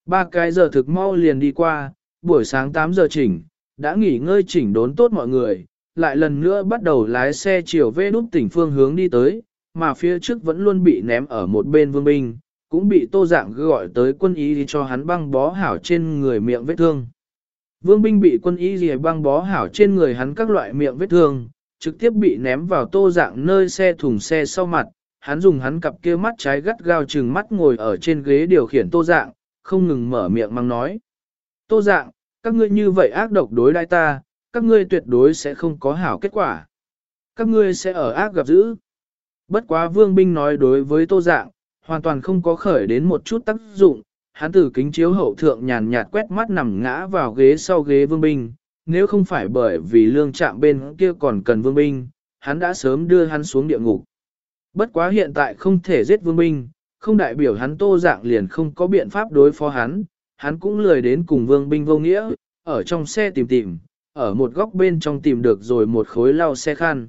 Ba cái giờ thực mau liền đi qua, buổi sáng 8 giờ chỉnh, đã nghỉ ngơi chỉnh đốn tốt mọi người, lại lần nữa bắt đầu lái xe chiều về đúc tỉnh phương hướng đi tới, mà phía trước vẫn luôn bị ném ở một bên vương binh, cũng bị tô dạng gọi tới quân y cho hắn băng bó hảo trên người miệng vết thương. Vương binh bị quân y dì băng bó hảo trên người hắn các loại miệng vết thương, trực tiếp bị ném vào tô dạng nơi xe thùng xe sau mặt, hắn dùng hắn cặp kia mắt trái gắt gao chừng mắt ngồi ở trên ghế điều khiển tô dạng, không ngừng mở miệng mang nói. Tô dạng, các ngươi như vậy ác độc đối đai ta, các ngươi tuyệt đối sẽ không có hảo kết quả. Các ngươi sẽ ở ác gặp dữ. Bất quá vương binh nói đối với tô dạng, hoàn toàn không có khởi đến một chút tác dụng, hắn từ kính chiếu hậu thượng nhàn nhạt quét mắt nằm ngã vào ghế sau ghế vương binh, nếu không phải bởi vì lương trạm bên kia còn cần vương binh, hắn đã sớm đưa hắn xuống địa ngục. Bất quá hiện tại không thể giết vương binh, không đại biểu hắn tô dạng liền không có biện pháp đối phó hắn, hắn cũng lười đến cùng vương binh vô nghĩa, ở trong xe tìm tìm, ở một góc bên trong tìm được rồi một khối lau xe khăn.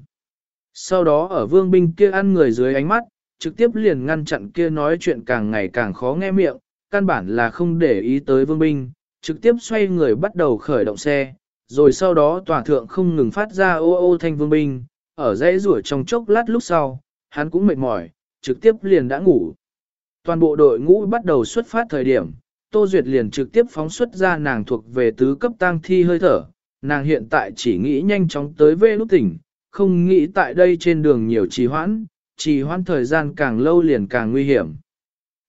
Sau đó ở vương binh kia ăn người dưới ánh mắt, trực tiếp liền ngăn chặn kia nói chuyện càng ngày càng khó nghe miệng, căn bản là không để ý tới vương binh, trực tiếp xoay người bắt đầu khởi động xe, rồi sau đó tòa thượng không ngừng phát ra ô ô thanh vương binh, ở dãy rủa trong chốc lát lúc sau, hắn cũng mệt mỏi, trực tiếp liền đã ngủ. Toàn bộ đội ngũ bắt đầu xuất phát thời điểm, Tô Duyệt liền trực tiếp phóng xuất ra nàng thuộc về tứ cấp tang thi hơi thở, nàng hiện tại chỉ nghĩ nhanh chóng tới về lúc tỉnh, không nghĩ tại đây trên đường nhiều trì hoãn, trì hoãn thời gian càng lâu liền càng nguy hiểm.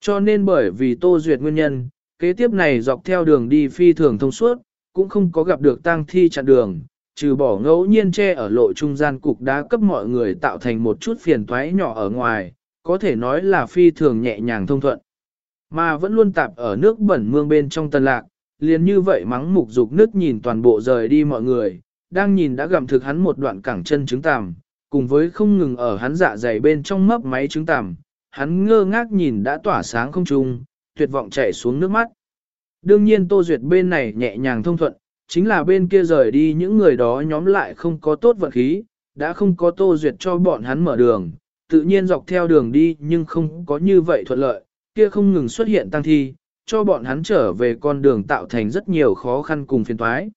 Cho nên bởi vì Tô Duyệt nguyên nhân, kế tiếp này dọc theo đường đi phi thường thông suốt, cũng không có gặp được tang thi chặn đường, trừ bỏ ngẫu nhiên che ở lộ trung gian cục đá cấp mọi người tạo thành một chút phiền toái nhỏ ở ngoài, có thể nói là phi thường nhẹ nhàng thông thuận. Mà vẫn luôn tạp ở nước bẩn mương bên trong tân lạc, liền như vậy mắng mục dục nước nhìn toàn bộ rời đi mọi người, đang nhìn đã gặm thực hắn một đoạn cẳng chân trứng tằm, cùng với không ngừng ở hắn dạ dày bên trong mấp máy trứng tằm, hắn ngơ ngác nhìn đã tỏa sáng không trung, tuyệt vọng chảy xuống nước mắt. Đương nhiên Tô Duyệt bên này nhẹ nhàng thông thuận, chính là bên kia rời đi những người đó nhóm lại không có tốt vận khí, đã không có Tô Duyệt cho bọn hắn mở đường, tự nhiên dọc theo đường đi nhưng không có như vậy thuận lợi, kia không ngừng xuất hiện tăng thi, cho bọn hắn trở về con đường tạo thành rất nhiều khó khăn cùng phiền toái.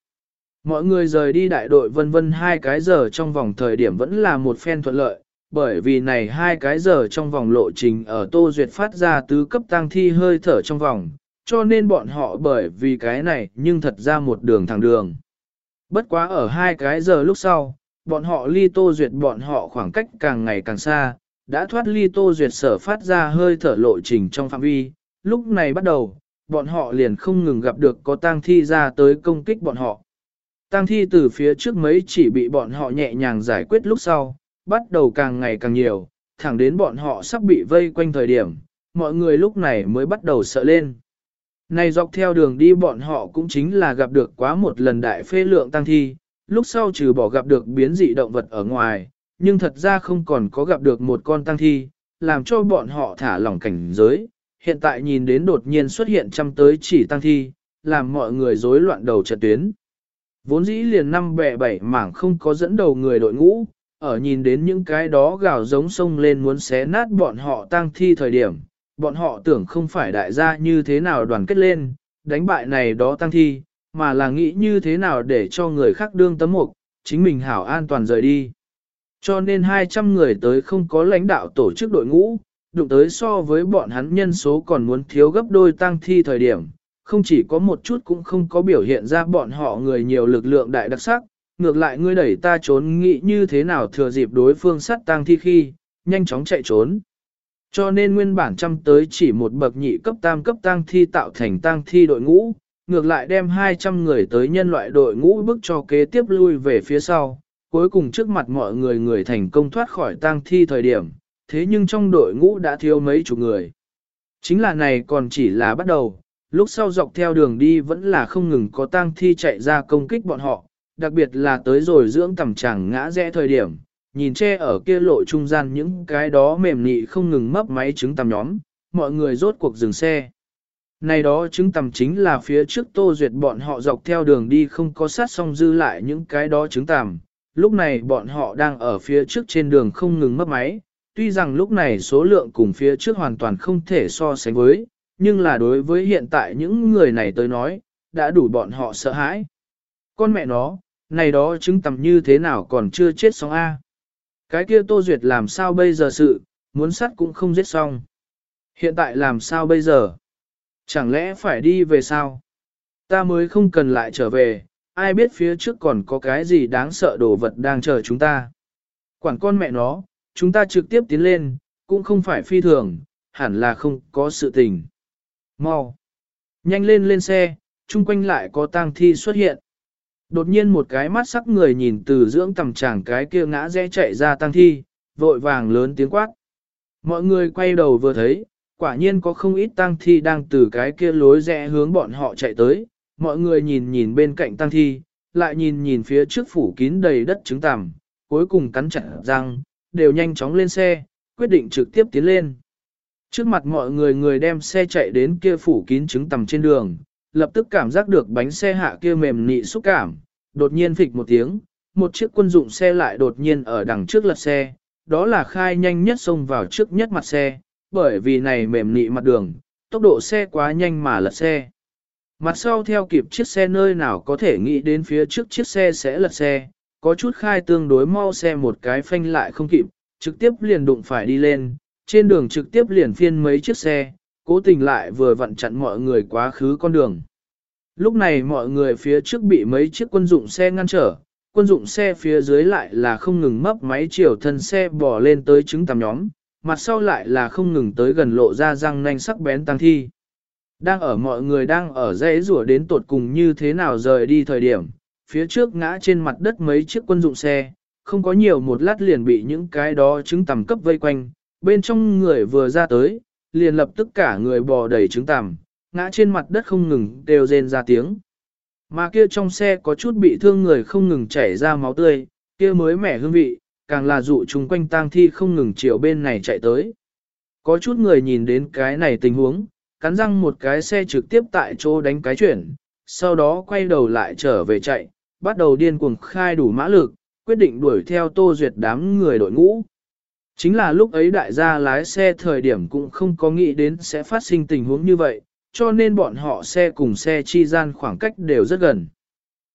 Mọi người rời đi đại đội vân vân hai cái giờ trong vòng thời điểm vẫn là một phen thuận lợi, bởi vì này hai cái giờ trong vòng lộ trình ở Tô Duyệt phát ra tứ cấp tăng thi hơi thở trong vòng, cho nên bọn họ bởi vì cái này nhưng thật ra một đường thẳng đường. Bất quá ở hai cái giờ lúc sau, bọn họ ly Tô Duyệt bọn họ khoảng cách càng ngày càng xa, đã thoát ly Tô Duyệt sở phát ra hơi thở lộ trình trong phạm vi, lúc này bắt đầu, bọn họ liền không ngừng gặp được có tang thi ra tới công kích bọn họ. Tang thi từ phía trước mấy chỉ bị bọn họ nhẹ nhàng giải quyết lúc sau, bắt đầu càng ngày càng nhiều, thẳng đến bọn họ sắp bị vây quanh thời điểm, mọi người lúc này mới bắt đầu sợ lên. Này dọc theo đường đi bọn họ cũng chính là gặp được quá một lần đại phê lượng tăng thi, lúc sau trừ bỏ gặp được biến dị động vật ở ngoài, nhưng thật ra không còn có gặp được một con tăng thi, làm cho bọn họ thả lỏng cảnh giới. Hiện tại nhìn đến đột nhiên xuất hiện trăm tới chỉ tăng thi, làm mọi người rối loạn đầu trận tuyến. Vốn dĩ liền năm bẻ bảy mảng không có dẫn đầu người đội ngũ, ở nhìn đến những cái đó gào giống sông lên muốn xé nát bọn họ tăng thi thời điểm, bọn họ tưởng không phải đại gia như thế nào đoàn kết lên, đánh bại này đó tăng thi, mà là nghĩ như thế nào để cho người khác đương tấm mục, chính mình hảo an toàn rời đi. Cho nên 200 người tới không có lãnh đạo tổ chức đội ngũ, đụng tới so với bọn hắn nhân số còn muốn thiếu gấp đôi tăng thi thời điểm, không chỉ có một chút cũng không có biểu hiện ra bọn họ người nhiều lực lượng đại đặc sắc, ngược lại ngươi đẩy ta trốn nghĩ như thế nào thừa dịp đối phương sát tăng thi khi, nhanh chóng chạy trốn. Cho nên nguyên bản trăm tới chỉ một bậc nhị cấp tam cấp tăng thi tạo thành tăng thi đội ngũ, ngược lại đem 200 người tới nhân loại đội ngũ bước cho kế tiếp lui về phía sau, cuối cùng trước mặt mọi người người thành công thoát khỏi tăng thi thời điểm, thế nhưng trong đội ngũ đã thiếu mấy chục người. Chính là này còn chỉ là bắt đầu, lúc sau dọc theo đường đi vẫn là không ngừng có tăng thi chạy ra công kích bọn họ, đặc biệt là tới rồi dưỡng tầm chẳng ngã rẽ thời điểm, nhìn che ở kia lộ trung gian những cái đó mềm nị không ngừng mấp máy trứng tầm nhóm, mọi người rốt cuộc dừng xe. Này đó trứng tầm chính là phía trước tô duyệt bọn họ dọc theo đường đi không có sát xong dư lại những cái đó trứng tầm, lúc này bọn họ đang ở phía trước trên đường không ngừng mất máy, tuy rằng lúc này số lượng cùng phía trước hoàn toàn không thể so sánh với, nhưng là đối với hiện tại những người này tới nói, đã đủ bọn họ sợ hãi. Con mẹ nó, này đó trứng tầm như thế nào còn chưa chết xong A. Cái kia Tô Duyệt làm sao bây giờ sự, muốn sắt cũng không giết xong. Hiện tại làm sao bây giờ? Chẳng lẽ phải đi về sao? Ta mới không cần lại trở về, ai biết phía trước còn có cái gì đáng sợ đồ vật đang chờ chúng ta. Quản con mẹ nó, chúng ta trực tiếp tiến lên, cũng không phải phi thường, hẳn là không có sự tình. Mau! Nhanh lên lên xe, chung quanh lại có tang thi xuất hiện. Đột nhiên một cái mắt sắc người nhìn từ dưỡng tầm chàng cái kia ngã rẽ chạy ra tang thi, vội vàng lớn tiếng quát. Mọi người quay đầu vừa thấy, quả nhiên có không ít tang thi đang từ cái kia lối rẽ hướng bọn họ chạy tới, mọi người nhìn nhìn bên cạnh tăng thi, lại nhìn nhìn phía trước phủ kín đầy đất trứng tằm, cuối cùng cắn chặt răng, đều nhanh chóng lên xe, quyết định trực tiếp tiến lên. Trước mặt mọi người người đem xe chạy đến kia phủ kín trứng tằm trên đường, lập tức cảm giác được bánh xe hạ kia mềm nị xúc cảm, đột nhiên phịch một tiếng, một chiếc quân dụng xe lại đột nhiên ở đằng trước lật xe, đó là khai nhanh nhất xông vào trước nhất mặt xe, bởi vì này mềm nị mặt đường, tốc độ xe quá nhanh mà lật xe. Mặt sau theo kịp chiếc xe nơi nào có thể nghĩ đến phía trước chiếc xe sẽ lật xe, có chút khai tương đối mau xe một cái phanh lại không kịp, trực tiếp liền đụng phải đi lên, trên đường trực tiếp liền phiên mấy chiếc xe, cố tình lại vừa vặn chặn mọi người quá khứ con đường. Lúc này mọi người phía trước bị mấy chiếc quân dụng xe ngăn trở, quân dụng xe phía dưới lại là không ngừng mấp máy chiều thân xe bỏ lên tới trứng tầm nhóm, mặt sau lại là không ngừng tới gần lộ ra răng nanh sắc bén tăng thi. Đang ở mọi người đang ở dãy rủa đến tột cùng như thế nào rời đi thời điểm, phía trước ngã trên mặt đất mấy chiếc quân dụng xe, không có nhiều một lát liền bị những cái đó trứng tầm cấp vây quanh, bên trong người vừa ra tới, liền lập tức cả người bò đầy trứng tằm ngã trên mặt đất không ngừng đều rên ra tiếng. Mà kia trong xe có chút bị thương người không ngừng chảy ra máu tươi, kia mới mẻ hương vị, càng là dụ chúng quanh tang thi không ngừng chiều bên này chạy tới. Có chút người nhìn đến cái này tình huống, cắn răng một cái xe trực tiếp tại chỗ đánh cái chuyển, sau đó quay đầu lại trở về chạy, bắt đầu điên cuồng khai đủ mã lực, quyết định đuổi theo Tô Duyệt đám người đội ngũ. Chính là lúc ấy đại gia lái xe thời điểm cũng không có nghĩ đến sẽ phát sinh tình huống như vậy, cho nên bọn họ xe cùng xe chi gian khoảng cách đều rất gần.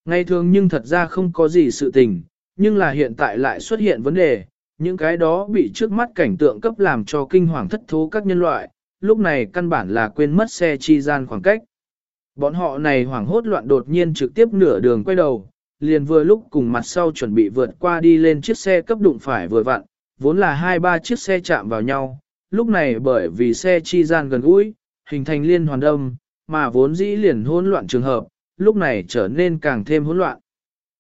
Ngày thường nhưng thật ra không có gì sự tình, nhưng là hiện tại lại xuất hiện vấn đề, những cái đó bị trước mắt cảnh tượng cấp làm cho kinh hoàng thất thố các nhân loại, lúc này căn bản là quên mất xe chi gian khoảng cách. Bọn họ này hoảng hốt loạn đột nhiên trực tiếp nửa đường quay đầu, liền vừa lúc cùng mặt sau chuẩn bị vượt qua đi lên chiếc xe cấp đụng phải vừa vặn, vốn là hai ba chiếc xe chạm vào nhau, lúc này bởi vì xe chi gian gần gũi, hình thành liên hoàn đông, mà vốn dĩ liền hỗn loạn trường hợp, lúc này trở nên càng thêm hỗn loạn.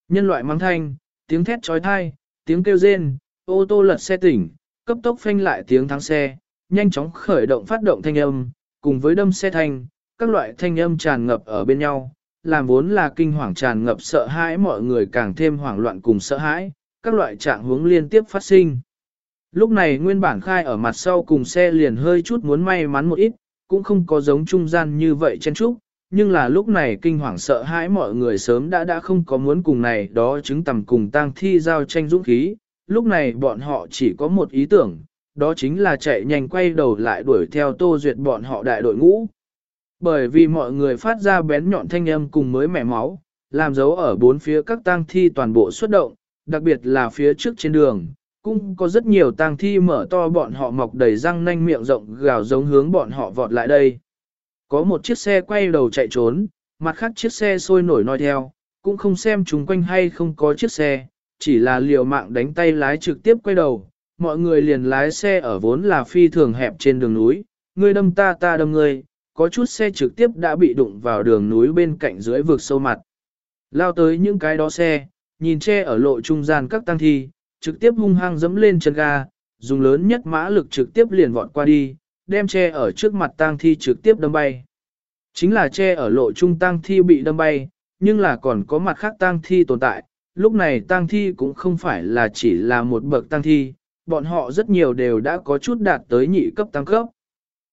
Nhân loại mang thanh, tiếng thét trói thai, tiếng kêu rên, ô tô lật xe tỉnh, cấp tốc phanh lại tiếng thắng xe, nhanh chóng khởi động phát động thanh âm, cùng với đâm xe thanh, các loại thanh âm tràn ngập ở bên nhau, làm vốn là kinh hoàng tràn ngập sợ hãi mọi người càng thêm hoảng loạn cùng sợ hãi, các loại trạng hướng liên tiếp phát sinh. Lúc này nguyên bản khai ở mặt sau cùng xe liền hơi chút muốn may mắn một ít, cũng không có giống trung gian như vậy chen trúc, nhưng là lúc này kinh hoàng sợ hãi mọi người sớm đã đã không có muốn cùng này đó chứng tầm cùng tang thi giao tranh dũng khí, lúc này bọn họ chỉ có một ý tưởng, đó chính là chạy nhanh quay đầu lại đuổi theo tô duyệt bọn họ đại đội ngũ. Bởi vì mọi người phát ra bén nhọn thanh âm cùng mới mẻ máu, làm dấu ở bốn phía các tang thi toàn bộ xuất động, đặc biệt là phía trước trên đường, cũng có rất nhiều tang thi mở to bọn họ mọc đầy răng nanh miệng rộng gào giống hướng bọn họ vọt lại đây. Có một chiếc xe quay đầu chạy trốn, mặt khác chiếc xe sôi nổi nói theo, cũng không xem chúng quanh hay không có chiếc xe, chỉ là liều mạng đánh tay lái trực tiếp quay đầu, mọi người liền lái xe ở vốn là phi thường hẹp trên đường núi, ngươi đâm ta ta đâm ngươi, có chút xe trực tiếp đã bị đụng vào đường núi bên cạnh dưới vực sâu mặt. Lao tới những cái đó xe, nhìn che ở lộ trung gian các tăng thi, trực tiếp hung hăng dẫm lên chân ga, dùng lớn nhất mã lực trực tiếp liền vọt qua đi, đem che ở trước mặt tang thi trực tiếp đâm bay. Chính là che ở lộ trung tang thi bị đâm bay, nhưng là còn có mặt khác tang thi tồn tại, lúc này tang thi cũng không phải là chỉ là một bậc tang thi, bọn họ rất nhiều đều đã có chút đạt tới nhị cấp tăng cấp.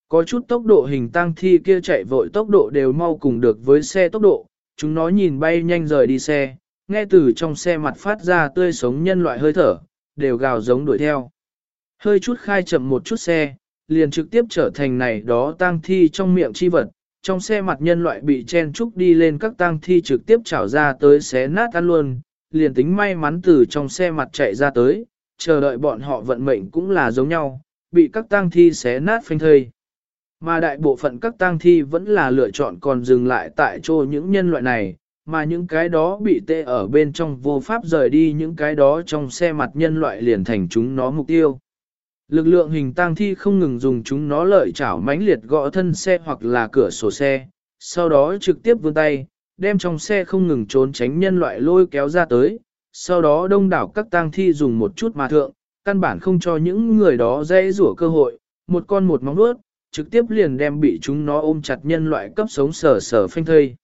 Có chút tốc độ hình tang thi kia chạy vội tốc độ đều mau cùng được với xe tốc độ, chúng nó nhìn bay nhanh rời đi xe, nghe từ trong xe mặt phát ra tươi sống nhân loại hơi thở, đều gào giống đuổi theo. Hơi chút khai chậm một chút xe, liền trực tiếp trở thành này đó tang thi trong miệng chi vật, trong xe mặt nhân loại bị chen trúc đi lên các tang thi trực tiếp chảo ra tới xé nát ăn luôn, liền tính may mắn từ trong xe mặt chạy ra tới, chờ đợi bọn họ vận mệnh cũng là giống nhau, bị các tang thi xé nát phanh thây. Mà đại bộ phận các tang thi vẫn là lựa chọn còn dừng lại tại chỗ những nhân loại này, mà những cái đó bị tê ở bên trong vô pháp rời đi những cái đó trong xe mặt nhân loại liền thành chúng nó mục tiêu. Lực lượng hình tang thi không ngừng dùng chúng nó lợi chảo mãnh liệt gõ thân xe hoặc là cửa sổ xe, sau đó trực tiếp vươn tay, đem trong xe không ngừng trốn tránh nhân loại lôi kéo ra tới, sau đó đông đảo các tang thi dùng một chút mà thượng, căn bản không cho những người đó dễ rủa cơ hội, một con một móng nuốt, trực tiếp liền đem bị chúng nó ôm chặt nhân loại cấp sống sở sở phanh thây.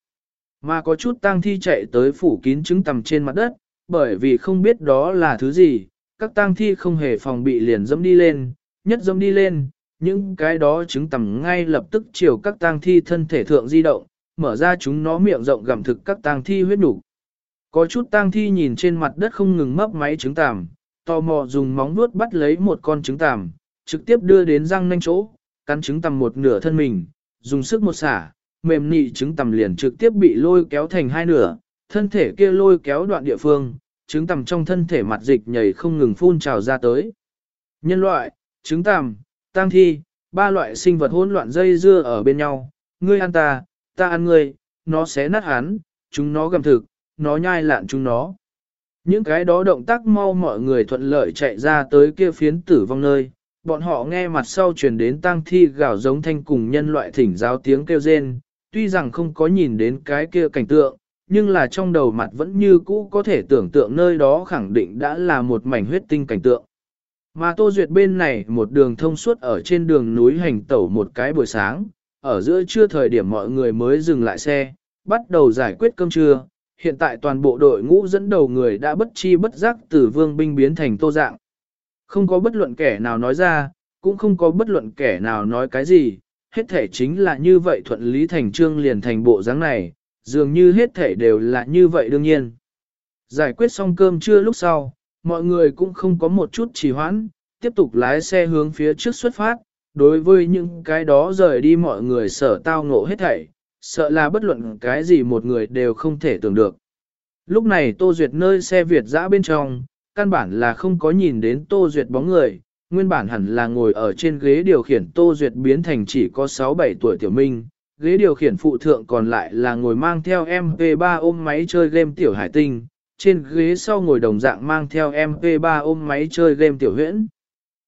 Mà có chút tang thi chạy tới phủ kín trứng tầm trên mặt đất, bởi vì không biết đó là thứ gì, các tang thi không hề phòng bị liền dẫm đi lên, nhất dẫm đi lên, những cái đó trứng tầm ngay lập tức chiều các tang thi thân thể thượng di động, mở ra chúng nó miệng rộng gặm thực các tang thi huyết đủ. Có chút tang thi nhìn trên mặt đất không ngừng mấp máy trứng tằm, tò mò dùng móng vuốt bắt lấy một con trứng tằm, trực tiếp đưa đến răng nanh chỗ, cắn trứng tằm một nửa thân mình, dùng sức một xả, mềm nị trứng tầm liền trực tiếp bị lôi kéo thành hai nửa, thân thể kia lôi kéo đoạn địa phương, trứng tầm trong thân thể mặt dịch nhảy không ngừng phun trào ra tới. Nhân loại, trứng tầm, tang thi, ba loại sinh vật hỗn loạn dây dưa ở bên nhau, ngươi ăn ta, ta ăn ngươi, nó xé nát hắn, chúng nó gầm thực, nó nhai lạn chúng nó. Những cái đó động tác mau mọi người thuận lợi chạy ra tới kia phiến tử vong nơi, bọn họ nghe mặt sau truyền đến tang thi gào giống thanh cùng nhân loại thỉnh giáo tiếng kêu rên, tuy rằng không có nhìn đến cái kia cảnh tượng, nhưng là trong đầu mặt vẫn như cũ có thể tưởng tượng nơi đó khẳng định đã là một mảnh huyết tinh cảnh tượng. Mà Tô Duyệt bên này một đường thông suốt ở trên đường núi hành tẩu một cái buổi sáng, ở giữa trưa thời điểm mọi người mới dừng lại xe, bắt đầu giải quyết cơm trưa. Hiện tại toàn bộ đội ngũ dẫn đầu người đã bất chi bất giác từ vương binh biến thành tô dạng. Không có bất luận kẻ nào nói ra, cũng không có bất luận kẻ nào nói cái gì, hết thể chính là như vậy thuận lý thành trương liền thành bộ dáng này, dường như hết thể đều là như vậy đương nhiên. Giải quyết xong cơm trưa lúc sau, mọi người cũng không có một chút trì hoãn, tiếp tục lái xe hướng phía trước xuất phát, đối với những cái đó rời đi mọi người sợ tao ngộ hết thảy, sợ là bất luận cái gì một người đều không thể tưởng được. Lúc này Tô Duyệt nơi xe Việt dã bên trong, căn bản là không có nhìn đến Tô Duyệt bóng người, nguyên bản hẳn là ngồi ở trên ghế điều khiển Tô Duyệt biến thành chỉ có 6-7 tuổi tiểu minh, ghế điều khiển phụ thượng còn lại là ngồi mang theo MP3 ôm máy chơi game tiểu hải tinh, trên ghế sau ngồi đồng dạng mang theo MP3 ôm máy chơi game tiểu huyễn.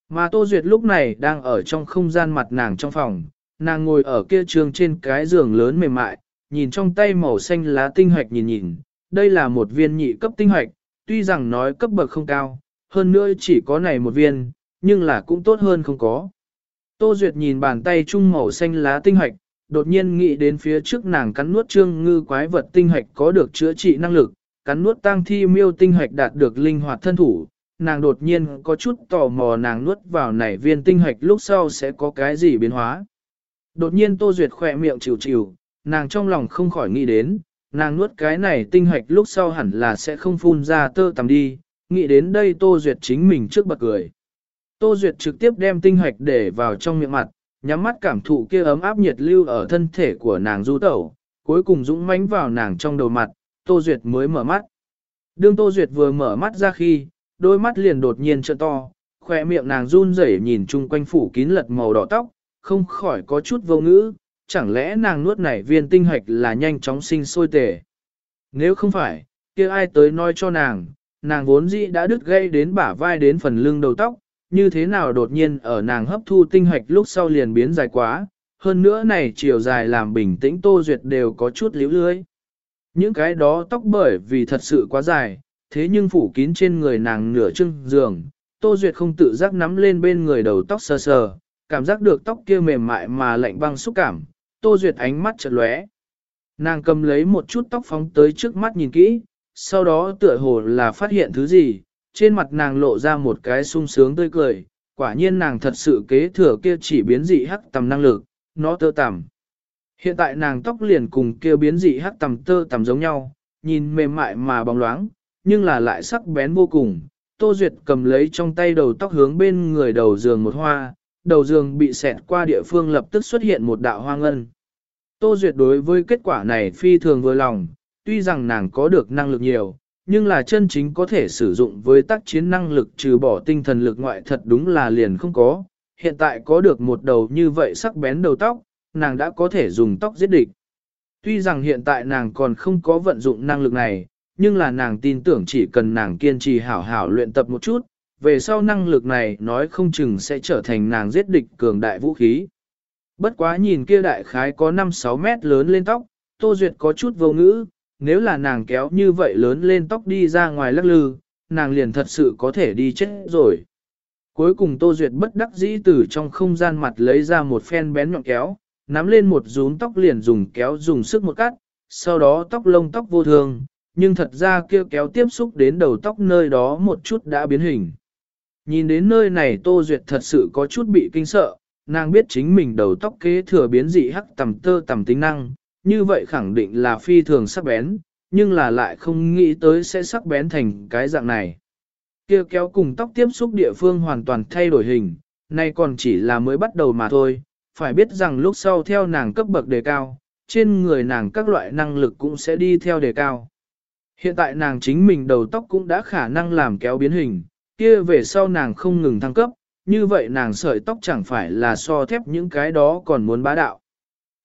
Mà Tô Duyệt lúc này đang ở trong không gian mặt nàng trong phòng, nàng ngồi ở kia trường trên cái giường lớn mềm mại, nhìn trong tay màu xanh lá tinh hoạch nhìn nhìn, đây là một viên nhị cấp tinh hoạch, tuy rằng nói cấp bậc không cao, hơn nữa chỉ có này một viên, nhưng là cũng tốt hơn không có. Tô Duyệt nhìn bàn tay trung màu xanh lá tinh hạch, đột nhiên nghĩ đến phía trước nàng cắn nuốt trương ngư quái vật tinh hạch có được chữa trị năng lực, cắn nuốt tang thi miêu tinh hạch đạt được linh hoạt thân thủ, nàng đột nhiên có chút tò mò nàng nuốt vào nảy viên tinh hạch lúc sau sẽ có cái gì biến hóa. Đột nhiên Tô Duyệt khỏe miệng chịu chịu, nàng trong lòng không khỏi nghĩ đến, nàng nuốt cái này tinh hạch lúc sau hẳn là sẽ không phun ra tơ tầm đi, nghĩ đến đây Tô Duyệt chính mình trước bật cười. Tô Duyệt trực tiếp đem tinh hoạch để vào trong miệng mặt, nhắm mắt cảm thụ kia ấm áp nhiệt lưu ở thân thể của nàng du tẩu, cuối cùng dũng mãnh vào nàng trong đầu mặt, Tô Duyệt mới mở mắt. Đương Tô Duyệt vừa mở mắt ra khi, đôi mắt liền đột nhiên trợn to, khỏe miệng nàng run rẩy nhìn chung quanh phủ kín lật màu đỏ tóc, không khỏi có chút vô ngữ, chẳng lẽ nàng nuốt nảy viên tinh hạch là nhanh chóng sinh sôi tề. Nếu không phải, kia ai tới nói cho nàng, nàng vốn dĩ đã đứt gây đến bả vai đến phần lưng đầu tóc, như thế nào đột nhiên ở nàng hấp thu tinh hạch lúc sau liền biến dài quá, hơn nữa này chiều dài làm bình tĩnh tô duyệt đều có chút liễu lưới. Những cái đó tóc bởi vì thật sự quá dài, thế nhưng phủ kín trên người nàng nửa chân giường, Tô Duyệt không tự giác nắm lên bên người đầu tóc sờ sờ, cảm giác được tóc kia mềm mại mà lạnh băng xúc cảm, Tô Duyệt ánh mắt chợt lóe. Nàng cầm lấy một chút tóc phóng tới trước mắt nhìn kỹ, sau đó tựa hồ là phát hiện thứ gì, trên mặt nàng lộ ra một cái sung sướng tươi cười, quả nhiên nàng thật sự kế thừa kia chỉ biến dị hắc tầm năng lực, nó tơ tầm. Hiện tại nàng tóc liền cùng kia biến dị hắc tầm tơ tầm giống nhau, nhìn mềm mại mà bóng loáng, nhưng là lại sắc bén vô cùng. Tô Duyệt cầm lấy trong tay đầu tóc hướng bên người đầu giường một hoa, đầu giường bị xẹt qua địa phương lập tức xuất hiện một đạo hoa ngân. Tô Duyệt đối với kết quả này phi thường vừa lòng, tuy rằng nàng có được năng lực nhiều, nhưng là chân chính có thể sử dụng với tác chiến năng lực trừ bỏ tinh thần lực ngoại thật đúng là liền không có. Hiện tại có được một đầu như vậy sắc bén đầu tóc, nàng đã có thể dùng tóc giết địch. Tuy rằng hiện tại nàng còn không có vận dụng năng lực này, nhưng là nàng tin tưởng chỉ cần nàng kiên trì hảo hảo luyện tập một chút, về sau năng lực này nói không chừng sẽ trở thành nàng giết địch cường đại vũ khí. Bất quá nhìn kia đại khái có 5-6 mét lớn lên tóc, Tô Duyệt có chút vô ngữ, nếu là nàng kéo như vậy lớn lên tóc đi ra ngoài lắc lư, nàng liền thật sự có thể đi chết rồi. Cuối cùng Tô Duyệt bất đắc dĩ từ trong không gian mặt lấy ra một phen bén nhọn kéo, nắm lên một rún tóc liền dùng kéo dùng sức một cắt, sau đó tóc lông tóc vô thường, nhưng thật ra kia kéo tiếp xúc đến đầu tóc nơi đó một chút đã biến hình. Nhìn đến nơi này Tô Duyệt thật sự có chút bị kinh sợ, nàng biết chính mình đầu tóc kế thừa biến dị hắc tầm tơ tầm tính năng, như vậy khẳng định là phi thường sắc bén, nhưng là lại không nghĩ tới sẽ sắc bén thành cái dạng này. Kia kéo cùng tóc tiếp xúc địa phương hoàn toàn thay đổi hình, nay còn chỉ là mới bắt đầu mà thôi, phải biết rằng lúc sau theo nàng cấp bậc đề cao, trên người nàng các loại năng lực cũng sẽ đi theo đề cao. Hiện tại nàng chính mình đầu tóc cũng đã khả năng làm kéo biến hình, kia về sau nàng không ngừng thăng cấp, như vậy nàng sợi tóc chẳng phải là so thép những cái đó còn muốn bá đạo.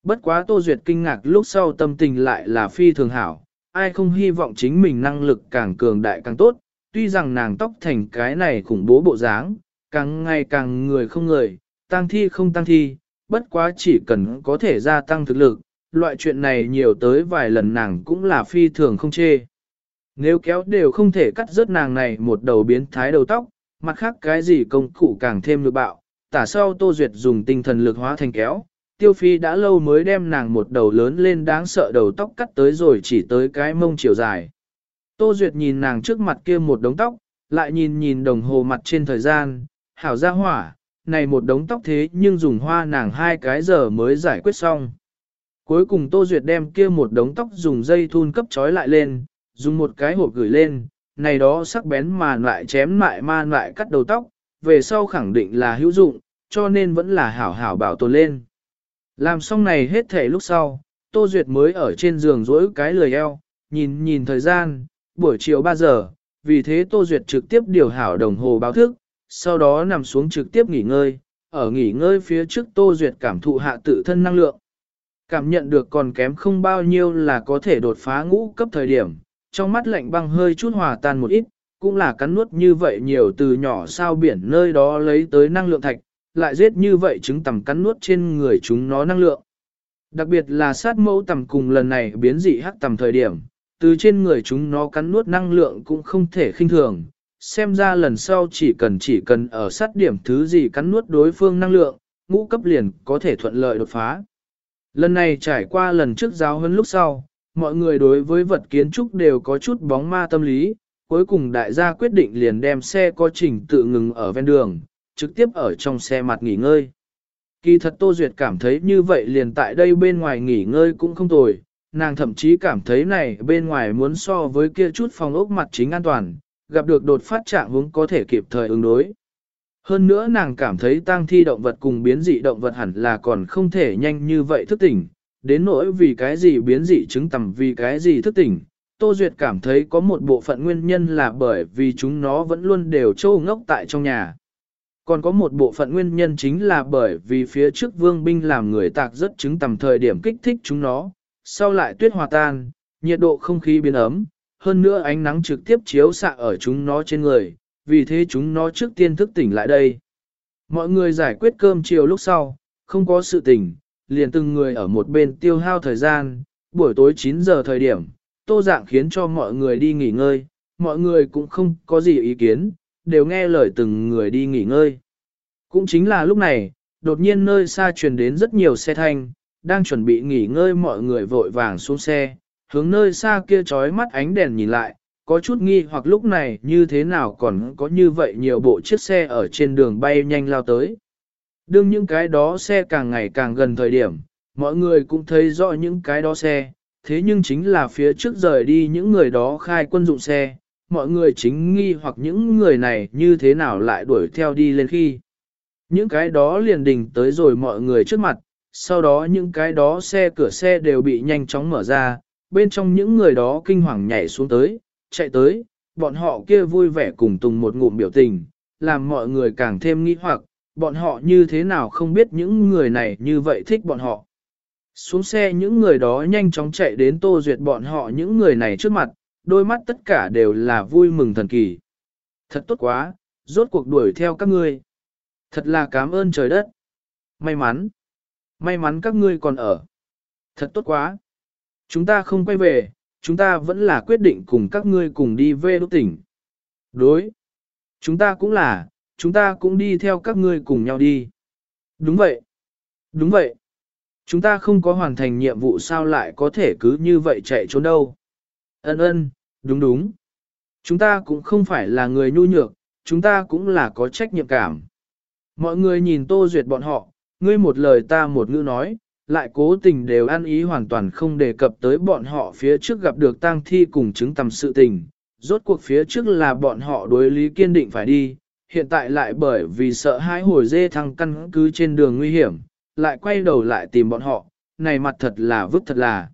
Bất quá Tô Duyệt kinh ngạc lúc sau tâm tình lại là phi thường hảo, ai không hy vọng chính mình năng lực càng cường đại càng tốt, tuy rằng nàng tóc thành cái này khủng bố bộ dáng, càng ngày càng người không người, tăng thi không tăng thi, bất quá chỉ cần có thể gia tăng thực lực, loại chuyện này nhiều tới vài lần nàng cũng là phi thường không chê. Nếu kéo đều không thể cắt rớt nàng này một đầu biến thái đầu tóc, mặt khác cái gì công cụ càng thêm lực bạo, tả sau Tô Duyệt dùng tinh thần lực hóa thành kéo, tiêu phi đã lâu mới đem nàng một đầu lớn lên đáng sợ đầu tóc cắt tới rồi chỉ tới cái mông chiều dài. Tô Duyệt nhìn nàng trước mặt kia một đống tóc, lại nhìn nhìn đồng hồ mặt trên thời gian, hảo ra hỏa, này một đống tóc thế nhưng dùng hoa nàng hai cái giờ mới giải quyết xong. Cuối cùng Tô Duyệt đem kia một đống tóc dùng dây thun cấp trói lại lên, dùng một cái hộp gửi lên, này đó sắc bén mà lại chém lại ma lại cắt đầu tóc, về sau khẳng định là hữu dụng, cho nên vẫn là hảo hảo bảo tồn lên. Làm xong này hết thể lúc sau, Tô Duyệt mới ở trên giường rỗi cái lười eo, nhìn nhìn thời gian, buổi chiều 3 giờ, vì thế Tô Duyệt trực tiếp điều hảo đồng hồ báo thức, sau đó nằm xuống trực tiếp nghỉ ngơi, ở nghỉ ngơi phía trước Tô Duyệt cảm thụ hạ tự thân năng lượng. Cảm nhận được còn kém không bao nhiêu là có thể đột phá ngũ cấp thời điểm, trong mắt lạnh băng hơi chút hòa tan một ít, cũng là cắn nuốt như vậy nhiều từ nhỏ sao biển nơi đó lấy tới năng lượng thạch, lại giết như vậy trứng tầm cắn nuốt trên người chúng nó năng lượng. Đặc biệt là sát mẫu tầm cùng lần này biến dị hắc tầm thời điểm, từ trên người chúng nó cắn nuốt năng lượng cũng không thể khinh thường, xem ra lần sau chỉ cần chỉ cần ở sát điểm thứ gì cắn nuốt đối phương năng lượng, ngũ cấp liền có thể thuận lợi đột phá. Lần này trải qua lần trước giáo hơn lúc sau, mọi người đối với vật kiến trúc đều có chút bóng ma tâm lý, cuối cùng đại gia quyết định liền đem xe có trình tự ngừng ở ven đường, trực tiếp ở trong xe mặt nghỉ ngơi. Kỳ thật Tô Duyệt cảm thấy như vậy liền tại đây bên ngoài nghỉ ngơi cũng không tồi, nàng thậm chí cảm thấy này bên ngoài muốn so với kia chút phòng ốc mặt chính an toàn, gặp được đột phát trạng hướng có thể kịp thời ứng đối. Hơn nữa nàng cảm thấy tang thi động vật cùng biến dị động vật hẳn là còn không thể nhanh như vậy thức tỉnh, đến nỗi vì cái gì biến dị chứng tầm vì cái gì thức tỉnh. Tô Duyệt cảm thấy có một bộ phận nguyên nhân là bởi vì chúng nó vẫn luôn đều trâu ngốc tại trong nhà. Còn có một bộ phận nguyên nhân chính là bởi vì phía trước vương binh làm người tạc rất chứng tầm thời điểm kích thích chúng nó, sau lại tuyết hòa tan, nhiệt độ không khí biến ấm, hơn nữa ánh nắng trực tiếp chiếu xạ ở chúng nó trên người, vì thế chúng nó trước tiên thức tỉnh lại đây. Mọi người giải quyết cơm chiều lúc sau, không có sự tỉnh, liền từng người ở một bên tiêu hao thời gian, buổi tối 9 giờ thời điểm, tô dạng khiến cho mọi người đi nghỉ ngơi, mọi người cũng không có gì ý kiến, đều nghe lời từng người đi nghỉ ngơi. Cũng chính là lúc này, đột nhiên nơi xa truyền đến rất nhiều xe thanh, đang chuẩn bị nghỉ ngơi mọi người vội vàng xuống xe, hướng nơi xa kia trói mắt ánh đèn nhìn lại, có chút nghi hoặc lúc này như thế nào còn có như vậy nhiều bộ chiếc xe ở trên đường bay nhanh lao tới. Đương những cái đó xe càng ngày càng gần thời điểm, mọi người cũng thấy rõ những cái đó xe, thế nhưng chính là phía trước rời đi những người đó khai quân dụng xe, mọi người chính nghi hoặc những người này như thế nào lại đuổi theo đi lên khi. Những cái đó liền đình tới rồi mọi người trước mặt, sau đó những cái đó xe cửa xe đều bị nhanh chóng mở ra, bên trong những người đó kinh hoàng nhảy xuống tới, chạy tới, bọn họ kia vui vẻ cùng tùng một ngụm biểu tình, làm mọi người càng thêm nghi hoặc, bọn họ như thế nào không biết những người này như vậy thích bọn họ. Xuống xe những người đó nhanh chóng chạy đến tô duyệt bọn họ những người này trước mặt, đôi mắt tất cả đều là vui mừng thần kỳ. Thật tốt quá, rốt cuộc đuổi theo các ngươi. Thật là cảm ơn trời đất. May mắn. May mắn các ngươi còn ở. Thật tốt quá. Chúng ta không quay về, chúng ta vẫn là quyết định cùng các ngươi cùng đi về đô tỉnh. Đối. Chúng ta cũng là, chúng ta cũng đi theo các ngươi cùng nhau đi. Đúng vậy. Đúng vậy. Chúng ta không có hoàn thành nhiệm vụ sao lại có thể cứ như vậy chạy trốn đâu. Ân ân, đúng đúng. Chúng ta cũng không phải là người nhu nhược, chúng ta cũng là có trách nhiệm cảm. Mọi người nhìn Tô Duyệt bọn họ, ngươi một lời ta một ngữ nói, lại cố tình đều ăn ý hoàn toàn không đề cập tới bọn họ phía trước gặp được tang thi cùng chứng tầm sự tình. Rốt cuộc phía trước là bọn họ đối lý kiên định phải đi, hiện tại lại bởi vì sợ hãi hồi dê thăng căn cứ trên đường nguy hiểm, lại quay đầu lại tìm bọn họ, này mặt thật là vứt thật là.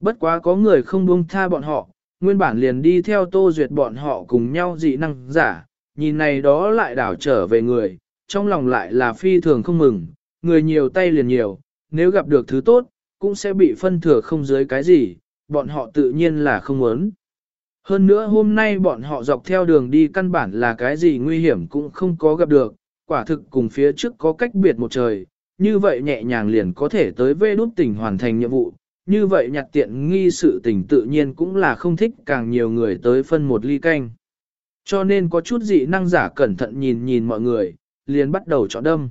Bất quá có người không buông tha bọn họ, nguyên bản liền đi theo tô duyệt bọn họ cùng nhau dị năng giả, nhìn này đó lại đảo trở về người, trong lòng lại là phi thường không mừng, người nhiều tay liền nhiều, nếu gặp được thứ tốt, cũng sẽ bị phân thừa không dưới cái gì, bọn họ tự nhiên là không muốn. Hơn nữa hôm nay bọn họ dọc theo đường đi căn bản là cái gì nguy hiểm cũng không có gặp được, quả thực cùng phía trước có cách biệt một trời, như vậy nhẹ nhàng liền có thể tới vê đút tỉnh hoàn thành nhiệm vụ, như vậy nhặt tiện nghi sự tình tự nhiên cũng là không thích càng nhiều người tới phân một ly canh. Cho nên có chút dị năng giả cẩn thận nhìn nhìn mọi người, liền bắt đầu chọn đâm.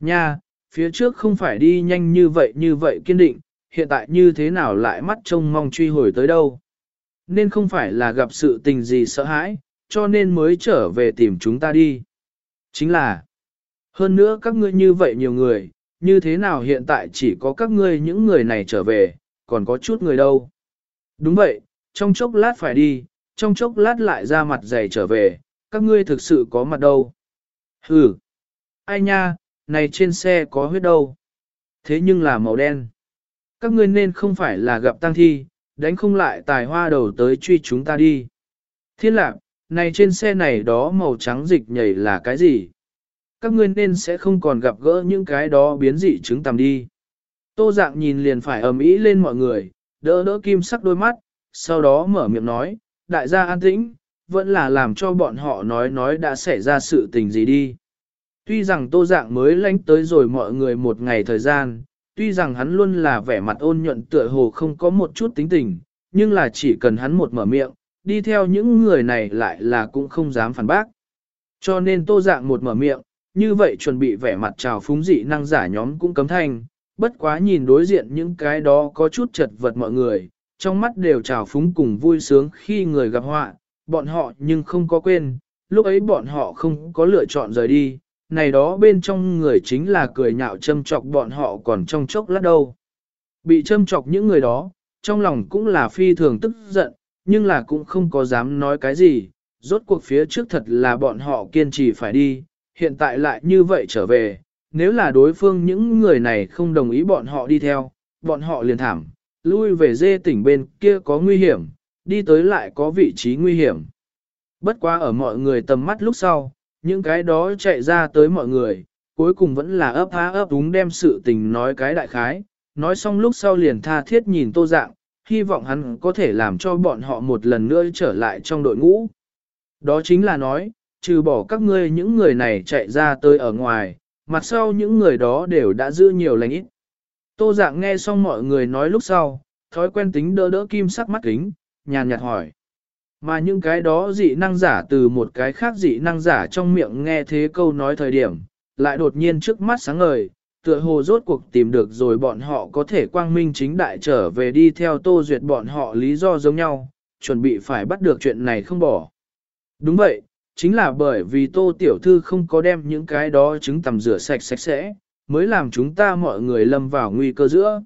Nha, phía trước không phải đi nhanh như vậy như vậy kiên định, hiện tại như thế nào lại mắt trông mong truy hồi tới đâu. Nên không phải là gặp sự tình gì sợ hãi, cho nên mới trở về tìm chúng ta đi. Chính là, hơn nữa các ngươi như vậy nhiều người, như thế nào hiện tại chỉ có các ngươi những người này trở về, còn có chút người đâu. Đúng vậy, trong chốc lát phải đi, trong chốc lát lại ra mặt dày trở về, các ngươi thực sự có mặt đâu. Hừ, ai nha, này trên xe có huyết đâu. Thế nhưng là màu đen. Các ngươi nên không phải là gặp tăng thi, đánh không lại tài hoa đầu tới truy chúng ta đi. Thiên lạc, này trên xe này đó màu trắng dịch nhảy là cái gì? Các ngươi nên sẽ không còn gặp gỡ những cái đó biến dị chứng tầm đi. Tô dạng nhìn liền phải ầm ĩ lên mọi người, đỡ đỡ kim sắc đôi mắt, sau đó mở miệng nói, đại gia an tĩnh, vẫn là làm cho bọn họ nói nói đã xảy ra sự tình gì đi. Tuy rằng tô dạng mới lánh tới rồi mọi người một ngày thời gian, tuy rằng hắn luôn là vẻ mặt ôn nhuận tựa hồ không có một chút tính tình, nhưng là chỉ cần hắn một mở miệng, đi theo những người này lại là cũng không dám phản bác. Cho nên tô dạng một mở miệng, như vậy chuẩn bị vẻ mặt trào phúng dị năng giả nhóm cũng cấm thanh, bất quá nhìn đối diện những cái đó có chút chật vật mọi người, trong mắt đều trào phúng cùng vui sướng khi người gặp họa, bọn họ nhưng không có quên, lúc ấy bọn họ không có lựa chọn rời đi, này đó bên trong người chính là cười nhạo châm chọc bọn họ còn trong chốc lát đâu. Bị châm chọc những người đó, trong lòng cũng là phi thường tức giận, nhưng là cũng không có dám nói cái gì, rốt cuộc phía trước thật là bọn họ kiên trì phải đi, hiện tại lại như vậy trở về, nếu là đối phương những người này không đồng ý bọn họ đi theo, bọn họ liền thảm, lui về dê tỉnh bên kia có nguy hiểm, đi tới lại có vị trí nguy hiểm. Bất quá ở mọi người tầm mắt lúc sau, những cái đó chạy ra tới mọi người, cuối cùng vẫn là ấp há ấp đúng đem sự tình nói cái đại khái, nói xong lúc sau liền tha thiết nhìn tô dạng, hy vọng hắn có thể làm cho bọn họ một lần nữa trở lại trong đội ngũ. Đó chính là nói, trừ bỏ các ngươi những người này chạy ra tới ở ngoài, mặt sau những người đó đều đã giữ nhiều lành ít. Tô dạng nghe xong mọi người nói lúc sau, thói quen tính đỡ đỡ kim sắc mắt kính, nhàn nhạt hỏi. Mà những cái đó dị năng giả từ một cái khác dị năng giả trong miệng nghe thế câu nói thời điểm, lại đột nhiên trước mắt sáng ngời, tựa hồ rốt cuộc tìm được rồi bọn họ có thể quang minh chính đại trở về đi theo tô duyệt bọn họ lý do giống nhau, chuẩn bị phải bắt được chuyện này không bỏ. Đúng vậy, chính là bởi vì tô tiểu thư không có đem những cái đó trứng tầm rửa sạch sạch sẽ, mới làm chúng ta mọi người lâm vào nguy cơ giữa.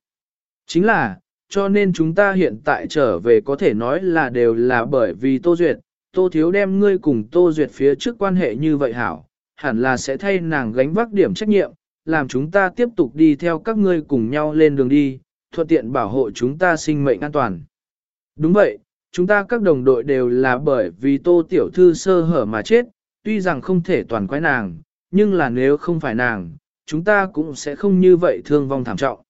Chính là, cho nên chúng ta hiện tại trở về có thể nói là đều là bởi vì Tô Duyệt, Tô Thiếu đem ngươi cùng Tô Duyệt phía trước quan hệ như vậy hảo, hẳn là sẽ thay nàng gánh vác điểm trách nhiệm, làm chúng ta tiếp tục đi theo các ngươi cùng nhau lên đường đi, thuận tiện bảo hộ chúng ta sinh mệnh an toàn. Đúng vậy, chúng ta các đồng đội đều là bởi vì Tô Tiểu Thư sơ hở mà chết, tuy rằng không thể toàn quái nàng, nhưng là nếu không phải nàng, chúng ta cũng sẽ không như vậy thương vong thảm trọng.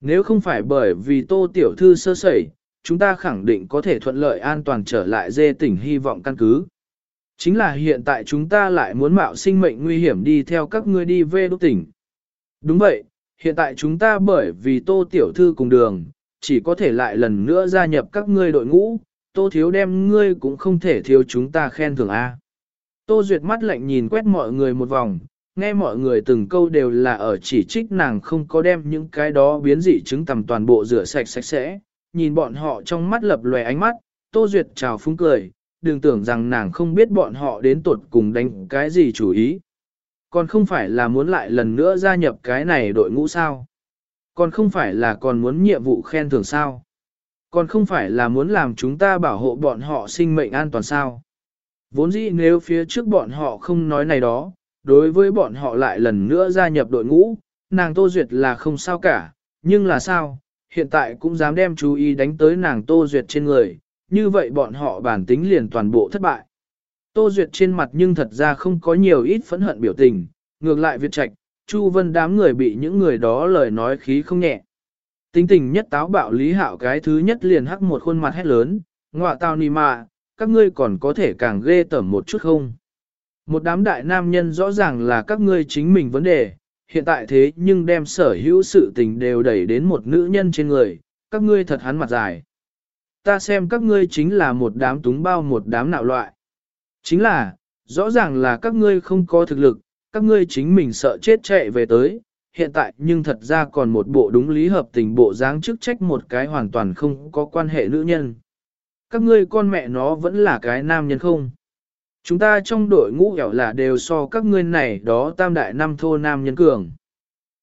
Nếu không phải bởi vì tô tiểu thư sơ sẩy, chúng ta khẳng định có thể thuận lợi an toàn trở lại dê tỉnh hy vọng căn cứ. Chính là hiện tại chúng ta lại muốn mạo sinh mệnh nguy hiểm đi theo các ngươi đi về đô tỉnh. Đúng vậy, hiện tại chúng ta bởi vì tô tiểu thư cùng đường, chỉ có thể lại lần nữa gia nhập các ngươi đội ngũ, tô thiếu đem ngươi cũng không thể thiếu chúng ta khen thưởng A. Tô Duyệt mắt lạnh nhìn quét mọi người một vòng, nghe mọi người từng câu đều là ở chỉ trích nàng không có đem những cái đó biến dị chứng tầm toàn bộ rửa sạch sạch sẽ, nhìn bọn họ trong mắt lập lòe ánh mắt, Tô Duyệt chào phúng cười, đừng tưởng rằng nàng không biết bọn họ đến tuột cùng đánh cái gì chủ ý. Còn không phải là muốn lại lần nữa gia nhập cái này đội ngũ sao? Còn không phải là còn muốn nhiệm vụ khen thưởng sao? Còn không phải là muốn làm chúng ta bảo hộ bọn họ sinh mệnh an toàn sao? Vốn dĩ nếu phía trước bọn họ không nói này đó, đối với bọn họ lại lần nữa gia nhập đội ngũ, nàng Tô Duyệt là không sao cả, nhưng là sao, hiện tại cũng dám đem chú ý đánh tới nàng Tô Duyệt trên người, như vậy bọn họ bản tính liền toàn bộ thất bại. Tô Duyệt trên mặt nhưng thật ra không có nhiều ít phẫn hận biểu tình, ngược lại Việt Trạch, Chu Vân đám người bị những người đó lời nói khí không nhẹ. Tính tình nhất táo bạo lý hạo cái thứ nhất liền hắc một khuôn mặt hét lớn, ngọa tao nì mạ, các ngươi còn có thể càng ghê tởm một chút không? Một đám đại nam nhân rõ ràng là các ngươi chính mình vấn đề, hiện tại thế nhưng đem sở hữu sự tình đều đẩy đến một nữ nhân trên người, các ngươi thật hắn mặt dài. Ta xem các ngươi chính là một đám túng bao một đám nạo loại. Chính là, rõ ràng là các ngươi không có thực lực, các ngươi chính mình sợ chết chạy về tới, hiện tại nhưng thật ra còn một bộ đúng lý hợp tình bộ dáng chức trách một cái hoàn toàn không có quan hệ nữ nhân. Các ngươi con mẹ nó vẫn là cái nam nhân không? Chúng ta trong đội ngũ ẻo là đều so các ngươi này đó tam đại năm thô nam nhân cường.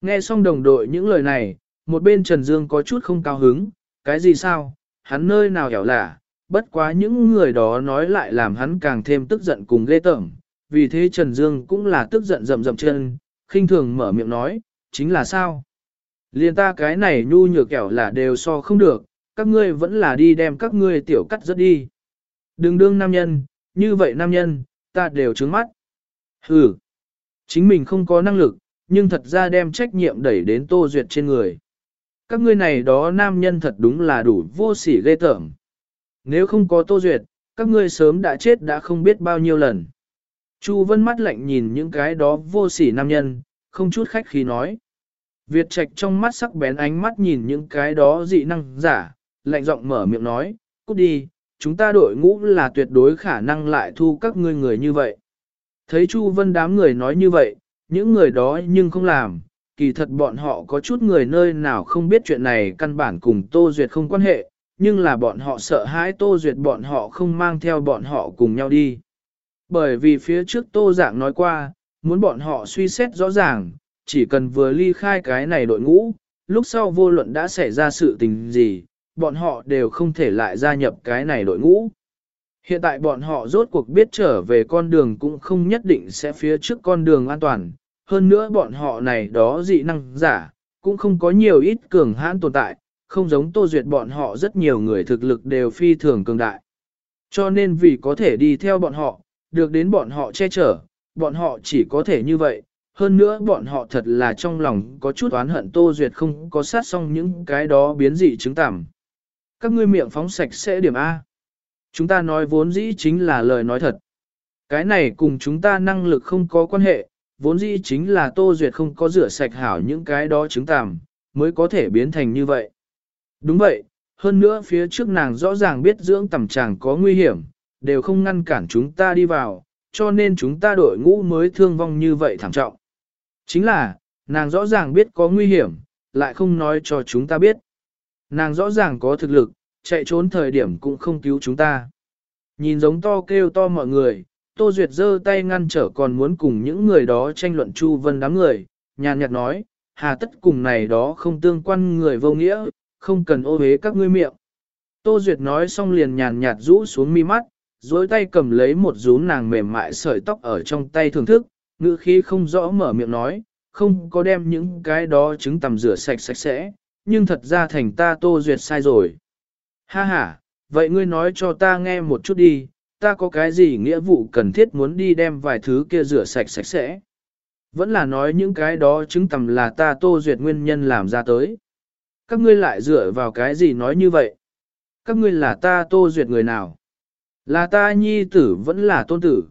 Nghe xong đồng đội những lời này, một bên Trần Dương có chút không cao hứng, cái gì sao, hắn nơi nào ẻo là, bất quá những người đó nói lại làm hắn càng thêm tức giận cùng ghê tởm. Vì thế Trần Dương cũng là tức giận rầm rầm chân, khinh thường mở miệng nói, chính là sao? Liên ta cái này nhu nhược kẻo là đều so không được, các ngươi vẫn là đi đem các ngươi tiểu cắt rất đi. Đừng đương nam nhân, như vậy nam nhân, ta đều trướng mắt. Hừ, chính mình không có năng lực, nhưng thật ra đem trách nhiệm đẩy đến tô duyệt trên người. Các ngươi này đó nam nhân thật đúng là đủ vô sỉ ghê tởm. Nếu không có tô duyệt, các ngươi sớm đã chết đã không biết bao nhiêu lần. Chu vân mắt lạnh nhìn những cái đó vô sỉ nam nhân, không chút khách khí nói. Việt trạch trong mắt sắc bén ánh mắt nhìn những cái đó dị năng giả, lạnh giọng mở miệng nói, cút đi, chúng ta đội ngũ là tuyệt đối khả năng lại thu các ngươi người như vậy. Thấy Chu Vân đám người nói như vậy, những người đó nhưng không làm, kỳ thật bọn họ có chút người nơi nào không biết chuyện này căn bản cùng Tô Duyệt không quan hệ, nhưng là bọn họ sợ hãi Tô Duyệt bọn họ không mang theo bọn họ cùng nhau đi. Bởi vì phía trước Tô Giảng nói qua, muốn bọn họ suy xét rõ ràng, chỉ cần vừa ly khai cái này đội ngũ, lúc sau vô luận đã xảy ra sự tình gì, bọn họ đều không thể lại gia nhập cái này đội ngũ. Hiện tại bọn họ rốt cuộc biết trở về con đường cũng không nhất định sẽ phía trước con đường an toàn, hơn nữa bọn họ này đó dị năng giả, cũng không có nhiều ít cường hãn tồn tại, không giống tô duyệt bọn họ rất nhiều người thực lực đều phi thường cường đại. Cho nên vì có thể đi theo bọn họ, được đến bọn họ che chở, bọn họ chỉ có thể như vậy, hơn nữa bọn họ thật là trong lòng có chút oán hận Tô Duyệt không có sát xong những cái đó biến dị chứng tạm. Các ngươi miệng phóng sạch sẽ điểm A. Chúng ta nói vốn dĩ chính là lời nói thật. Cái này cùng chúng ta năng lực không có quan hệ, vốn dĩ chính là Tô Duyệt không có rửa sạch hảo những cái đó chứng tạm, mới có thể biến thành như vậy. Đúng vậy, hơn nữa phía trước nàng rõ ràng biết dưỡng tầm chàng có nguy hiểm, đều không ngăn cản chúng ta đi vào, cho nên chúng ta đội ngũ mới thương vong như vậy thảm trọng. Chính là, nàng rõ ràng biết có nguy hiểm, lại không nói cho chúng ta biết. Nàng rõ ràng có thực lực, chạy trốn thời điểm cũng không cứu chúng ta. Nhìn giống to kêu to mọi người, Tô Duyệt giơ tay ngăn trở còn muốn cùng những người đó tranh luận Chu Vân đám người, nhàn nhạt nói, hà tất cùng này đó không tương quan người vô nghĩa, không cần ô hế các ngươi miệng. Tô Duyệt nói xong liền nhàn nhạt rũ xuống mi mắt, dối tay cầm lấy một rún nàng mềm mại sợi tóc ở trong tay thưởng thức, ngữ khí không rõ mở miệng nói, không có đem những cái đó trứng tầm rửa sạch sạch sẽ, nhưng thật ra thành ta tô duyệt sai rồi. Ha ha, vậy ngươi nói cho ta nghe một chút đi, ta có cái gì nghĩa vụ cần thiết muốn đi đem vài thứ kia rửa sạch sạch sẽ. Vẫn là nói những cái đó chứng tầm là ta tô duyệt nguyên nhân làm ra tới. Các ngươi lại dựa vào cái gì nói như vậy? Các ngươi là ta tô duyệt người nào? Là ta nhi tử vẫn là tôn tử.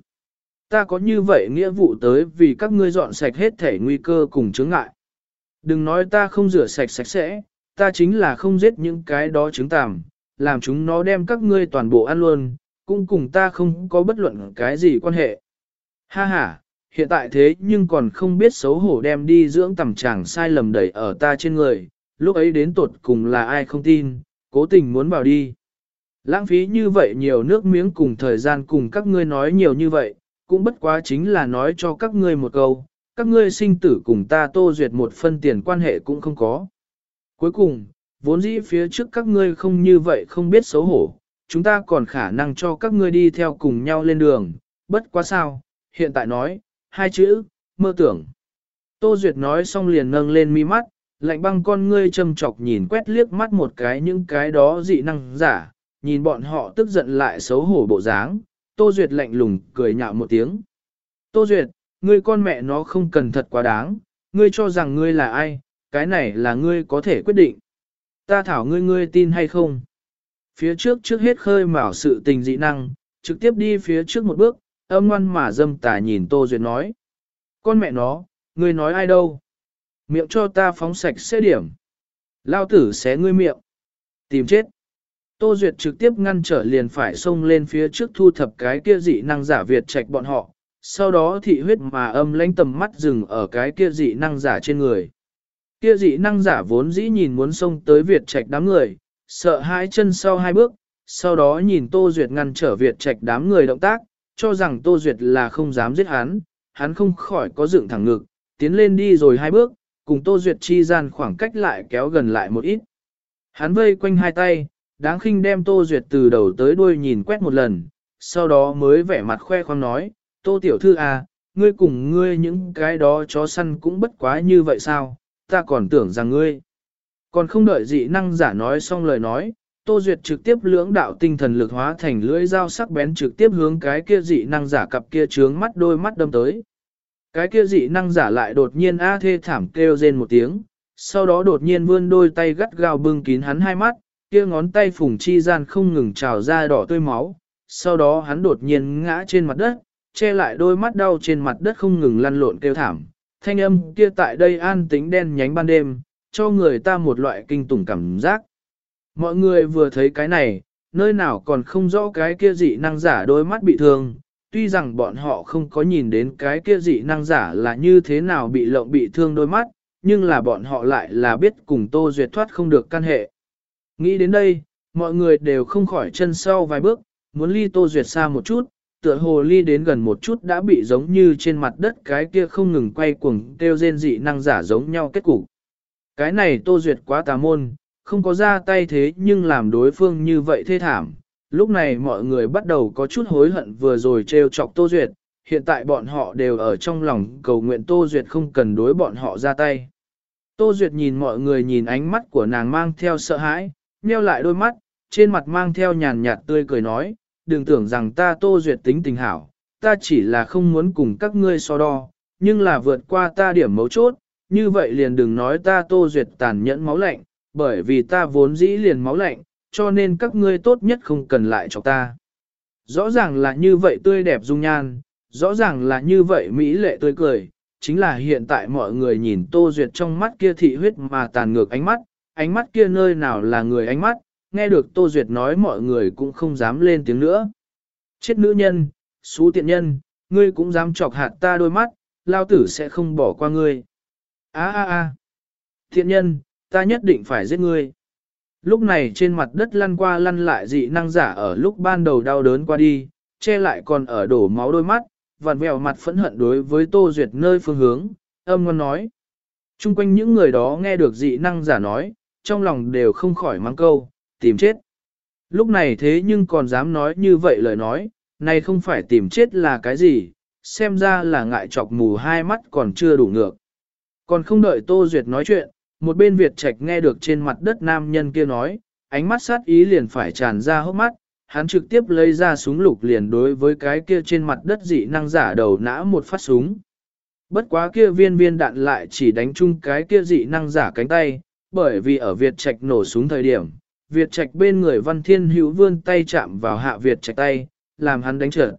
Ta có như vậy nghĩa vụ tới vì các ngươi dọn sạch hết thể nguy cơ cùng chướng ngại. Đừng nói ta không rửa sạch sạch sẽ, ta chính là không giết những cái đó trứng tàm, làm chúng nó đem các ngươi toàn bộ ăn luôn, cũng cùng ta không có bất luận cái gì quan hệ. Ha ha, hiện tại thế nhưng còn không biết xấu hổ đem đi dưỡng tầm chàng sai lầm đẩy ở ta trên người, lúc ấy đến tột cùng là ai không tin, cố tình muốn vào đi. Lãng phí như vậy nhiều nước miếng cùng thời gian cùng các ngươi nói nhiều như vậy, cũng bất quá chính là nói cho các ngươi một câu, các ngươi sinh tử cùng ta tô duyệt một phân tiền quan hệ cũng không có. Cuối cùng, vốn dĩ phía trước các ngươi không như vậy không biết xấu hổ, chúng ta còn khả năng cho các ngươi đi theo cùng nhau lên đường, bất quá sao, hiện tại nói, hai chữ, mơ tưởng. Tô Duyệt nói xong liền nâng lên mi mắt, lạnh băng con ngươi châm chọc nhìn quét liếc mắt một cái những cái đó dị năng giả, nhìn bọn họ tức giận lại xấu hổ bộ dáng, Tô Duyệt lạnh lùng cười nhạo một tiếng. Tô Duyệt, ngươi con mẹ nó không cần thật quá đáng, ngươi cho rằng ngươi là ai, cái này là ngươi có thể quyết định. ta thảo ngươi ngươi tin hay không? Phía trước trước hết khơi mào sự tình dị năng, trực tiếp đi phía trước một bước, âm ngoan mà dâm tà nhìn Tô Duyệt nói. Con mẹ nó, ngươi nói ai đâu? Miệng cho ta phóng sạch sẽ điểm. Lao tử xé ngươi miệng. Tìm chết. Tô Duyệt trực tiếp ngăn trở liền phải xông lên phía trước thu thập cái kia dị năng giả Việt trạch bọn họ, sau đó thị huyết mà âm lãnh tầm mắt dừng ở cái kia dị năng giả trên người. Kia dị năng giả vốn dĩ nhìn muốn xông tới Việt trạch đám người, sợ hai chân sau hai bước, sau đó nhìn Tô Duyệt ngăn trở Việt trạch đám người động tác, cho rằng Tô Duyệt là không dám giết hắn, hắn không khỏi có dựng thẳng ngực, tiến lên đi rồi hai bước, cùng Tô Duyệt chi gian khoảng cách lại kéo gần lại một ít. Hắn vây quanh hai tay, đáng khinh đem Tô Duyệt từ đầu tới đuôi nhìn quét một lần, sau đó mới vẻ mặt khoe khoang nói, Tô Tiểu Thư à, ngươi cùng ngươi những cái đó chó săn cũng bất quá như vậy sao, ta còn tưởng rằng ngươi. Còn không đợi dị năng giả nói xong lời nói, Tô Duyệt trực tiếp lưỡng đạo tinh thần lực hóa thành lưỡi dao sắc bén trực tiếp hướng cái kia dị năng giả cặp kia trướng mắt đôi mắt đâm tới. Cái kia dị năng giả lại đột nhiên a thê thảm kêu rên một tiếng, sau đó đột nhiên vươn đôi tay gắt gao bưng kín hắn hai mắt, kia ngón tay phùng chi gian không ngừng trào ra đỏ tươi máu, sau đó hắn đột nhiên ngã trên mặt đất, che lại đôi mắt đau trên mặt đất không ngừng lăn lộn kêu thảm. Thanh âm kia tại đây an tính đen nhánh ban đêm, cho người ta một loại kinh tủng cảm giác. Mọi người vừa thấy cái này, nơi nào còn không rõ cái kia dị năng giả đôi mắt bị thương, tuy rằng bọn họ không có nhìn đến cái kia dị năng giả là như thế nào bị lộng bị thương đôi mắt, nhưng là bọn họ lại là biết cùng Tô Duyệt thoát không được căn hệ. Nghĩ đến đây, mọi người đều không khỏi chân sau vài bước, muốn ly Tô Duyệt xa một chút, tựa hồ ly đến gần một chút đã bị giống như trên mặt đất cái kia không ngừng quay cuồng kêu rên dị năng giả giống nhau kết cục. Cái này Tô Duyệt quá tà môn, không có ra tay thế nhưng làm đối phương như vậy thê thảm. Lúc này mọi người bắt đầu có chút hối hận vừa rồi trêu chọc Tô Duyệt, hiện tại bọn họ đều ở trong lòng cầu nguyện Tô Duyệt không cần đối bọn họ ra tay. Tô Duyệt nhìn mọi người nhìn ánh mắt của nàng mang theo sợ hãi, nheo lại đôi mắt, trên mặt mang theo nhàn nhạt tươi cười nói, đừng tưởng rằng ta Tô Duyệt tính tình hảo, ta chỉ là không muốn cùng các ngươi so đo, nhưng là vượt qua ta điểm mấu chốt, như vậy liền đừng nói ta Tô Duyệt tàn nhẫn máu lạnh, bởi vì ta vốn dĩ liền máu lạnh, cho nên các ngươi tốt nhất không cần lại cho ta. Rõ ràng là như vậy tươi đẹp dung nhan, rõ ràng là như vậy mỹ lệ tươi cười, chính là hiện tại mọi người nhìn Tô Duyệt trong mắt kia thị huyết mà tàn ngược ánh mắt, ánh mắt kia nơi nào là người ánh mắt, nghe được Tô Duyệt nói mọi người cũng không dám lên tiếng nữa. Chết nữ nhân, xú tiện nhân, ngươi cũng dám chọc hạt ta đôi mắt, lao tử sẽ không bỏ qua ngươi. Á á á, thiện nhân, ta nhất định phải giết ngươi. Lúc này trên mặt đất lăn qua lăn lại dị năng giả ở lúc ban đầu đau đớn qua đi, che lại còn ở đổ máu đôi mắt, vặn vẹo mặt phẫn hận đối với Tô Duyệt nơi phương hướng, âm ngon nói. Trung quanh những người đó nghe được dị năng giả nói, trong lòng đều không khỏi mang câu, tìm chết. Lúc này thế nhưng còn dám nói như vậy lời nói, này không phải tìm chết là cái gì, xem ra là ngại chọc mù hai mắt còn chưa đủ ngược. Còn không đợi Tô Duyệt nói chuyện, một bên Việt Trạch nghe được trên mặt đất nam nhân kia nói, ánh mắt sát ý liền phải tràn ra hốc mắt, hắn trực tiếp lấy ra súng lục liền đối với cái kia trên mặt đất dị năng giả đầu nã một phát súng. Bất quá kia viên viên đạn lại chỉ đánh chung cái kia dị năng giả cánh tay, bởi vì ở Việt Trạch nổ súng thời điểm, Việt Trạch bên người Văn Thiên Hữu vươn tay chạm vào hạ Việt Trạch tay, làm hắn đánh trở.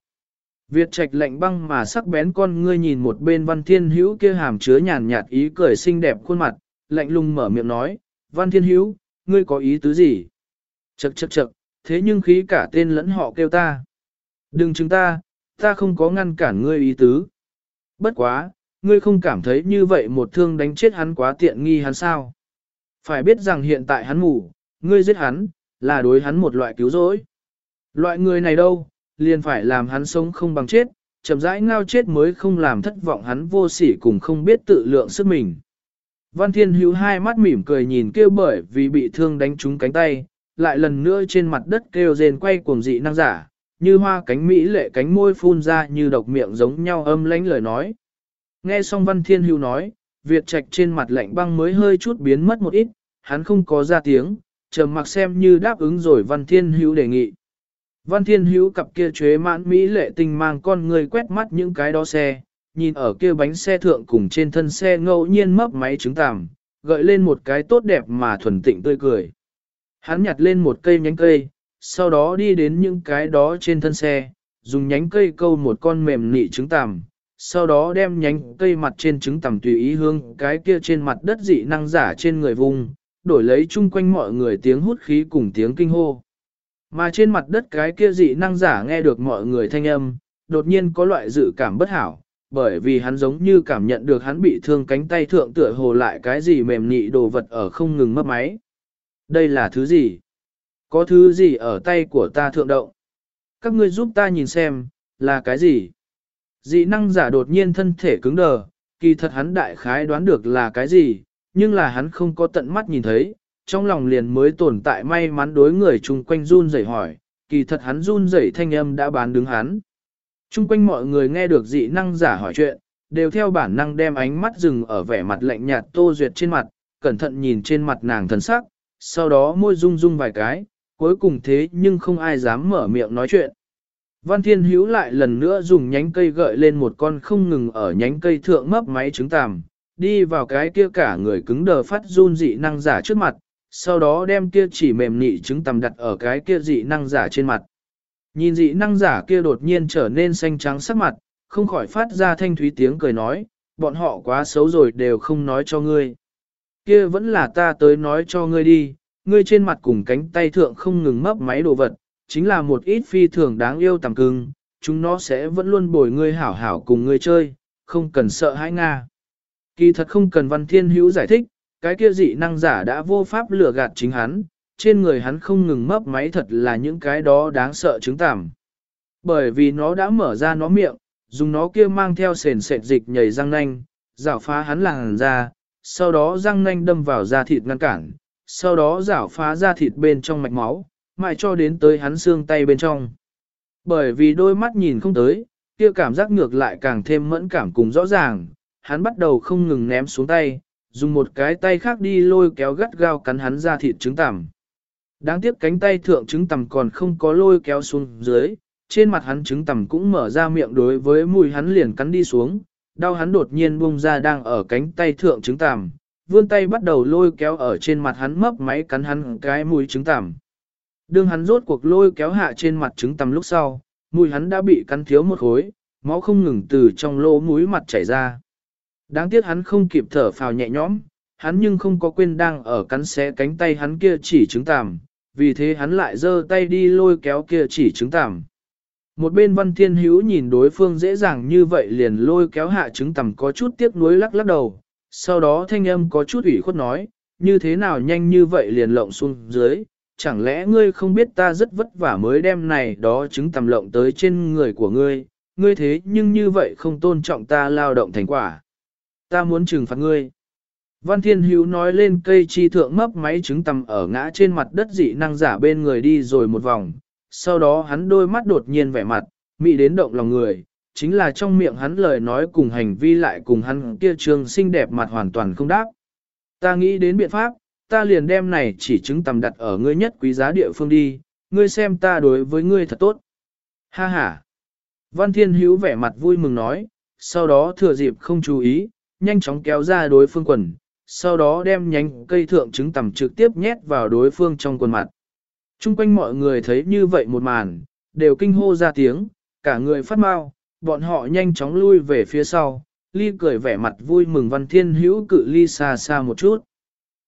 Việt Trạch lạnh băng mà sắc bén con ngươi nhìn một bên Văn Thiên Hữu kia hàm chứa nhàn nhạt ý cười xinh đẹp khuôn mặt, lạnh lùng mở miệng nói, Văn Thiên Hữu, ngươi có ý tứ gì? Chậc chậc chậc, thế nhưng khí cả tên lẫn họ kêu ta. Đừng chứng ta, ta không có ngăn cản ngươi ý tứ. Bất quá, ngươi không cảm thấy như vậy một thương đánh chết hắn quá tiện nghi hắn sao? Phải biết rằng hiện tại hắn ngủ, ngươi giết hắn, là đối hắn một loại cứu rỗi. Loại người này đâu, liền phải làm hắn sống không bằng chết, chậm rãi ngao chết mới không làm thất vọng hắn vô sỉ cùng không biết tự lượng sức mình. Văn Thiên Hữu hai mắt mỉm cười nhìn kêu bởi vì bị thương đánh trúng cánh tay, lại lần nữa trên mặt đất kêu rên quay cuồng dị năng giả, như hoa cánh mỹ lệ cánh môi phun ra như độc miệng giống nhau âm lánh lời nói. Nghe xong Văn Thiên Hữu nói, Việt Trạch trên mặt lạnh băng mới hơi chút biến mất một ít, hắn không có ra tiếng, trầm mặc xem như đáp ứng rồi Văn Thiên Hữu đề nghị. Văn Thiên Hữu cặp kia chế mãn mỹ lệ tình mang con người quét mắt những cái đó xe, nhìn ở kia bánh xe thượng cùng trên thân xe ngẫu nhiên mấp máy trứng tằm, gợi lên một cái tốt đẹp mà thuần tịnh tươi cười. Hắn nhặt lên một cây nhánh cây, sau đó đi đến những cái đó trên thân xe, dùng nhánh cây câu một con mềm nị trứng tằm, sau đó đem nhánh cây mặt trên trứng tầm tùy ý hương cái kia trên mặt đất dị năng giả trên người vùng, đổi lấy chung quanh mọi người tiếng hút khí cùng tiếng kinh hô. Mà trên mặt đất cái kia dị năng giả nghe được mọi người thanh âm, đột nhiên có loại dự cảm bất hảo, bởi vì hắn giống như cảm nhận được hắn bị thương cánh tay thượng tựa hồ lại cái gì mềm nị đồ vật ở không ngừng mất máy. Đây là thứ gì? Có thứ gì ở tay của ta thượng động? Các ngươi giúp ta nhìn xem, là cái gì? Dị năng giả đột nhiên thân thể cứng đờ, kỳ thật hắn đại khái đoán được là cái gì, nhưng là hắn không có tận mắt nhìn thấy, trong lòng liền mới tồn tại may mắn đối người chung quanh run rẩy hỏi, kỳ thật hắn run rẩy thanh âm đã bán đứng hắn. Chung quanh mọi người nghe được dị năng giả hỏi chuyện, đều theo bản năng đem ánh mắt dừng ở vẻ mặt lạnh nhạt tô duyệt trên mặt, cẩn thận nhìn trên mặt nàng thần sắc, sau đó môi rung rung vài cái, cuối cùng thế nhưng không ai dám mở miệng nói chuyện. Văn Thiên Hữu lại lần nữa dùng nhánh cây gợi lên một con không ngừng ở nhánh cây thượng mấp máy trứng tàm, đi vào cái kia cả người cứng đờ phát run dị năng giả trước mặt, sau đó đem kia chỉ mềm nị trứng tằm đặt ở cái kia dị năng giả trên mặt. Nhìn dị năng giả kia đột nhiên trở nên xanh trắng sắc mặt, không khỏi phát ra thanh thúy tiếng cười nói, bọn họ quá xấu rồi đều không nói cho ngươi. Kia vẫn là ta tới nói cho ngươi đi, ngươi trên mặt cùng cánh tay thượng không ngừng mấp máy đồ vật, chính là một ít phi thường đáng yêu tầm cưng, chúng nó sẽ vẫn luôn bồi ngươi hảo hảo cùng ngươi chơi, không cần sợ hãi Nga. Kỳ thật không cần Văn Thiên Hữu giải thích, cái kia dị năng giả đã vô pháp lừa gạt chính hắn, trên người hắn không ngừng mấp máy thật là những cái đó đáng sợ chứng tảm. Bởi vì nó đã mở ra nó miệng, dùng nó kia mang theo sền sệt dịch nhảy răng nanh, rảo phá hắn làng ra, sau đó răng nanh đâm vào da thịt ngăn cản, sau đó rảo phá da thịt bên trong mạch máu, mãi cho đến tới hắn xương tay bên trong. Bởi vì đôi mắt nhìn không tới, kia cảm giác ngược lại càng thêm mẫn cảm cùng rõ ràng, hắn bắt đầu không ngừng ném xuống tay, dùng một cái tay khác đi lôi kéo gắt gao cắn hắn ra thịt trứng tằm. Đáng tiếc cánh tay thượng trứng tằm còn không có lôi kéo xuống dưới, trên mặt hắn trứng tằm cũng mở ra miệng đối với mùi hắn liền cắn đi xuống, đau hắn đột nhiên buông ra đang ở cánh tay thượng trứng tằm, vươn tay bắt đầu lôi kéo ở trên mặt hắn mấp máy cắn hắn cái mùi trứng tằm. Đương hắn rốt cuộc lôi kéo hạ trên mặt trứng tầm lúc sau, mùi hắn đã bị cắn thiếu một khối, máu không ngừng từ trong lỗ mũi mặt chảy ra. Đáng tiếc hắn không kịp thở phào nhẹ nhõm, hắn nhưng không có quên đang ở cắn xé cánh tay hắn kia chỉ trứng tằm, vì thế hắn lại giơ tay đi lôi kéo kia chỉ trứng tằm. Một bên văn thiên hữu nhìn đối phương dễ dàng như vậy liền lôi kéo hạ trứng tằm có chút tiếc nuối lắc lắc đầu, sau đó thanh âm có chút ủy khuất nói, như thế nào nhanh như vậy liền lộng xuống dưới, chẳng lẽ ngươi không biết ta rất vất vả mới đem này đó trứng tầm lộng tới trên người của ngươi, ngươi thế nhưng như vậy không tôn trọng ta lao động thành quả ta muốn trừng phạt ngươi. Văn Thiên Hữu nói lên cây chi thượng mấp máy trứng tầm ở ngã trên mặt đất dị năng giả bên người đi rồi một vòng, sau đó hắn đôi mắt đột nhiên vẻ mặt, mị đến động lòng người, chính là trong miệng hắn lời nói cùng hành vi lại cùng hắn kia trường xinh đẹp mặt hoàn toàn không đáp. Ta nghĩ đến biện pháp, ta liền đem này chỉ chứng tầm đặt ở ngươi nhất quý giá địa phương đi, ngươi xem ta đối với ngươi thật tốt. Ha ha! Văn Thiên Hữu vẻ mặt vui mừng nói, sau đó thừa dịp không chú ý, nhanh chóng kéo ra đối phương quần, sau đó đem nhánh cây thượng trứng tầm trực tiếp nhét vào đối phương trong quần mặt. Trung quanh mọi người thấy như vậy một màn, đều kinh hô ra tiếng, cả người phát mau, bọn họ nhanh chóng lui về phía sau, ly cười vẻ mặt vui mừng văn thiên hữu cự ly xa xa một chút.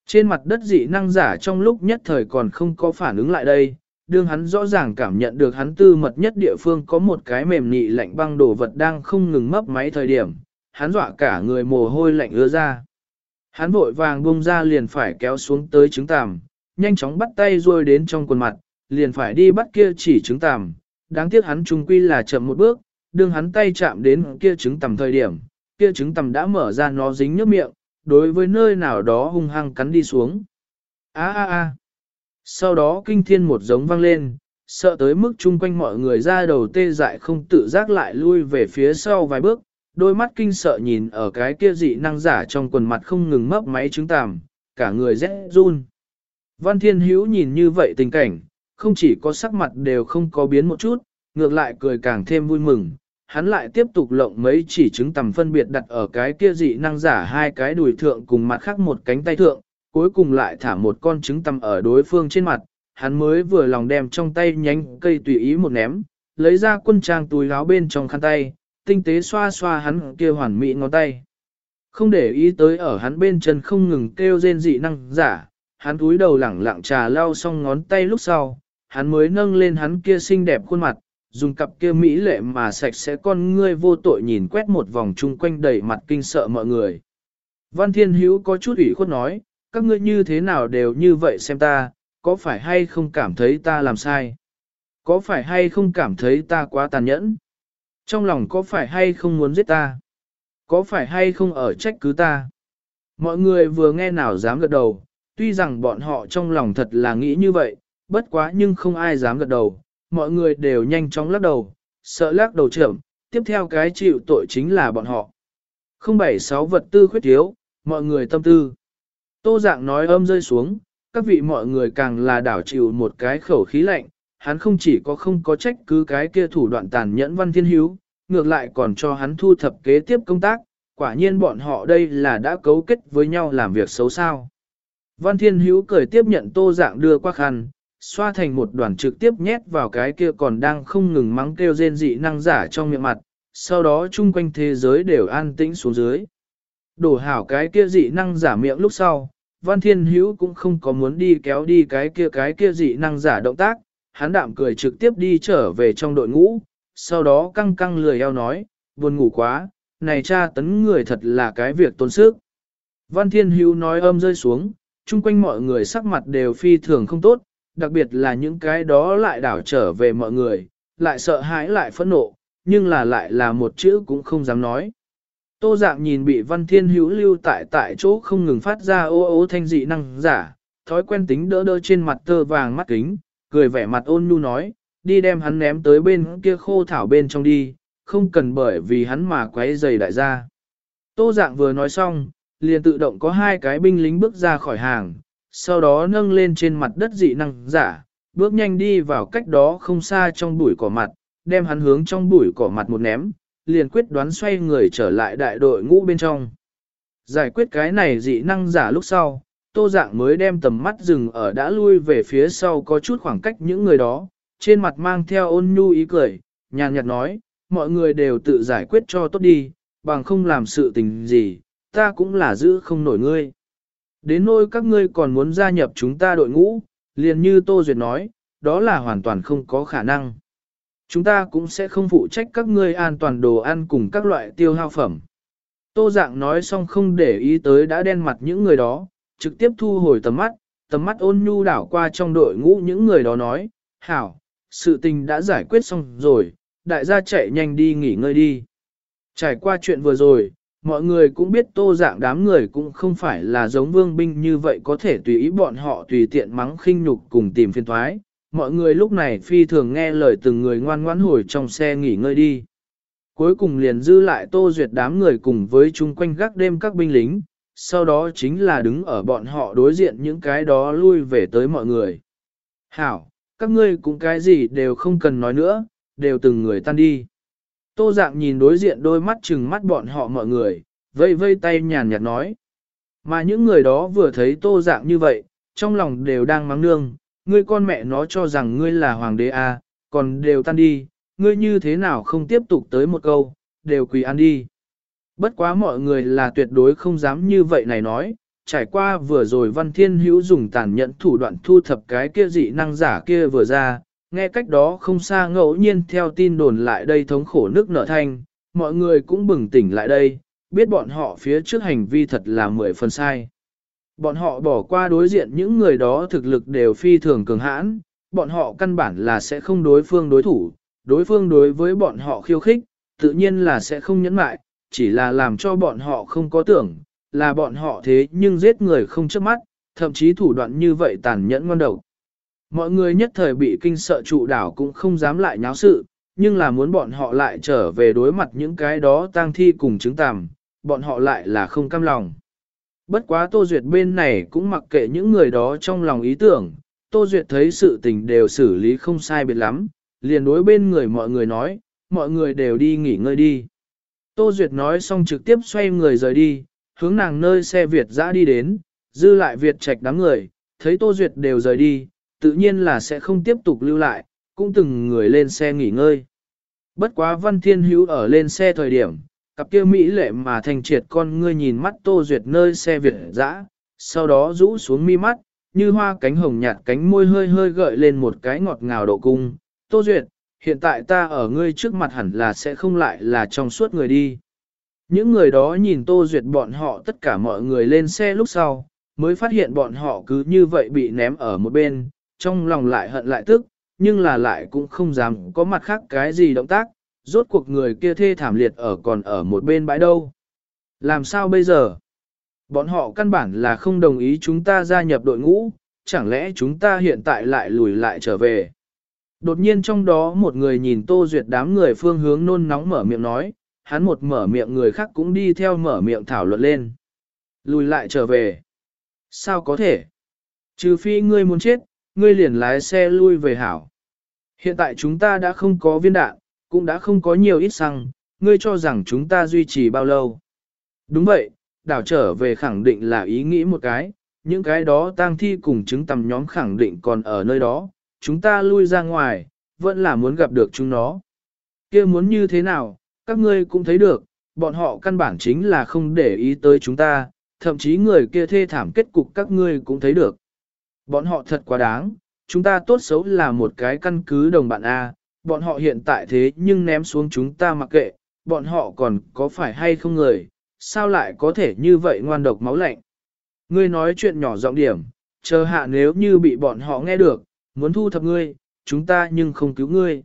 Trên mặt đất dị năng giả trong lúc nhất thời còn không có phản ứng lại đây, đương hắn rõ ràng cảm nhận được hắn tư mật nhất địa phương có một cái mềm nị lạnh băng đồ vật đang không ngừng mấp máy thời điểm, hắn dọa cả người mồ hôi lạnh ứa ra. Hắn vội vàng bung ra liền phải kéo xuống tới trứng tàm, nhanh chóng bắt tay ruôi đến trong quần mặt, liền phải đi bắt kia chỉ trứng tàm. Đáng tiếc hắn trung quy là chậm một bước, đương hắn tay chạm đến kia trứng tầm thời điểm, kia trứng tầm đã mở ra nó dính nhấp miệng, đối với nơi nào đó hung hăng cắn đi xuống. Á á á! Sau đó kinh thiên một giống vang lên, sợ tới mức chung quanh mọi người ra đầu tê dại không tự giác lại lui về phía sau vài bước, đôi mắt kinh sợ nhìn ở cái kia dị năng giả trong quần mặt không ngừng mấp máy trứng tàm, cả người rẽ run. Văn Thiên Hữu nhìn như vậy tình cảnh, không chỉ có sắc mặt đều không có biến một chút, ngược lại cười càng thêm vui mừng. Hắn lại tiếp tục lộng mấy chỉ trứng tầm phân biệt đặt ở cái kia dị năng giả hai cái đùi thượng cùng mặt khác một cánh tay thượng, cuối cùng lại thả một con trứng tầm ở đối phương trên mặt, hắn mới vừa lòng đem trong tay nhánh cây tùy ý một ném, lấy ra quân trang túi áo bên trong khăn tay, tinh tế xoa xoa hắn kia hoàn mỹ ngón tay. Không để ý tới ở hắn bên chân không ngừng kêu rên dị năng giả, hắn túi đầu lẳng lặng trà lau xong ngón tay lúc sau, hắn mới nâng lên hắn kia xinh đẹp khuôn mặt, dùng cặp kia mỹ lệ mà sạch sẽ con ngươi vô tội nhìn quét một vòng chung quanh đầy mặt kinh sợ mọi người. Văn Thiên Hữu có chút ủy khuất nói, các ngươi như thế nào đều như vậy xem ta, có phải hay không cảm thấy ta làm sai? Có phải hay không cảm thấy ta quá tàn nhẫn? Trong lòng có phải hay không muốn giết ta? Có phải hay không ở trách cứ ta? Mọi người vừa nghe nào dám gật đầu, tuy rằng bọn họ trong lòng thật là nghĩ như vậy, bất quá nhưng không ai dám gật đầu, mọi người đều nhanh chóng lắc đầu, sợ lắc đầu trưởng, tiếp theo cái chịu tội chính là bọn họ. 076 vật tư khuyết thiếu, mọi người tâm tư. Tô dạng nói âm rơi xuống, các vị mọi người càng là đảo chịu một cái khẩu khí lạnh, hắn không chỉ có không có trách cứ cái kia thủ đoạn tàn nhẫn văn thiên hiếu, ngược lại còn cho hắn thu thập kế tiếp công tác, quả nhiên bọn họ đây là đã cấu kết với nhau làm việc xấu sao. Văn thiên hữu cười tiếp nhận tô dạng đưa qua khăn, xoa thành một đoàn trực tiếp nhét vào cái kia còn đang không ngừng mắng kêu rên dị năng giả trong miệng mặt, sau đó chung quanh thế giới đều an tĩnh xuống dưới. Đổ hảo cái kia dị năng giả miệng lúc sau, Văn Thiên Hữu cũng không có muốn đi kéo đi cái kia cái kia dị năng giả động tác, hắn đạm cười trực tiếp đi trở về trong đội ngũ, sau đó căng căng lười eo nói, buồn ngủ quá, này cha tấn người thật là cái việc tốn sức. Văn Thiên Hữu nói âm rơi xuống, chung quanh mọi người sắc mặt đều phi thường không tốt, đặc biệt là những cái đó lại đảo trở về mọi người, lại sợ hãi lại phẫn nộ, nhưng là lại là một chữ cũng không dám nói. Tô dạng nhìn bị văn thiên hữu lưu tại tại chỗ không ngừng phát ra ô ô thanh dị năng giả, thói quen tính đỡ đỡ trên mặt tơ vàng mắt kính, cười vẻ mặt ôn nhu nói, đi đem hắn ném tới bên kia khô thảo bên trong đi, không cần bởi vì hắn mà quấy giày đại gia. Tô dạng vừa nói xong, liền tự động có hai cái binh lính bước ra khỏi hàng, sau đó nâng lên trên mặt đất dị năng giả, bước nhanh đi vào cách đó không xa trong bụi cỏ mặt, đem hắn hướng trong bụi cỏ mặt một ném, liền quyết đoán xoay người trở lại đại đội ngũ bên trong. Giải quyết cái này dị năng giả lúc sau, tô dạng mới đem tầm mắt dừng ở đã lui về phía sau có chút khoảng cách những người đó, trên mặt mang theo ôn nhu ý cười, nhàn nhạt nói, mọi người đều tự giải quyết cho tốt đi, bằng không làm sự tình gì, ta cũng là giữ không nổi ngươi. Đến nôi các ngươi còn muốn gia nhập chúng ta đội ngũ, liền như Tô Duyệt nói, đó là hoàn toàn không có khả năng. Chúng ta cũng sẽ không phụ trách các ngươi an toàn đồ ăn cùng các loại tiêu hao phẩm. Tô dạng nói xong không để ý tới đã đen mặt những người đó, trực tiếp thu hồi tầm mắt, tầm mắt ôn nhu đảo qua trong đội ngũ những người đó nói, hảo, sự tình đã giải quyết xong rồi, đại gia chạy nhanh đi nghỉ ngơi đi. Trải qua chuyện vừa rồi, mọi người cũng biết tô dạng đám người cũng không phải là giống vương binh như vậy có thể tùy ý bọn họ tùy tiện mắng khinh nhục cùng tìm phiên thoái. Mọi người lúc này phi thường nghe lời từng người ngoan ngoãn hồi trong xe nghỉ ngơi đi. Cuối cùng liền dư lại tô duyệt đám người cùng với chung quanh gác đêm các binh lính, sau đó chính là đứng ở bọn họ đối diện những cái đó lui về tới mọi người. Hảo, các ngươi cũng cái gì đều không cần nói nữa, đều từng người tan đi. Tô dạng nhìn đối diện đôi mắt chừng mắt bọn họ mọi người, vây vây tay nhàn nhạt nói. Mà những người đó vừa thấy tô dạng như vậy, trong lòng đều đang mắng nương, ngươi con mẹ nó cho rằng ngươi là hoàng đế à, còn đều tan đi, ngươi như thế nào không tiếp tục tới một câu, đều quỳ ăn đi. Bất quá mọi người là tuyệt đối không dám như vậy này nói, trải qua vừa rồi Văn Thiên Hữu dùng tàn nhẫn thủ đoạn thu thập cái kia dị năng giả kia vừa ra, nghe cách đó không xa ngẫu nhiên theo tin đồn lại đây thống khổ nước nở thanh, mọi người cũng bừng tỉnh lại đây, biết bọn họ phía trước hành vi thật là mười phần sai. Bọn họ bỏ qua đối diện những người đó thực lực đều phi thường cường hãn, bọn họ căn bản là sẽ không đối phương đối thủ, đối phương đối với bọn họ khiêu khích, tự nhiên là sẽ không nhẫn mại, chỉ là làm cho bọn họ không có tưởng, là bọn họ thế nhưng giết người không chớp mắt, thậm chí thủ đoạn như vậy tàn nhẫn ngon đầu. Mọi người nhất thời bị kinh sợ trụ đảo cũng không dám lại nháo sự, nhưng là muốn bọn họ lại trở về đối mặt những cái đó tang thi cùng chứng tàm, bọn họ lại là không cam lòng. Bất quá Tô Duyệt bên này cũng mặc kệ những người đó trong lòng ý tưởng, Tô Duyệt thấy sự tình đều xử lý không sai biệt lắm, liền đối bên người mọi người nói, mọi người đều đi nghỉ ngơi đi. Tô Duyệt nói xong trực tiếp xoay người rời đi, hướng nàng nơi xe Việt dã đi đến, Dư lại Việt trạch đám người, thấy Tô Duyệt đều rời đi, tự nhiên là sẽ không tiếp tục lưu lại, cũng từng người lên xe nghỉ ngơi. Bất quá Văn Thiên Hữu ở lên xe thời điểm, cặp kia Mỹ lệ mà thành triệt con ngươi nhìn mắt Tô Duyệt nơi xe Việt dã, sau đó rũ xuống mi mắt, như hoa cánh hồng nhạt cánh môi hơi hơi gợi lên một cái ngọt ngào độ cung. Tô Duyệt, hiện tại ta ở ngươi trước mặt hẳn là sẽ không lại là trong suốt người đi. Những người đó nhìn Tô Duyệt bọn họ tất cả mọi người lên xe lúc sau, mới phát hiện bọn họ cứ như vậy bị ném ở một bên, trong lòng lại hận lại tức, nhưng là lại cũng không dám có mặt khác cái gì động tác, rốt cuộc người kia thê thảm liệt ở còn ở một bên bãi đâu. Làm sao bây giờ? Bọn họ căn bản là không đồng ý chúng ta gia nhập đội ngũ, chẳng lẽ chúng ta hiện tại lại lùi lại trở về? Đột nhiên trong đó một người nhìn Tô Duyệt đám người phương hướng nôn nóng mở miệng nói, hắn một mở miệng người khác cũng đi theo mở miệng thảo luận lên. Lùi lại trở về. Sao có thể? Trừ phi ngươi muốn chết, ngươi liền lái xe lui về hảo. Hiện tại chúng ta đã không có viên đạn, cũng đã không có nhiều ít xăng, ngươi cho rằng chúng ta duy trì bao lâu. Đúng vậy, đảo trở về khẳng định là ý nghĩ một cái, những cái đó tang thi cùng chứng tầm nhóm khẳng định còn ở nơi đó, chúng ta lui ra ngoài, vẫn là muốn gặp được chúng nó. kia muốn như thế nào, các ngươi cũng thấy được, bọn họ căn bản chính là không để ý tới chúng ta, thậm chí người kia thê thảm kết cục các ngươi cũng thấy được. Bọn họ thật quá đáng, chúng ta tốt xấu là một cái căn cứ đồng bạn A, bọn họ hiện tại thế nhưng ném xuống chúng ta mặc kệ, bọn họ còn có phải hay không người, sao lại có thể như vậy ngoan độc máu lạnh. Ngươi nói chuyện nhỏ giọng điểm, chờ hạ nếu như bị bọn họ nghe được, muốn thu thập ngươi, chúng ta nhưng không cứu ngươi.